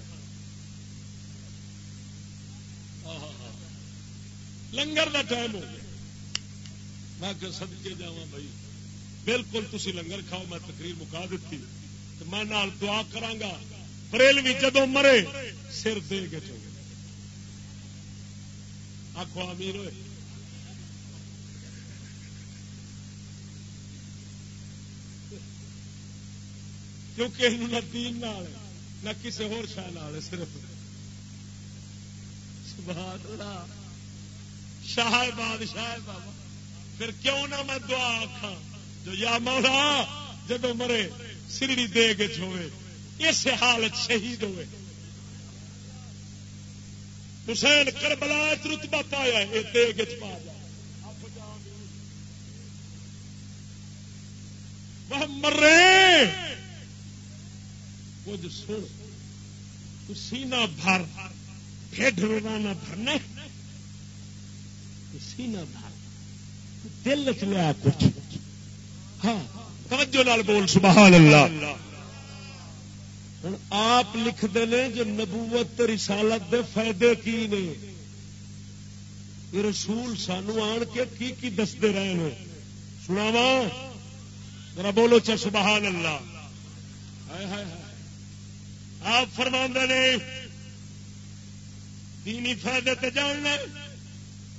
لنگر کا ٹائم ہو گیا۔ میں سد کے جا بھائی۔ بالکل تھی لنگر کھاؤ، میں تقریر مکا دیتی۔ تو میں نال دعا کرا بریلوی جدو مرے، سر دے کے چلے۔ آخو امیر ہوئے۔ کیونکہ نہ دین نال نہ کسی ہو شاہ صرف سبحان اللہ۔ شاہ بادشاہ بابا۔ پھر کیوں نہ میں دعا آخا جو یا مولا جب مرے سرڑی دے کے چھوئے اس حالت شہید ہوئے۔ حسین کربلا رتبہ پایا یہ دے کے پا وہ مرے۔ کچھ سن سینہ بھر ڈھڈ روزانہ بھرنا سینہ بھر دل چ لیا کچھ ہاں توجہ نال بول سبحان اللہ ہوں آپ لکھتے ہیں جو نبوت رسالت دے فائدے کی نے یہ رسول سانو آن کے کی کی دستے رہے ہیں سناوا ذرا بولو چا سبحان اللہ ہائے ہائے آپ فرما نے، دینی فائدے تے جان لے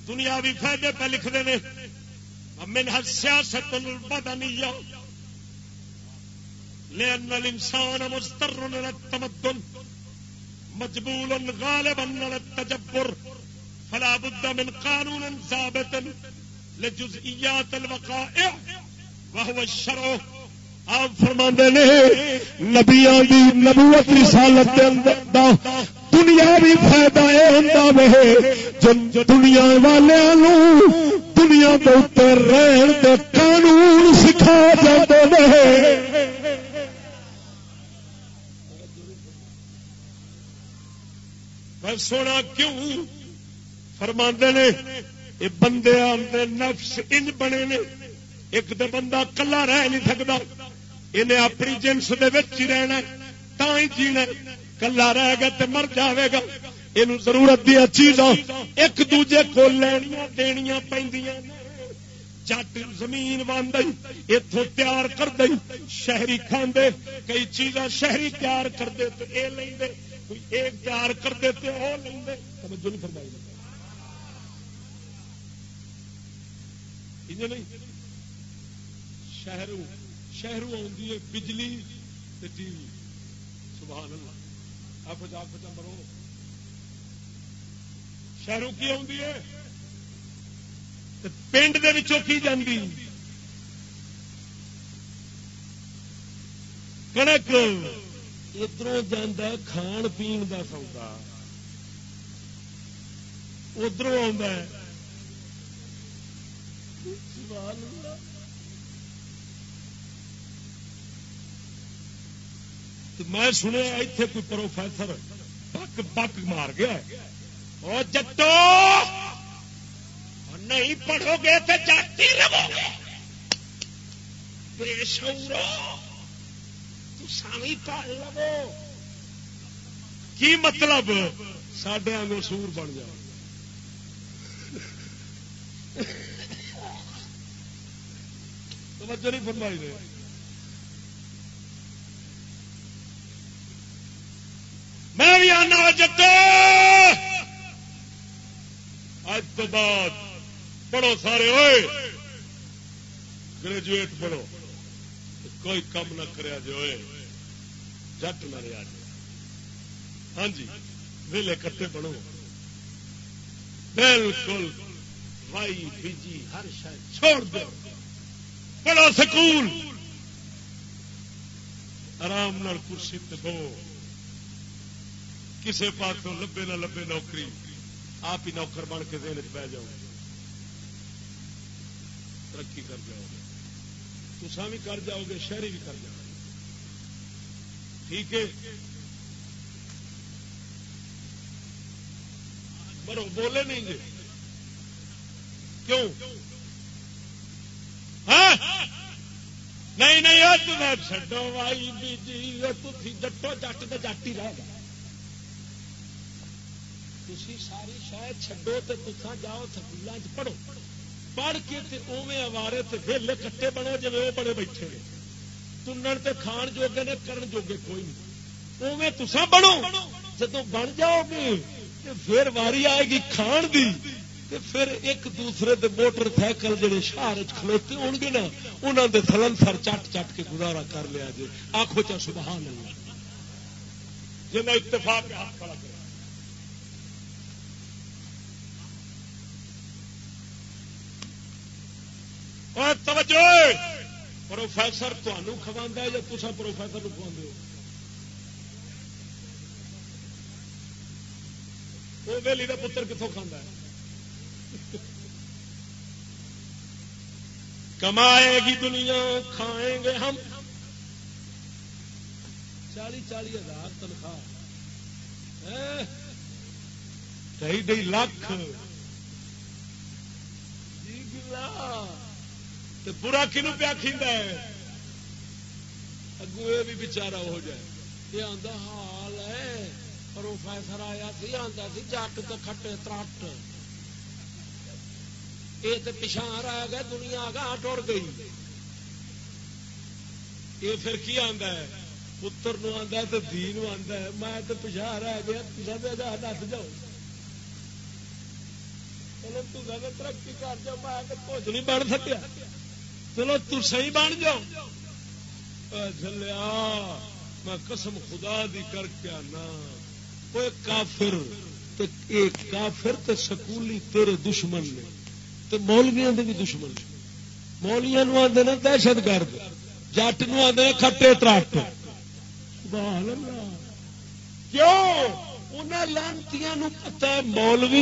دنیاوی فائدے پہ لکھتے ہیں من ہر سیاست البدنیہ لأن الإنسان مستر من مجبول غالبا على فلا بد من قانون ثابت لجزئيات الوقائع، وهو الشرع۔ آپ فرما نے نبیا کی نبوت رسالت دا دنیا بھی فائدہ یہ ہوتا ہے دنیا والوں دنیا کے اتر رہن کے قانون سکھا جاتے ہیں سونا کیوں فرما نے یہ بندے آتے نفس ان بنے نے، ایک تو بندہ کلا رہ نہیں سکتا۔ انہیں اپنی جنس ہی رہنا تا ہی جینا کلا رہ گا تو مر جائے گا۔ یہ ضرورت دیا چیزاں ایک دوجے کو لینیا دنیا پہ جٹ زمین باندھ اتوں تیار کر دئی شہری کھاندے، کئی چیزاں شہری تیار کر دے تو یہ لیں کوئی ایک تیار کر دے تو وہ لیں توجہ نہیں فرمائی۔ نہیں۔ شہروں شہروں آدھی ہے، بجلی ٹی وی۔ سبحان اللہ۔ آپ جا کے مرو۔ شہروں کی آدھی ہے؟ پنڈ دے کی جاندی؟ کنک۔ ادھر جانا کھان پی کا سودا۔ ادھر آ میں سنیا اتنے کوئی پروفیسر بک بک مار گیا اور جتو! نہیں پڑھو گے تو جاتی رہو گے۔ بے شورو تھی پڑھ لو۔ کی مطلب؟ سڈے آگے سور بن جاؤ۔ توجہ نہیں فرمائی رہے میں اج تو بعد پڑھو سارے ہوئے گریجویٹ پڑھو۔ کوئی کم نہ کریا جو ہوئے جٹ نہ رہا جی ہاں جی ویلے کٹے پڑھو۔ بالکل بھائی بیجی ہر شاید چھوڑ دو۔ پڑھو سکول۔ آرام نال کرسی دکھو کسی پاس لبے نہ لبے نوکری، آپ ہی نوکر بن کے دین بہ جاؤ۔ ترقی کر جاؤ۔ گے تسا بھی کر جاؤ گے، شہری بھی کر جاؤ۔ گے ٹھیک ہے؟ مرو، بولے نہیں جی۔ کیوں؟ ہاں؟ نہیں نہیں چڈو وائی بیجی جٹو جٹ تو جٹ ہی رہ گا تھی ساری شاید چڈو تو تسا جاؤ سکولوں پڑھو۔ پڑھ کے اوے اوارے ویلے کٹے بنے جی وہ بڑے بیٹھے تنن تے کھان جوگے نے کرن جوگے کوئی نہیں۔ اوے تسا بنو۔ جدو بن جاؤ گے پھر واری آئے گی کھان دی پھر ایک دوسرے دے موٹر سائیکل جڑے شہر کھلوتے ہو گے نا انہوں دے تھلن سر چٹ چٹ کے گزارا کر لیا جی آخو چا سبحان اللہ۔ جن اتفاق ہاتھ کھڑا توجہ! پروفیسر تمہوں کھوا یا تصا پروفیسر کھوا وہ ویلی کا پتر کتوں کھانا ہے؟ کمائے گی دنیا، کھائیں گے ہم۔ چالی چالی ہزار تنخواہ۔ کئی ڈی لاکھ۔ جی، برا کنو پیا کھیندا ہے؟ اگو یہ بھی بچارا ہو جائے۔ یہ آدھا حال ہے پروفیسر آیا سی آتا سی جٹ تو کھٹے ترٹ۔ یہ تو پچھا رہ گیا دنیا گاہ ٹر گئی۔ یہ پھر کی آتا ہے؟ پتر نو آتا ہے تو دھی نو آتا ہے۔ میں تو پچھا رہ گیا تصا دس جاؤ۔ چلو ترقی کر جاؤ، میں کچھ نہیں بن سکیا۔ چلو تسا ہی بن جاؤ۔ چلیا میں قسم خدا دی کر کے آنا۔ کوئی کافر کافر تے سکولی تیرے دشمن نے۔ تے مولویا دے بھی دشمن مولیا نو آدھے نا دہشت گرد، جٹ نو آدھے کھٹے تراٹ کیوں؟ انہیں لانتی پتا مولوی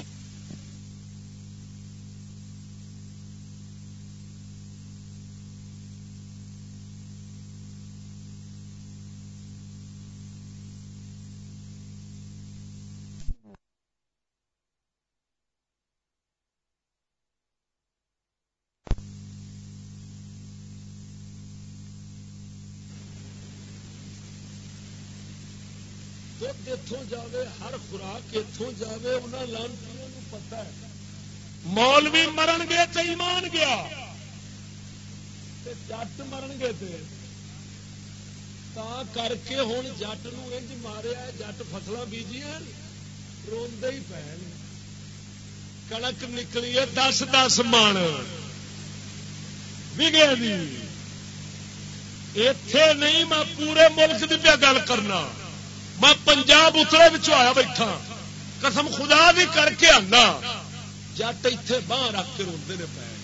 اتوں جائے ہر خوراک اتوں جائے انہیں لانتی پتا ہے۔ مولوی مرن گے تو ایمان گیا۔ جٹ مرن گے تا کر کے ہوں جٹ نج ماریا جٹ فصل بیجی روندے ہی پے کنک نکلی ہے، دس دس من۔ بگے اتے نہیں میں پورے ملک کی پہ گل کرنا۔ میں پنجاب اترے بچوں آیا بیٹھا۔ قسم خدا بھی کر کے آنا۔ جٹ اتے باہ رکھ کے روتے نے پے۔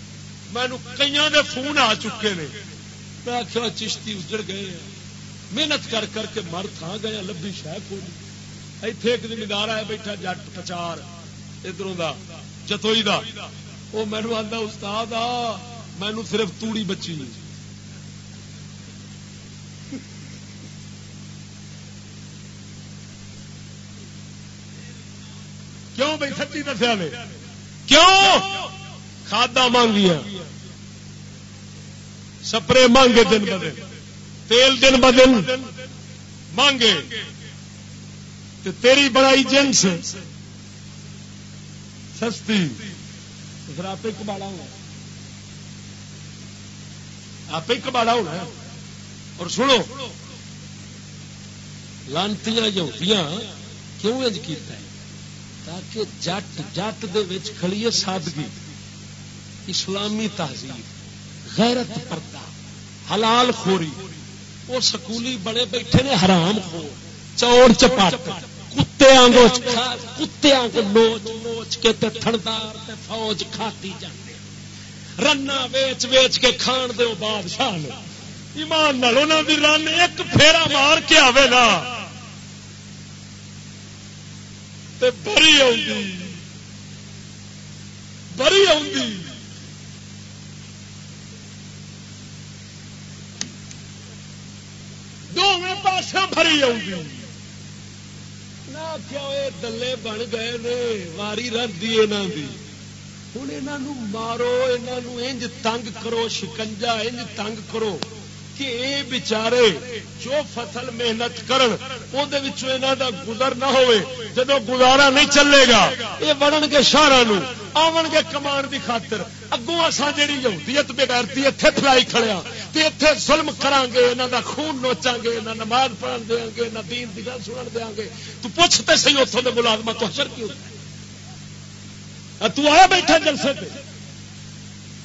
مینو کئی دے فون آ چکے نے۔ میں آخیا چشتی اجڑ گئے محنت کر کر کے مر تھان گیا لبھی شہ کو اتے ایک زمیندار آیا بیٹھا جٹ پچار۔ ادھر چتوئی دا۔ وہ مینو آتا استاد آ مینو صرف توڑی بچی۔ سچی دسیا نے؟ کیوں؟ کھادا مانگیا سپرے مانگے دن ب دن تیل دن ب دن مانگے تیری بڑائی جنس سستی۔ پھر آپ ہی کباڑا ہونا۔ آپ ہی کباڑا ہونا اور سنو۔ لانتیاں جو کیوں اج کیتا ہے؟ تاکہ جٹ جٹ کھڑیے سادگی، اسلامی تہذیب، غیرت پردہ، حلال خوری، وہ سکولی بڑے بیٹھے نے حرام خور، چور چپاٹ کتے آنگو کتے آنگو نوچ نوچ کے تے تھڑدار تے فوج کھاتی جاتے رنا ویچ ویچ کے کھان دے بادشاہ نے۔ ایمان نال انہاں دی رن ایک پھیرا مار کے آوے نا۔ بری بری دونوں پاس بری دلے بن گئے نے، واری ردی یہاں ہوں یہ مارو یہ انج تنگ کرو، شکنجا، انج تنگ کرو۔ کہ اے بچارے جو فصل محنت کرن دا گزر نہ ہوئے جدو گزارا نہیں چلے گا یہ بڑھن گے شہر آن گے کمان دی خاطر۔ اگوں اصا جی یہودیت بغیرتی اتنے فلائی کھڑیا تے اتنے ظلم کران گے یہاں دا خون نوچا گے نہ نماز پڑھن دیا گے نہ دین دی گل سنن دیا گے تو پوچھتے سی اتوں کے ملازمہ تو حشر کیوں؟ تو آیا بیٹھا جلسے پہ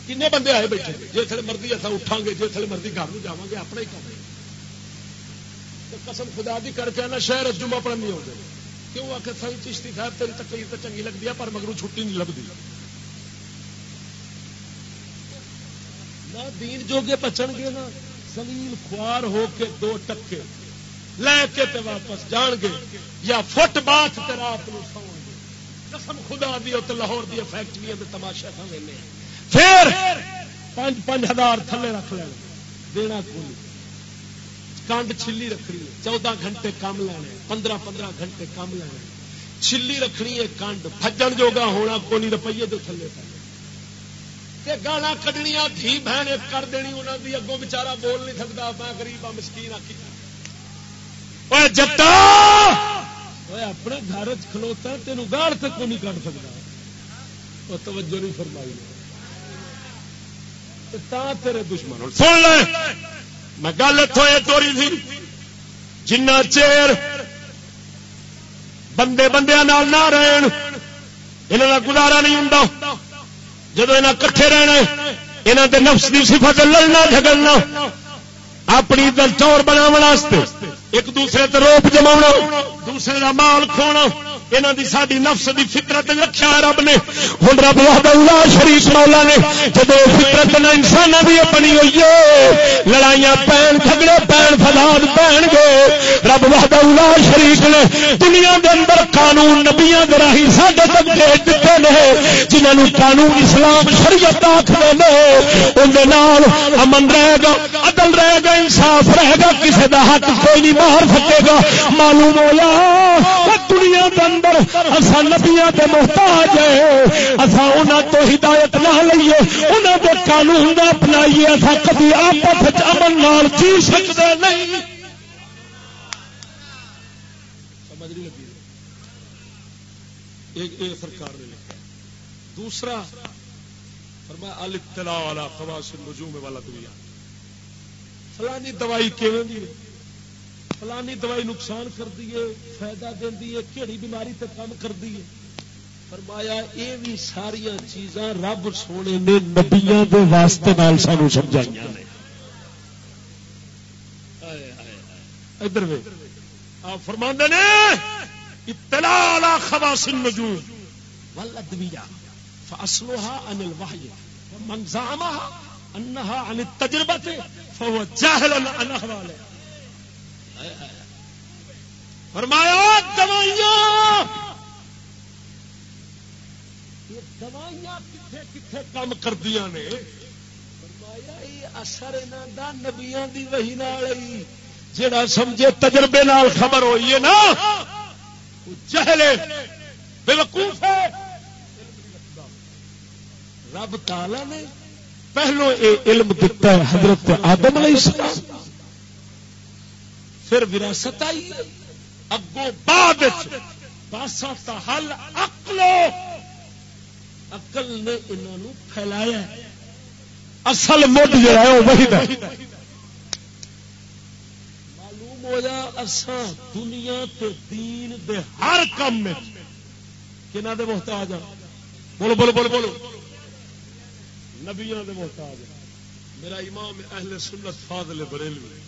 کنے بندے آئے بیٹھے جی تھے مرضی اصا اٹھا گے جی تھے مرضی گھر جا گے اپنا ہی کام قسم خدا دی کر کے نا شہر جمعہ پڑھن نہیں ہوتے کیوں آ کے سی چشتی صاحب تیری تکلیف تو چنگی لگتی ہے پر مگر چھٹی نہیں لگتی نہ دین جوگے بچن گے نا زمین خوار ہو کے دو ٹکے لے کے تے واپس جان گے یا فٹ بات رات کو سو گے قسم خدا دی لاہور دیا فیکٹری تماشا سمجھنے ہیں پھر پانچ پانچ ہزار تھلے رکھ لینا دینا کوئی کنڈ چلی رکھنی چودہ گھنٹے کام لینے پندرہ پندرہ گھنٹے کام لینا چلی رکھنی ہے کنڈ بجن جوگا ہونا کونی روپیے تو تھلے پہ گالا کڈنیا دھی بہن کر دینی انہوں کی اگوں بچارا بول نہیں سکتا میں گریب آ مسکین آکی جتا! اپنے گھر کھلوتا تینوں گاڑ تک نہیں کٹ سکتا وہ توجہ نہیں فرمائی۔ تیرے دشمن سن لے۔ میں گل اتوں یہ توری تھی۔ جنا چیر بندے بندے نہ رہن یہاں کا گزارا نہیں ہوں جب یہاں کٹھے رہنا یہاں کے نفس کی صفت لڑنا، جھگڑنا۔ اپنی دل چور بنا ایک دوسرے روپ جما دوسرے کا مال کھونا۔ یہاں کی ساری نفس کی فطرت رکھا رب نے۔ ہوں رب اللہ شریف مولا نے جب فطرت نے انسان بھی اپنی ہوئی ہے، لڑائیاں پین جھگڑے پین فلاد پہن گے۔ رب وحد اللہ شریف نے دنیا کے اندر قانون نبیا راہی سڈے تک بھیج دیتے ہیں جنہوں قانون اسلام شریعت آخر اندر امن رہے گا، عدل رہے گا، انصاف رہے گا کسی کا حق کوئی نہیں مار سکے گا۔ معلوم ہوا دنیا کے اندر اندر اصا نبیا کے محتاج ہے اصا انہوں تو ہدایت نہ لئیے انہوں کے قانون نہ اپنائیے اصا کبھی آپس امن نال جی سکتے نہیں۔ ایک ایک سرکار نے لکھا دوسرا، فرمایا الاطلاع والا خواص النجوم والا دنیا فلانی دوائی کیون دی؟ فلانی دوائی نقصان کر دیے فائدہ دینی ہے کہڑی بیماری تے کام کر دیے فرمایا یہ بھی ساریا چیزاں رب سونے نے نبیا کے واسطے نال سانو سمجھائی ادھر وے آپ فرما نے، اطلاع علی خواص النجوم والادویہ فاصلها عن الوحی ومن زعمها انها عن التجربه فهو جاهل عن احواله فرمایا، دوائیاں! دوائیاں کتنے کتنے کام کردیا نے؟ فرمایا نبیا کی وہی جڑا سمجھے تجربے نال خبر ہوئی ہے نا چہلے بالکوف ہے رب تالا نے پہلو یہ علم دتا ہے حضرت آدم علیہ السلام۔ پھر وراثت آئی، اگوں بعد پاسا تا حل اکلو اقل نے انہوں پھیلایا اصل مڈ جو ہے وہی معلوم ہوا اساں دنیا تے دین دے ہر کام میں کنہ دے محتاج ہاں؟ بولو بولو بولو بولو۔ نبیاں دے محتاج ہاں۔ میرا امام اہل سنت فاضل بریلوی۔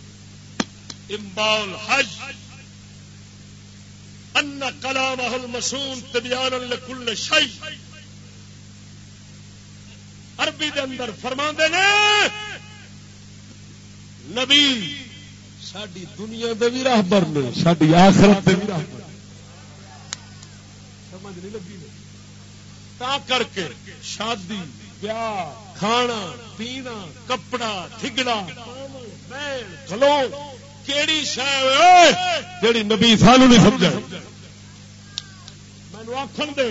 امبال حج. ان کلام المسون تبیان لکل شائی عربی دے اندر فرما نے، نبی ساری دنیا دے بھی راہبر نے ساری آخرت دے بھی راہبر سمجھ نہیں لگی تا کر کے شادی، بیاہ، کھانا، پینا، کپڑا، تھگڑا کھلو کیڑی شہ جیڑی نبی سانو نہیں سمجھا۔ مینو آخر دے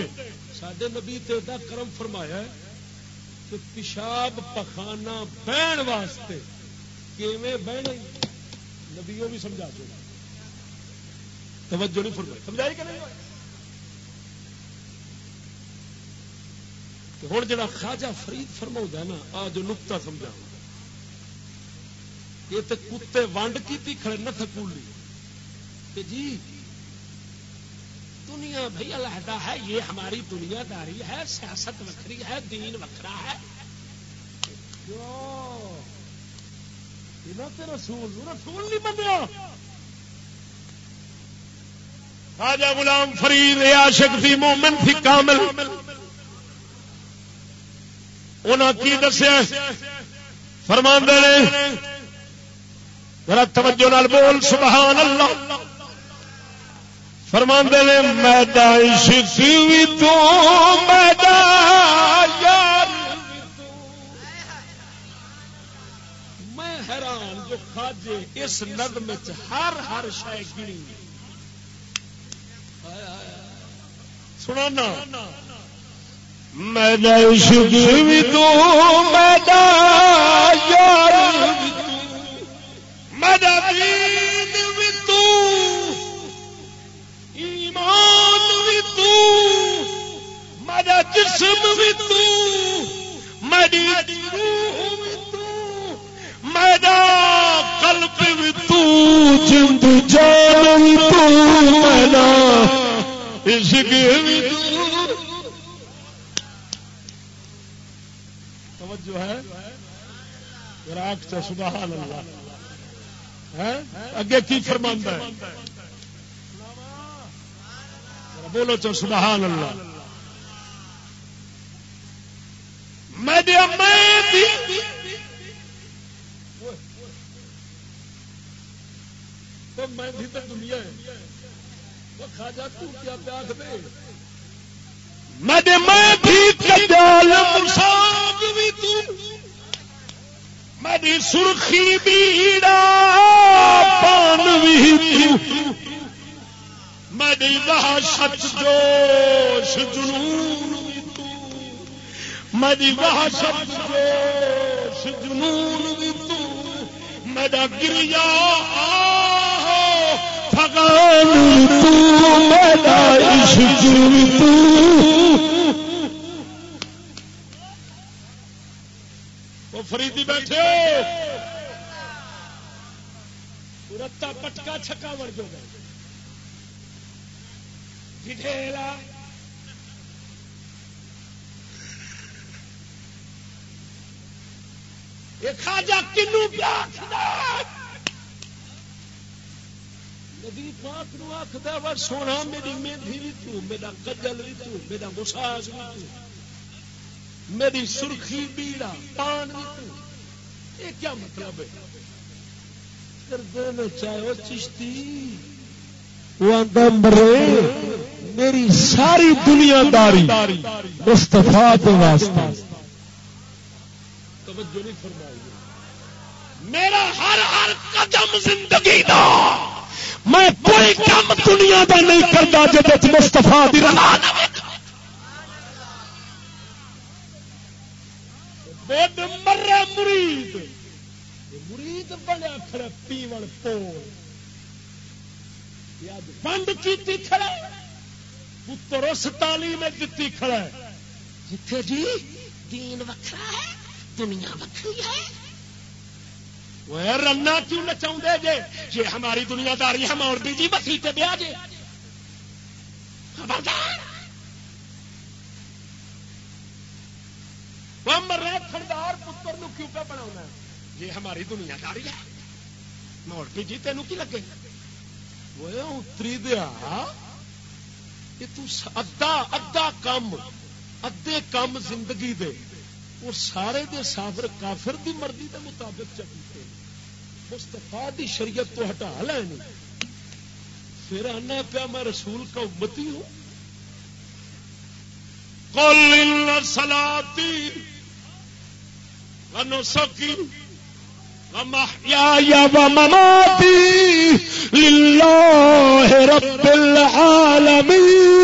سڈے نبی تا کرم فرمایا کہ پیشاب پخانا بہن واسطے کیویں بہنا نبیوں بھی سمجھا دو توجہ نہیں فرمائی۔ سمجھائی کہ نہیں؟ ہوں جا خواجہ فرید فرما نا آ جو نکتا سمجھا یہ تو کتے ونڈ کی کھڑے نہ تھکولی کہ جی دنیا بھائی علیحدہ ہے، یہ ہماری دنیا داری ہے، سیاست وکری ہے، دین وکرا ہے۔ رسول رسول نہیں بنیا خواجہ غلام فرید عاشق تھی مومن تھی کامل۔ انہاں کی دسیا فرمان دے ذرا توجہ نال بول سبحان اللہ فرمان دے میدان عشق بھی تو میدان یار میں حیران جو کھاجے اس نظم ہر ہر شے گنی۔ سنا میدان عشق بھی تو میدان یار میدان بھی تو ایمان بھی تو میرا جسم بھی تو میری روح بھی تو میرا قلب بھی تو جند جان بھی تو میرا عشق بھی تو توجہ ہے؟ راک سبحان اللہ۔ اگے کی فرماندہ ہے؟ بولو تو سبحان اللہ۔ میں تو دنیا کھاجا تو کیا پیاس دے۔ میں بھی بھی تو۔ میری سرخی بیڑا پان بھی تو میری وحشت جوش جنون میری وحشت جوش جنون بھی تو میرا گریا فغان تو میرا عشق تو وہ فریدی بیٹھے رتا پٹکا چھکا وڑ جو گئے۔ جھیلا خاجا کنو ندی پاک نو آخد ور سونا میری مہندی بھی تو میرا کجل بھی تو میرا مساج بھی تو میری سرخی بیڑا پان یہ کیا مطلب ہے؟ چاہے چشتی۔ مرے، میری ساری دنیا داری مستفا واسطے۔ میرا ہر ہر قدم زندگی دا۔ میں کوئی کام دنیا دا نہیں کرتا جب مستفا دی رضا نہ مرے مرید. مرید بنیا کھڑا پیوڑ پول. بند کی کھڑا پتر اس تعلیم دیتی کھڑا ہے. جتھے جی دین وکھرا ہے دنیا وکری ہے۔ رنا کیوں نچاؤ جے؟ جی ہماری دنیا داری ہے مولوی جی بسی تے بیا جے۔ خبردار مرے خردار پتر کیوں پہ بنا یہ ہماری دنیا داری ہے۔ مولوی جی تینوں کی لگے؟ وہ اتری دیا۔ ادا ادا کام ادے کام زندگی دے۔ وہ سارے دے سافر کافر دی مرضی دے مطابق چلتے مستفا دی شریعت تو ہٹا لینی پھر آنا پیا میں رسول کا امتی ہوں۔ کل سلاتی سکی ومحياي ومماتي لله رب العالمين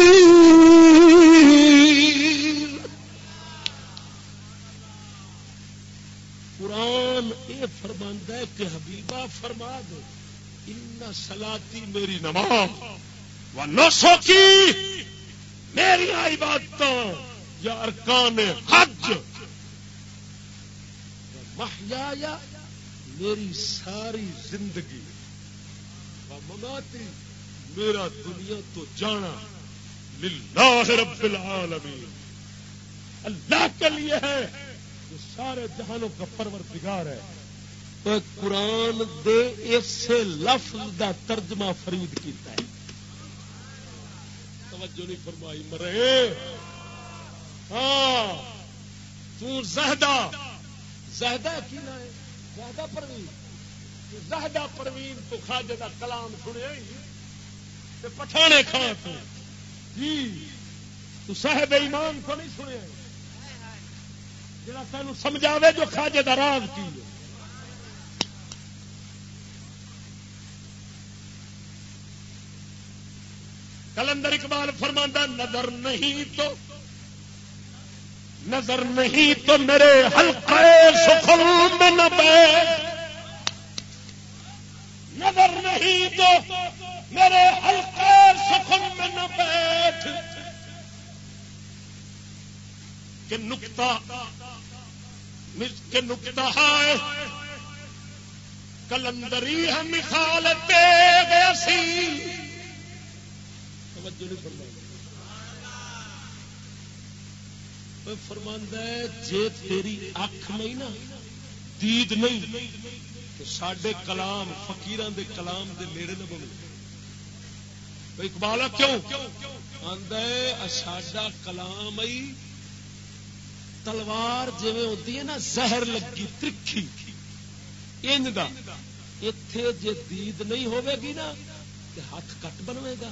قرآن یہ فرماندہ ہے کہ حبیبہ فرما دے ان سلاتی میری نماز و نسو کی میری عبادتوں یا ارکان حج محیا میری ساری زندگی و مماتی میرا دنیا تو جانا للہ رب العالمین۔ اللہ کے لیے ہے جو سارے جہانوں کا پروردگار ہے۔ قرآن دے اس لفظ دا ترجمہ فرید کیتا ہے۔ توجہ نہیں فرمائی مرے۔ ہاں تہدا زہدہ۔ زہدہ کی نہ ہے؟ زہدہ پروین۔ زہدہ پروین تو خاجے کا کلام سنے پٹھانے کھا تو۔ جی تو صاحب ایمان کو نہیں سنے جا تین سمجھاوے جو خاجے کا راز کی کلندر اقبال فرماندہ نظر نہیں تو نظر نہیں تو میرے حلقے سخل میں نہ بیٹھ نظر نہیں تو میرے حلقے سخن میں نہ بیٹھ کہ نکتا کہ نکتا ہے۔ کلندری ہے مثال دے گیا سی فرماندہ جے تیری اکھ نہیں نا، دید نہیں، تو سڈے کلام فکیران دے کلام دے نیڑے نہ بنے اقبال کیوں؟ آدھا ساڈا کلام آئی تلوار جی ہوتی ہے نا، زہر لگی، ترکھی۔ انج دا اتے جی دید نہیں ہوے گی نا تو ہاتھ کٹ بنوے گا۔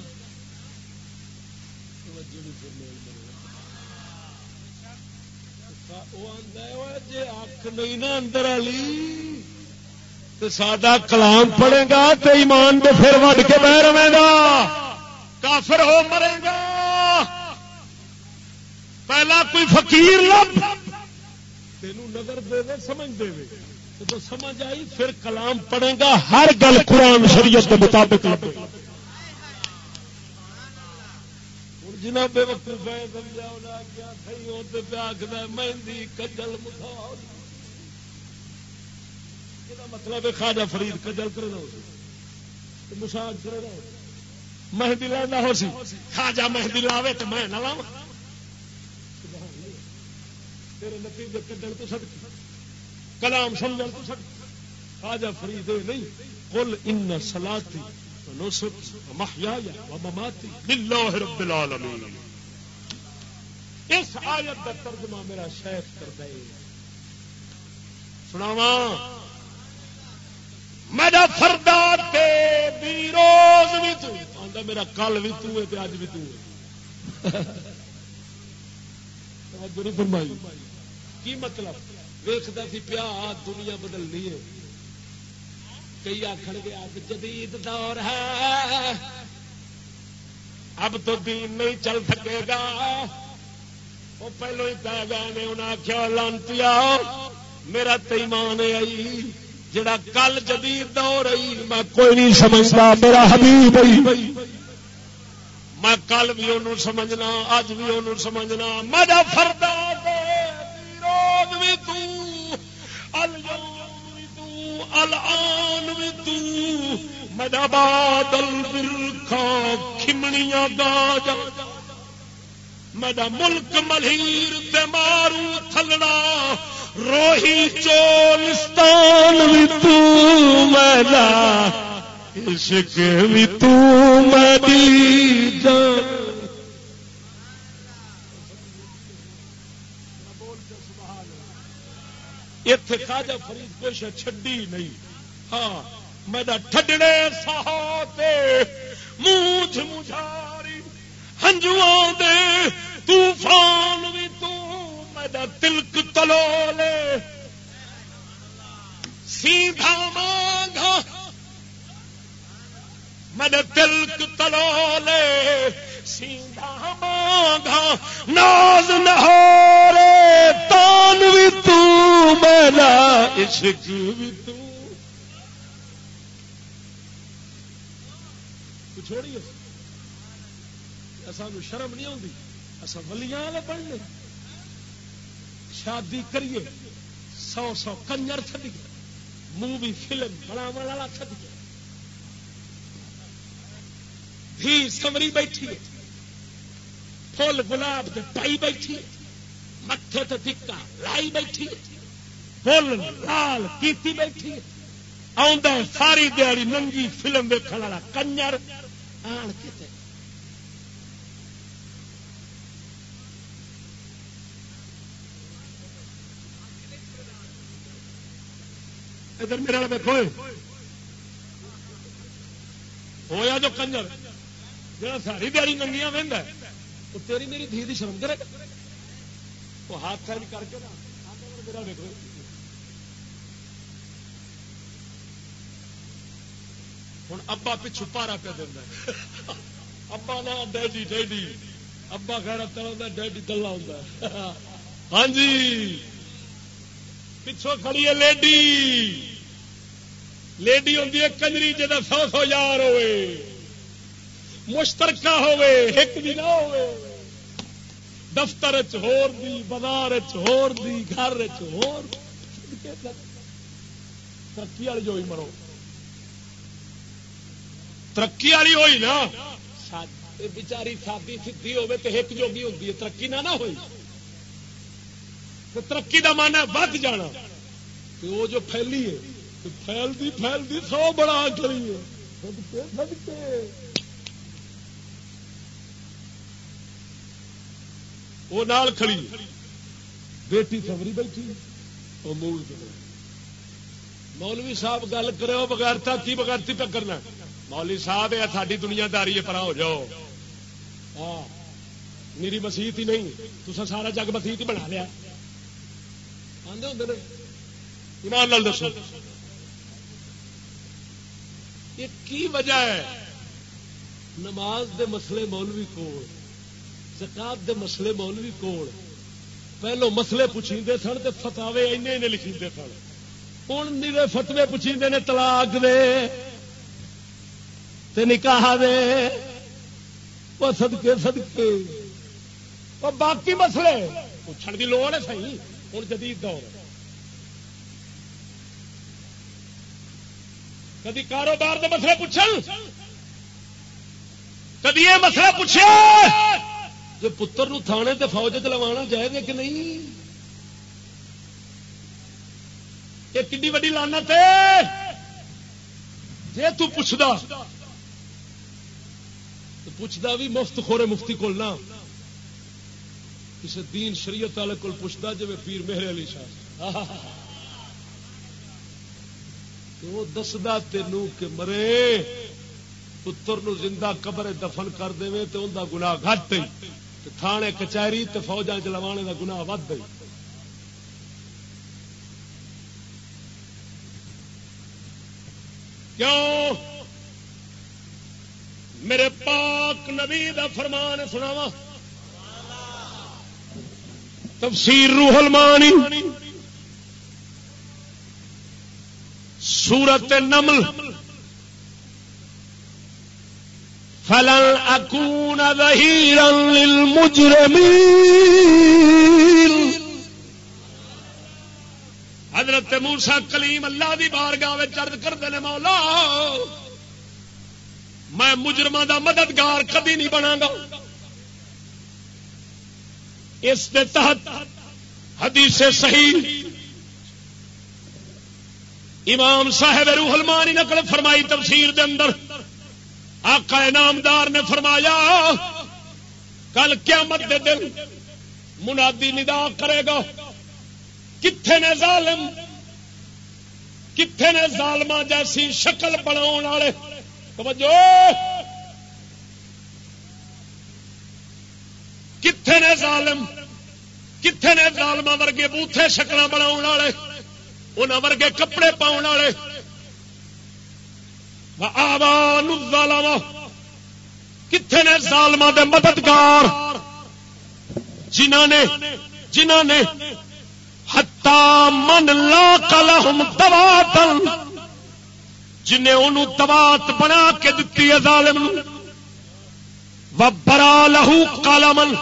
جی اک نہیں نا اندر والی تو سڈا کلام پڑے گا تو ایمان دے پھر وڈ کے بہ رہے گا کافر ہو مرے گا پہلا کوئی فقیر لب تینوں نظر دے دے سمجھ دے تو سمجھ آئی پھر کلام پڑے گا ہر گل قرآن شریعت کے مطابق لگے جنا بے وقت مہندی، کجل مسا مطلب خاجا فرید کجل کرے مساج کرے مہندی لینا ہو سی۔ خاجا مہندی لاوے تو میں نہ لاوا تیرے نتیجے کجل تو سک کلام سمجھ تو سک خاجا فرید نہیں کل ان سلاتی رب العالمین۔ اس آیت کا ترجمہ میرا شیخ کر دے۔ سناوا میرا فردا بھی روز بھی تو۔ میرا کل بھی تو ہے اج بھی تو فرمائی۔ کی مطلب؟ ویختا سی پیا دنیا بدلنی ہے۔ کئی آخر گے اب جدید دور ہے اب تو دین نہیں چل سکے گا وہ پہلو ہی پہ گئے نے انہیں آخیا لانتی میرا تیمان آئی جڑا کل جدید دور آئی میں کوئی نہیں سمجھتا میرا حبیب میں کل بھی انہوں سمجھنا اج بھی انہوں سمجھنا میرا فردا بھی تو الان بھی تو مدا بادل برکھا کھمنیاں گا جا۔ مدا ملک ملیر تے مارو تھلنا روہی چولستان بھی تو میدا عشق بھی تو میری جان اتے خاجا فرید کوئی چڈی نہیں ہاں میرا ٹھڈنے سہاتے منہ مجھاری ہنجو دے طوفان بھی تا تلک تلو لے سیدھا مانگا میرے تلک تلو لے سیدھا مانگا، ناز نہ رے تان بھی تو میرا عشق بھی تو۔ چھوڑیے سانو شرم نہیں آتی اصا ولیاں والے پڑھنے شادی کریے، سو سو کنجر تھدی منہ بھی فلم بناو والا تھدی دھی سمری بیٹھی فل گلاب سے پائی بیٹھی متے تو لائی بیٹھی، فل لال کیتی بیٹھی ساری دیہی ننگی فلم دیکھ والا کنجر۔ آن کتے ادھر میرے دیکھو ہوا جو کنجر جا ساری دیہی ننگیاں وہدا تو تیری میری دھی کی شرم کرے وہ ہاتھ سائن کر کے نا۔ میرا دیکھو ہوں ابا پچھو پارا پہ دینا ابا نا ڈیڈی ڈیڈی۔ ابا خیر تلا ڈیڈی تلا ہوں ہاں جی۔ پچھو کھڑی ہے لیڈی۔ لیڈی ہوں کنجری جا سو سو یار ہوئے۔ مشترکہ ہوئے، ایک بھی نہ ہوئے۔ دفتر چور دی، بازار چور دی، گھر چور ترقی والی جو مرو۔ ترقی والی ہوئی نا؟ بچاری سادی سی ہوے تو ایک جوگی ہوتی ہے۔ ترقی نہ نہ ہوئی۔ ترقی کا من ہے ود جانا۔ تے وہ جو پھیلی ہے پھیلتی پھیلتی سو بڑا کری ہے۔ وہ نال کھڑی بیٹی سبری بیٹھی وہ مول مولوی صاحب گل کرے بغیرتا کی بغیرتی پہ کرنا مولوی صاحب یہ ساری دنیا داری ہے پرا ہو جاؤ۔ ہاں میری مسیح ہی نہیں۔ تو سارا جگ مسیح ہی بنا لیا۔ ایمان لال دسو۔ یہ کی وجہ ہے؟ نماز دے مسئلے مولوی کو زکات دے مسئلے مولوی کو پہلو مسئلے پوچھیں سن تو فتاوے اینے لکھی سن۔ ہوں نیلے فتوے پوچھی نے تلاک دے تے نکاح دے۔ وہ سدکے سدکے وہ باقی مسئلے۔ پوچھنے کی لوڑ ہے صحیح ہوں جدید دور کدی کاروبار کے مسئلے پوچھ کدی یہ مسئلہ پوچھے؟ جو پتر نو تھانے تے فوج چلوا جائے گا کہ نہیں یہ کنی وی لانت جی تچھتا پوچھتا بھی مفت خورے مفتی کول نہ کسی دین شریعت والے کو پوچھتا جی پیر میرے علی شاہ وہ دستا تینوں کہ مرے پتر نو زندہ قبر دفن کر دے تو ان کا گنا گھٹ تھانے کچہری فوجا چلوانے کا گنا ود گئی کیوں میرے پاک نبی دا فرمان سناوا تفسیر روح المانی سورت نمل فلن اکون ظہیرا للمجرمین حضرت موسا کلیم اللہ دی بارگاہ چرد کرتے ہیں، مولا، میں مجرم دا مددگار کبھی نہیں بنا گا۔ اس کے تحت حدیث صحیح امام صاحب روح المانی نقل فرمائی تفسیر دے اندر آقا انعامدار نے فرمایا، کل قیامت دے دن منادی ندا کرے گا۔ کتنے نے ظالم؟ کتنے نے ظالما جیسی شکل بنا والے؟ کتنے نے ظالم؟ کتنے نے ظالم ورگے بوتھے شکل بنا والے؟ ان ورگے کپڑے پاؤ والے؟ کتنے نے ظالم دے مددگار؟ جنہ نے جنہ نے ہت آتا من لا کلہم دواتن جنہیں انہوں دوات بنا کے دیتی ہے ظالم و برا لہو کالمن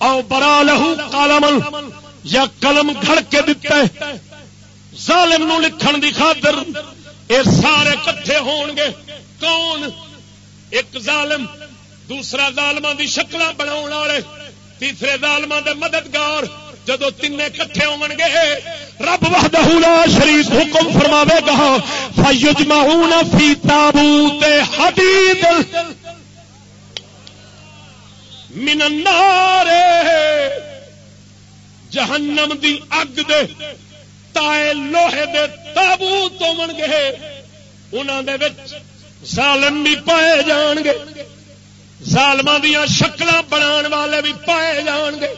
او برا لہو کالمن یا قلم گھڑ کے دیتا ہے ظالم نو لکھن دی خاطر اے سارے کٹھے ہون گے۔ کون؟ ایک ظالم، دوسرا ظالمان دی شکل بنا والے۔ تیسرے ظالمان دے مددگار، جدو تین کٹھے ہو گے، رب وحدہ لا شریف حکم فرماوے گا فیجمعون فی تابوت حدید من النار جہنم دی اگ دے تائے لوہے دے تابوت ہون گے۔ انہاں دے وچ ظالم بھی پائے جان گے۔ ظالم دیا شکل بنا والے بھی پائے جان گے۔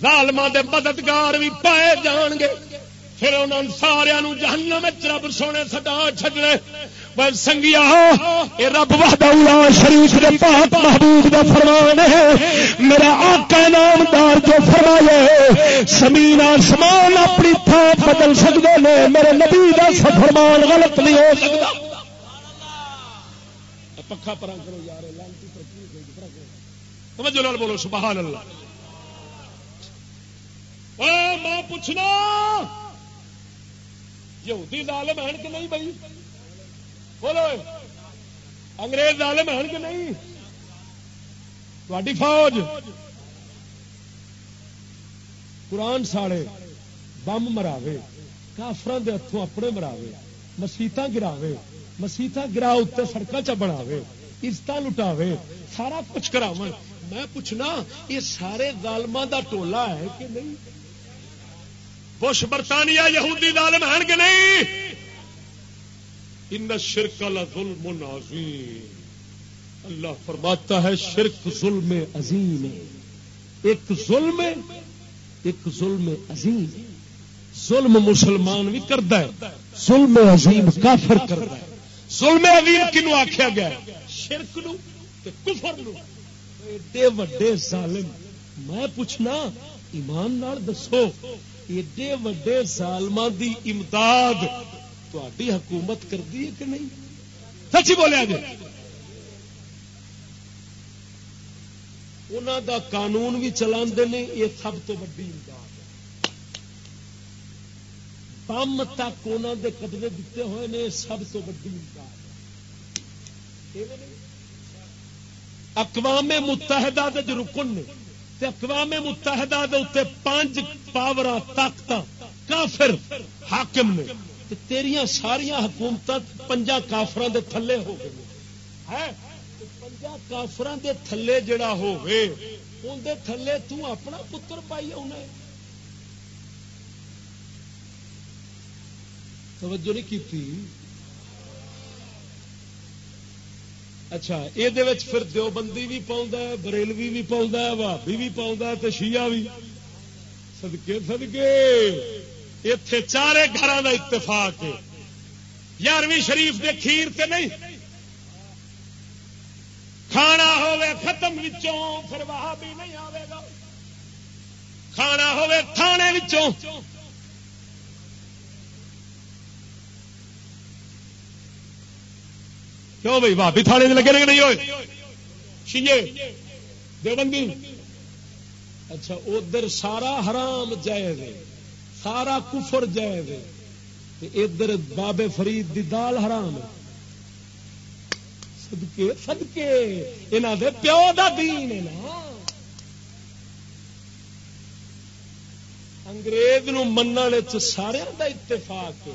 ظالم دے مددگار بھی پائے جان گے۔ پھر انہوں سارا جہنم رب سونے سٹا چڈنے سنگیا اے رب وحدہ شریف دے پاک محبوب دا فرمان ہے۔ میرا آقا نامدار جو فرمائے، زمین آسمان اپنی تھان بدل سکتے ہیں میرے نبی دا فرمان غلط نہیں ہو سکتا۔ پکا پرا کرو یار لانتی توجہ لال بولو، سبحان اللہ۔ اے میں پوچھنا، یہودی ظالم ہیں کہ نہیں بھائی؟ بولو انگریز ظالم ہیں کہ نہیں تھوڑی فوج قرآن ساڑے بم مراوے کافران دے ہاتھوں اپنے مراوے مسیطا گراوے مسیطا گرا اتنے سڑک چ بناوے عزت لٹاوے سارا کچھ کراو میں پوچھنا یہ سارے ظالمان دا ٹولا ہے کہ نہیں بش برطانیہ یہودی ظالم ہیں کہ نہیں ان شرک ظلم عظیم۔ اللہ فرماتا ہے شرک ظلم عظیم ایک ظلم ایک ظلم عظیم۔ ظلم مسلمان بھی کرتا ہے، ظلم عظیم کافر کرتا ہے۔ ظلم عظیم کنو آخیا گیا شرک نو تے کفر نو ایڈے وڈے ظالم، میں پوچھنا، ایمان نال دسو، ایڈے وڈے ظالم دی امداد تھی حکومت کرتی ہے کہ نہیں؟ سچی بولیا جی انہوں دا قانون بھی چلا یہ سب تو ویڈی امداد بم تک انہوں دے قبضے دیتے ہوئے نے سب تو ویڈی امداد اقوام متحدہ دے جو رکن نے، تے اقوام متحدہ دے اتنے پانچ پاور طاقت کافر حاکم نے۔ تیریاں ساریا حکومت پنجا کافر دے تھلے ہو گئے۔ پنجا کافر دے تھلے جڑا ہو گئے اندر تھلے تو اپنا پتر پائی انہیں توجہ نہیں کی اچھا یہ پھر دیوبندی بھی پاؤں بریلوی بھی پاؤں بھابی بھی پاؤں تو شیعہ بھی۔ سدکے سدکے اتے چارے گھر کا اتفاق یارویں شریف کے کھیر تے نہیں۔ کھانا ہوے ختم وچوں، پھر وہاں بھی نہیں آئے گا۔ کھانا ہوے تھانے وچوں۔ کیوں بھائی بھابی تھانے لگے کہ نہیں ہوئے؟ شیے دیوبندی۔ اچھا ادھر سارا حرام جائز سارا کفر جائز ادھر بابے فرید دی دال حرام سدکے سدکے یہاں دے پیو دا دین ہے نا۔ انگریز نو من سارے دا اتفاق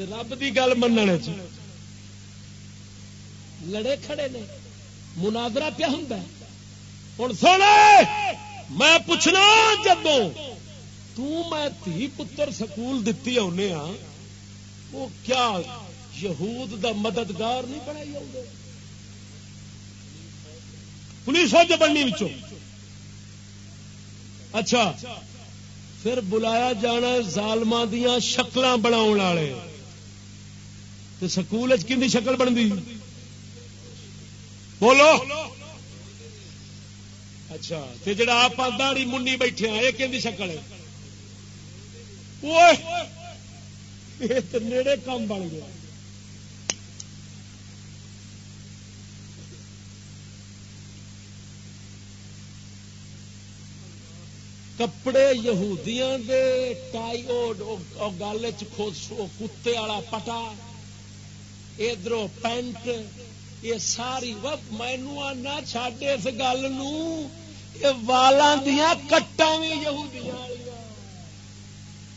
رب دی گل من لڑے کھڑے نے۔ مناظرہ پیا ہوں ہوں سونے، میں پوچھنا جدو میں تھی پتر سکول دیتی آنے ہاں وہ کیا یہود دا مددگار نہیں بنائی پولیس ہو بننی بچوں اچھا پھر بلایا جانا ظالم دیا شکل بنا سکول کی شکل بنتی بولو۔ اچھا جڑا آپ داڑی منی بیٹھے یہ کہ شکل ہے؟ نیڑے کام بن گیا۔ کپڑے یہودیاں دے، ٹائی گل کتے والا پٹا ادھر پینٹ، یہ ساری مینو آنا چڈ اس گل والا دیا کٹا بھی یہودیاں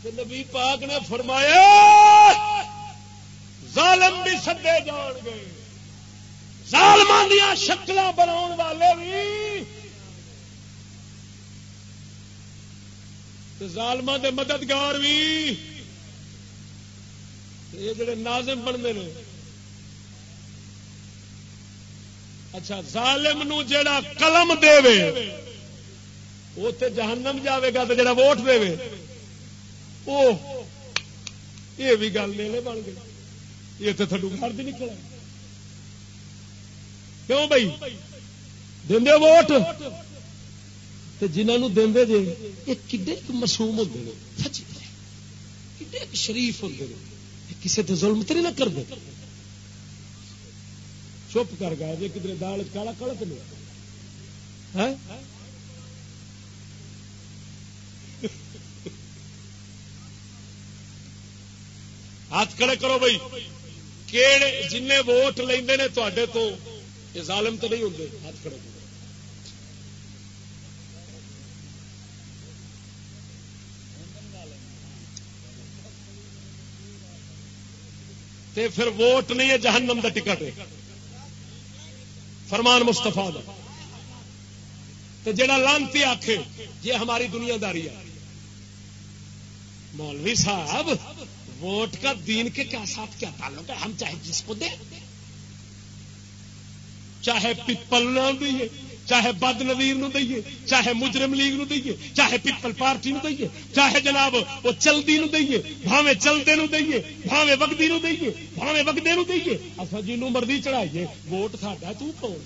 نبی پاک نے فرمایا، ظالم بھی سدے جان گے۔ ظالم دیا شکل بنا والے بھی۔ ظالم دے مددگار بھی۔ یہ جڑے نازم بنتے ہیں اچھا ظالم نو جڑا قلم دے وہ تے جہنم جاوے گا تو جڑا ووٹ دے وہ یہ بھی گل نیلے بن گئی۔ یہ تو تھڈو گھر بھی نکلا کیوں بھائی دے ووٹ۔ جنہوں دے جے یہ کڈے مسوم ہوتے ہیں سچی کڈے شریف ہوتے ہیں کسی تو ظلم تو نہیں نہ کر دے چپ کر گیا جی کدھر دال کالا کڑک نہیں ہاتھ کھڑے کرو بھائی۔ کہڑے جن ووٹ لیندے تے تو یہ ظالم تو نہیں ہوتے ہاتھ کھڑے کرو۔ تے پھر ووٹ نہیں ہے جہنم دا ٹکٹ۔ ہے فرمان مستفا تو جڑا لانتی آخ یہ ہماری دنیا داری ہے۔ مولوی صاحب ووٹ کا دین کے کیا ساتھ کیا تعلق ہے؟ ہم چاہے جس کو دیں۔ چاہے پیپل نہ دیے چاہے بد نویر دئیے، چاہے مجرم لیگ نو دئیے، چاہے پیپل پارٹی نو دئیے، چاہے جناب وہ چلتی نو دئیے بھاوے چلتے نو دئیے بھاوے وگدی نو دئیے بھاوے وگدے نو دئیے۔ اصا جی مرضی چڑھائیے، ووٹ ساڈا تو کون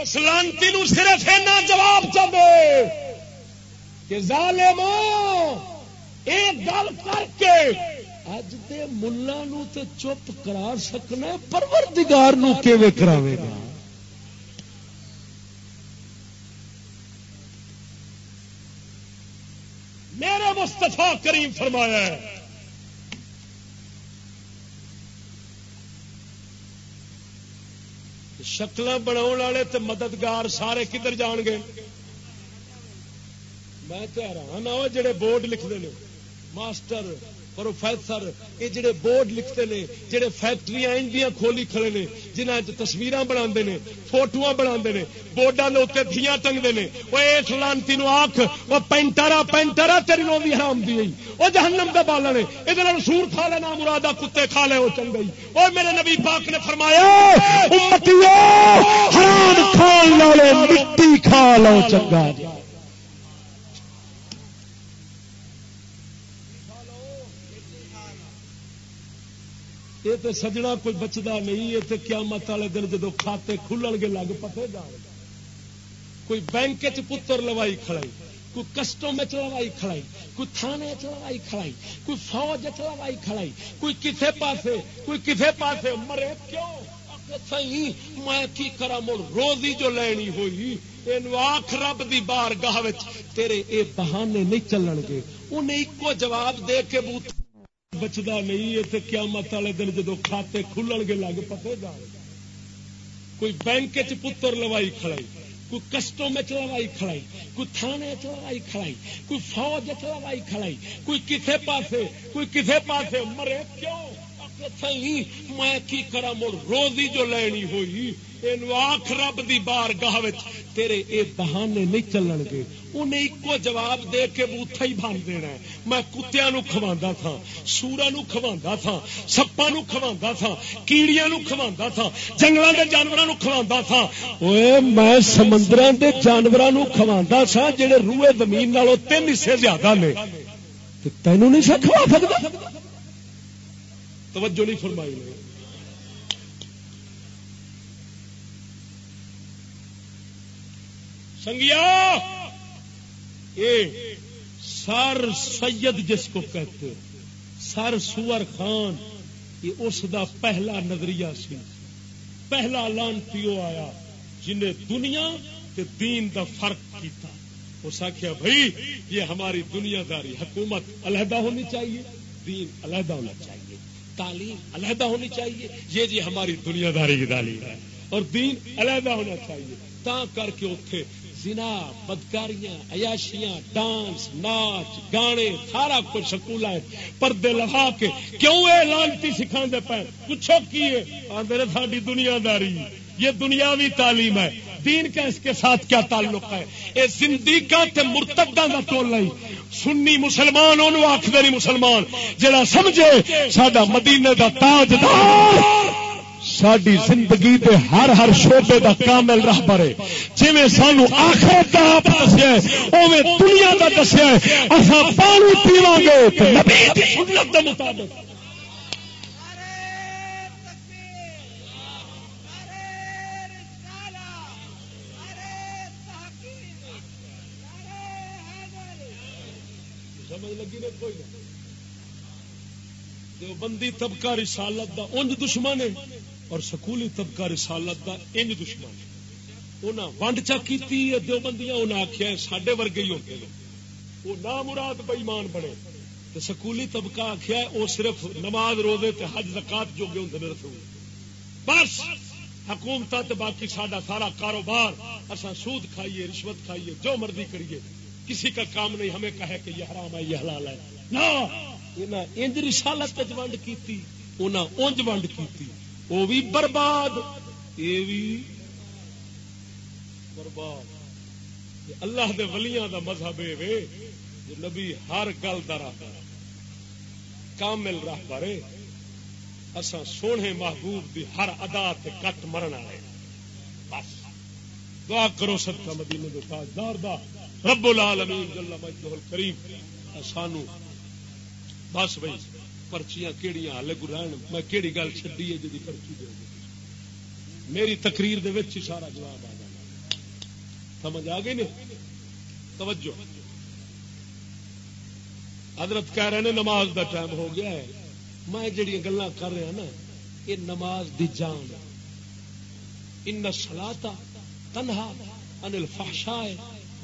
اس لانتی نو صرف اینا جواب چاہے کہ ظالمو ایک گل کر کے اج دے ملا تے چپ کرا سکنا پروردگار نو کیویں کراوے گا؟ میرے مستفا کریم فرمایا ہے شکل بنا والے تے مددگار سارے کدھر جان گے؟ میں تو حیران ہوں جڑے بورڈ لکھتے ہیں ماسٹر، پروفیسر، یہ جڑے بورڈ لکھتے ہیں جڑے فیکٹری انڈیا کھولی کھڑے نے جنہ تصویر بنا فوٹو بنا بورڈوں کے اتنے دیا ٹنگتے ہیں وہ اس لانتی آخ وہ پینٹرا پینٹرا تیری نو بھی حرام دی وہ جہنم کا بالن ہے یہ سور کھا لے، نام مرادہ کتے کھا لے وہ چنگئی وہ میرے نبی پاک نے فرمایا مٹی کھا لو، چنگا جی۔ یہ تو سجنا کوئی بچتا نہیں، یہ تو قیامت والے دن جدو کھاتے کھلن گے لگ پتے جان کوئی بینک چ پتر لوائی کھڑائی، کوئی کسٹم لوائی کھڑائی، کوئی تھانے لوائی کھڑائی، کوئی فوج لوائی کھڑائی، کوئی کسے پاسے، کوئی کسے پاسے مرے کیوں؟ میں کی کرا مڑ روزی جو لینی ہوئی آخ رب دی بار گاہ تیرے اے بہانے نہیں چلن گے۔ انہیں ایک جواب دے کے بوت بچتا نہیں اتنے قیامت والے دن جدو کھاتے کھلن گے لگ پتے جا کوئی بینک پتر لوائی کھڑائی، کوئی کسٹوں میں لوائی کھڑائی، کوئی تھانے چ لوائی کھڑائی، کوئی فوج چ لوائی کھڑائی، کوئی کسے پاسے، کوئی کسے پاسے مرے کیوں؟ میں کی کرا مڑ روزی جو لینی ہوئی آخ رب دی بار گاہ تیرے اے بہانے نہیں چلن گے انہیں ایکو جواب دے کے بوتھا ہی بن دینا میں کتیا نو کھوا تھا سورا نو کھوا تھا سپا نو کھوا تھا کیڑیا کھوا تھا جنگل کے جانوروں کھوا تھا۔ میں سمندر کے جانوروں کھوا سا جہے روئے زمین نالوں تین حصے زیادہ نے۔ تینوں نہیں سا کھوا سکتا توجہ نہیں فرمائی سنگیا سر سید جس کو کہتے سر سور خان، یہ اس دا پہلا نظریہ سی۔ پہلا لان پیو آیا جنہیں دنیا تے دین دا فرق کیتا۔ اس آخیا بھائی یہ ہماری دنیا داری حکومت علیحدہ ہونی چاہیے، دین علیحدہ ہونا چاہیے، تعلیم علیحدہ ہونی چاہیے۔ یہ جی ہماری دنیا داری کی تعلیم ہے۔ اور دین علیحدہ ہونا چاہیے تا کر کے اتے زنا، بدکاریاں، عیاشیاں، ڈانس، ناچ، گانے، سارا کچھ سکول پردے لگا کے کیوں یہ لانتی سکھا دے پہ پوچھو کی آدھے ساری دنیا داری یہ دنیاوی تعلیم ہے۔ دین کا اس کے ساتھ کیا تعلق ہے؟ یہ زندگی تے مرتدہ کا ٹول نہیں۔ سنی مسلمان انہوں آخر نہیں مسلمان، جڑا سمجھے سڈا مدینے کا تاجدار ساری زندگی دے ہر ہر شعبے دا کامل راہ برے جی سانو آخر کا آپ دسیا اوے دنیا کا دسیا اصا پانی پیوا گے مطابق۔ بندی طبقہ رسالت دا انج دشمن ہے۔ اور سکولی طبقہ رسالت دا انج دشمن۔ ہے انہیں ونڈ چا کی دیوبندیاں انہیں آخیا سڈے ورگے ہی ہوتے ہیں۔ وہ نہ مراد بئیمان بنے۔ تو سکولی طبقہ آخیا وہ صرف نماز، روزے تے حج، زکات جو گے ہوں رسول۔ بس حکومت تے باقی سڈا سارا کاروبار اصا سود کھائیے، رشوت کھائیے، جو مرضی کریے۔ کسی کا کام نہیں، ہمیں کہے کہ یہ حرام ہے، یہ حلال ہے۔ نہ انج رسالت تے ونڈ کی انج ونڈ کی وہ بھی برباد، یہ بھی برباد۔ اللہ دے ولیاں دا مذہب ہے نبی ہر گل کا راہ کامل راہ پارے اسا سونے محبوب دی ہر ادا تے کٹ مرن والے بس۔ دعا کرو سب کا مدینے دے تاجدار دا۔ رب العالمین جل مجدہ الکریم سانو۔ بس بھائی۔ پرچیاں کہڑی ہال گرہن میں کہڑی گل چڈی ہے جی پرچی دے میری تقریر دے وچ سارا جواب آ جانا۔ سمجھ آ گئی نہیں؟ توجہ۔ حضرت کہہ رہے ہیں نماز دا ٹائم ہو گیا ہے۔ میں جڑی گلا کر رہا ہاں نا، یہ نماز دی جان ان سلاتا تنہا انل فاشا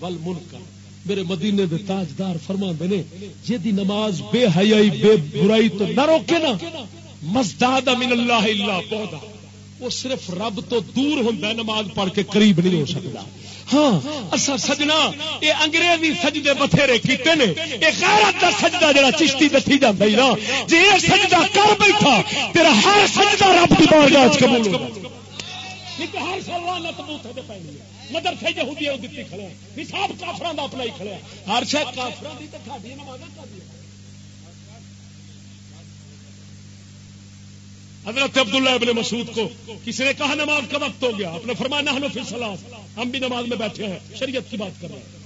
ول منکر میرے مدینے دے تاجدار فرما نے جی نماز بے حیائی، بے برائی تو نہ روکے نا۔ مزداد من اللہ اللہ پودا وہ صرف رب تو دور ہوتا ہے، نماز پڑھ کے قریب نہیں ہو سکتا۔ ہاں اصا سجنا یہ انگریزی سجدے بتھیرے کیتے نے۔ یہ غیرت دا سجدہ جڑا چشتی دسی جاندا ہی نا۔ جی یہ سجدہ کر بیٹھا، تیرا ہر سجدہ رب دی بارگاہ قبول ہوگا ہر سال لت بوتھے تے پینی ہے۔ مدرسے یہودی دیتی کھڑے حساب کافران دا اپنا ہی کھڑے ہر شاید کافران دی تے تھاڈی نماز حضرت عبداللہ ابن مسعود کو کسی نے کہا نماز کا وقت ہو گیا۔ آپ نے فرمایا نہ ہم بھی نماز میں بیٹھے ہیں۔ شریعت کی بات کر رہے ہیں۔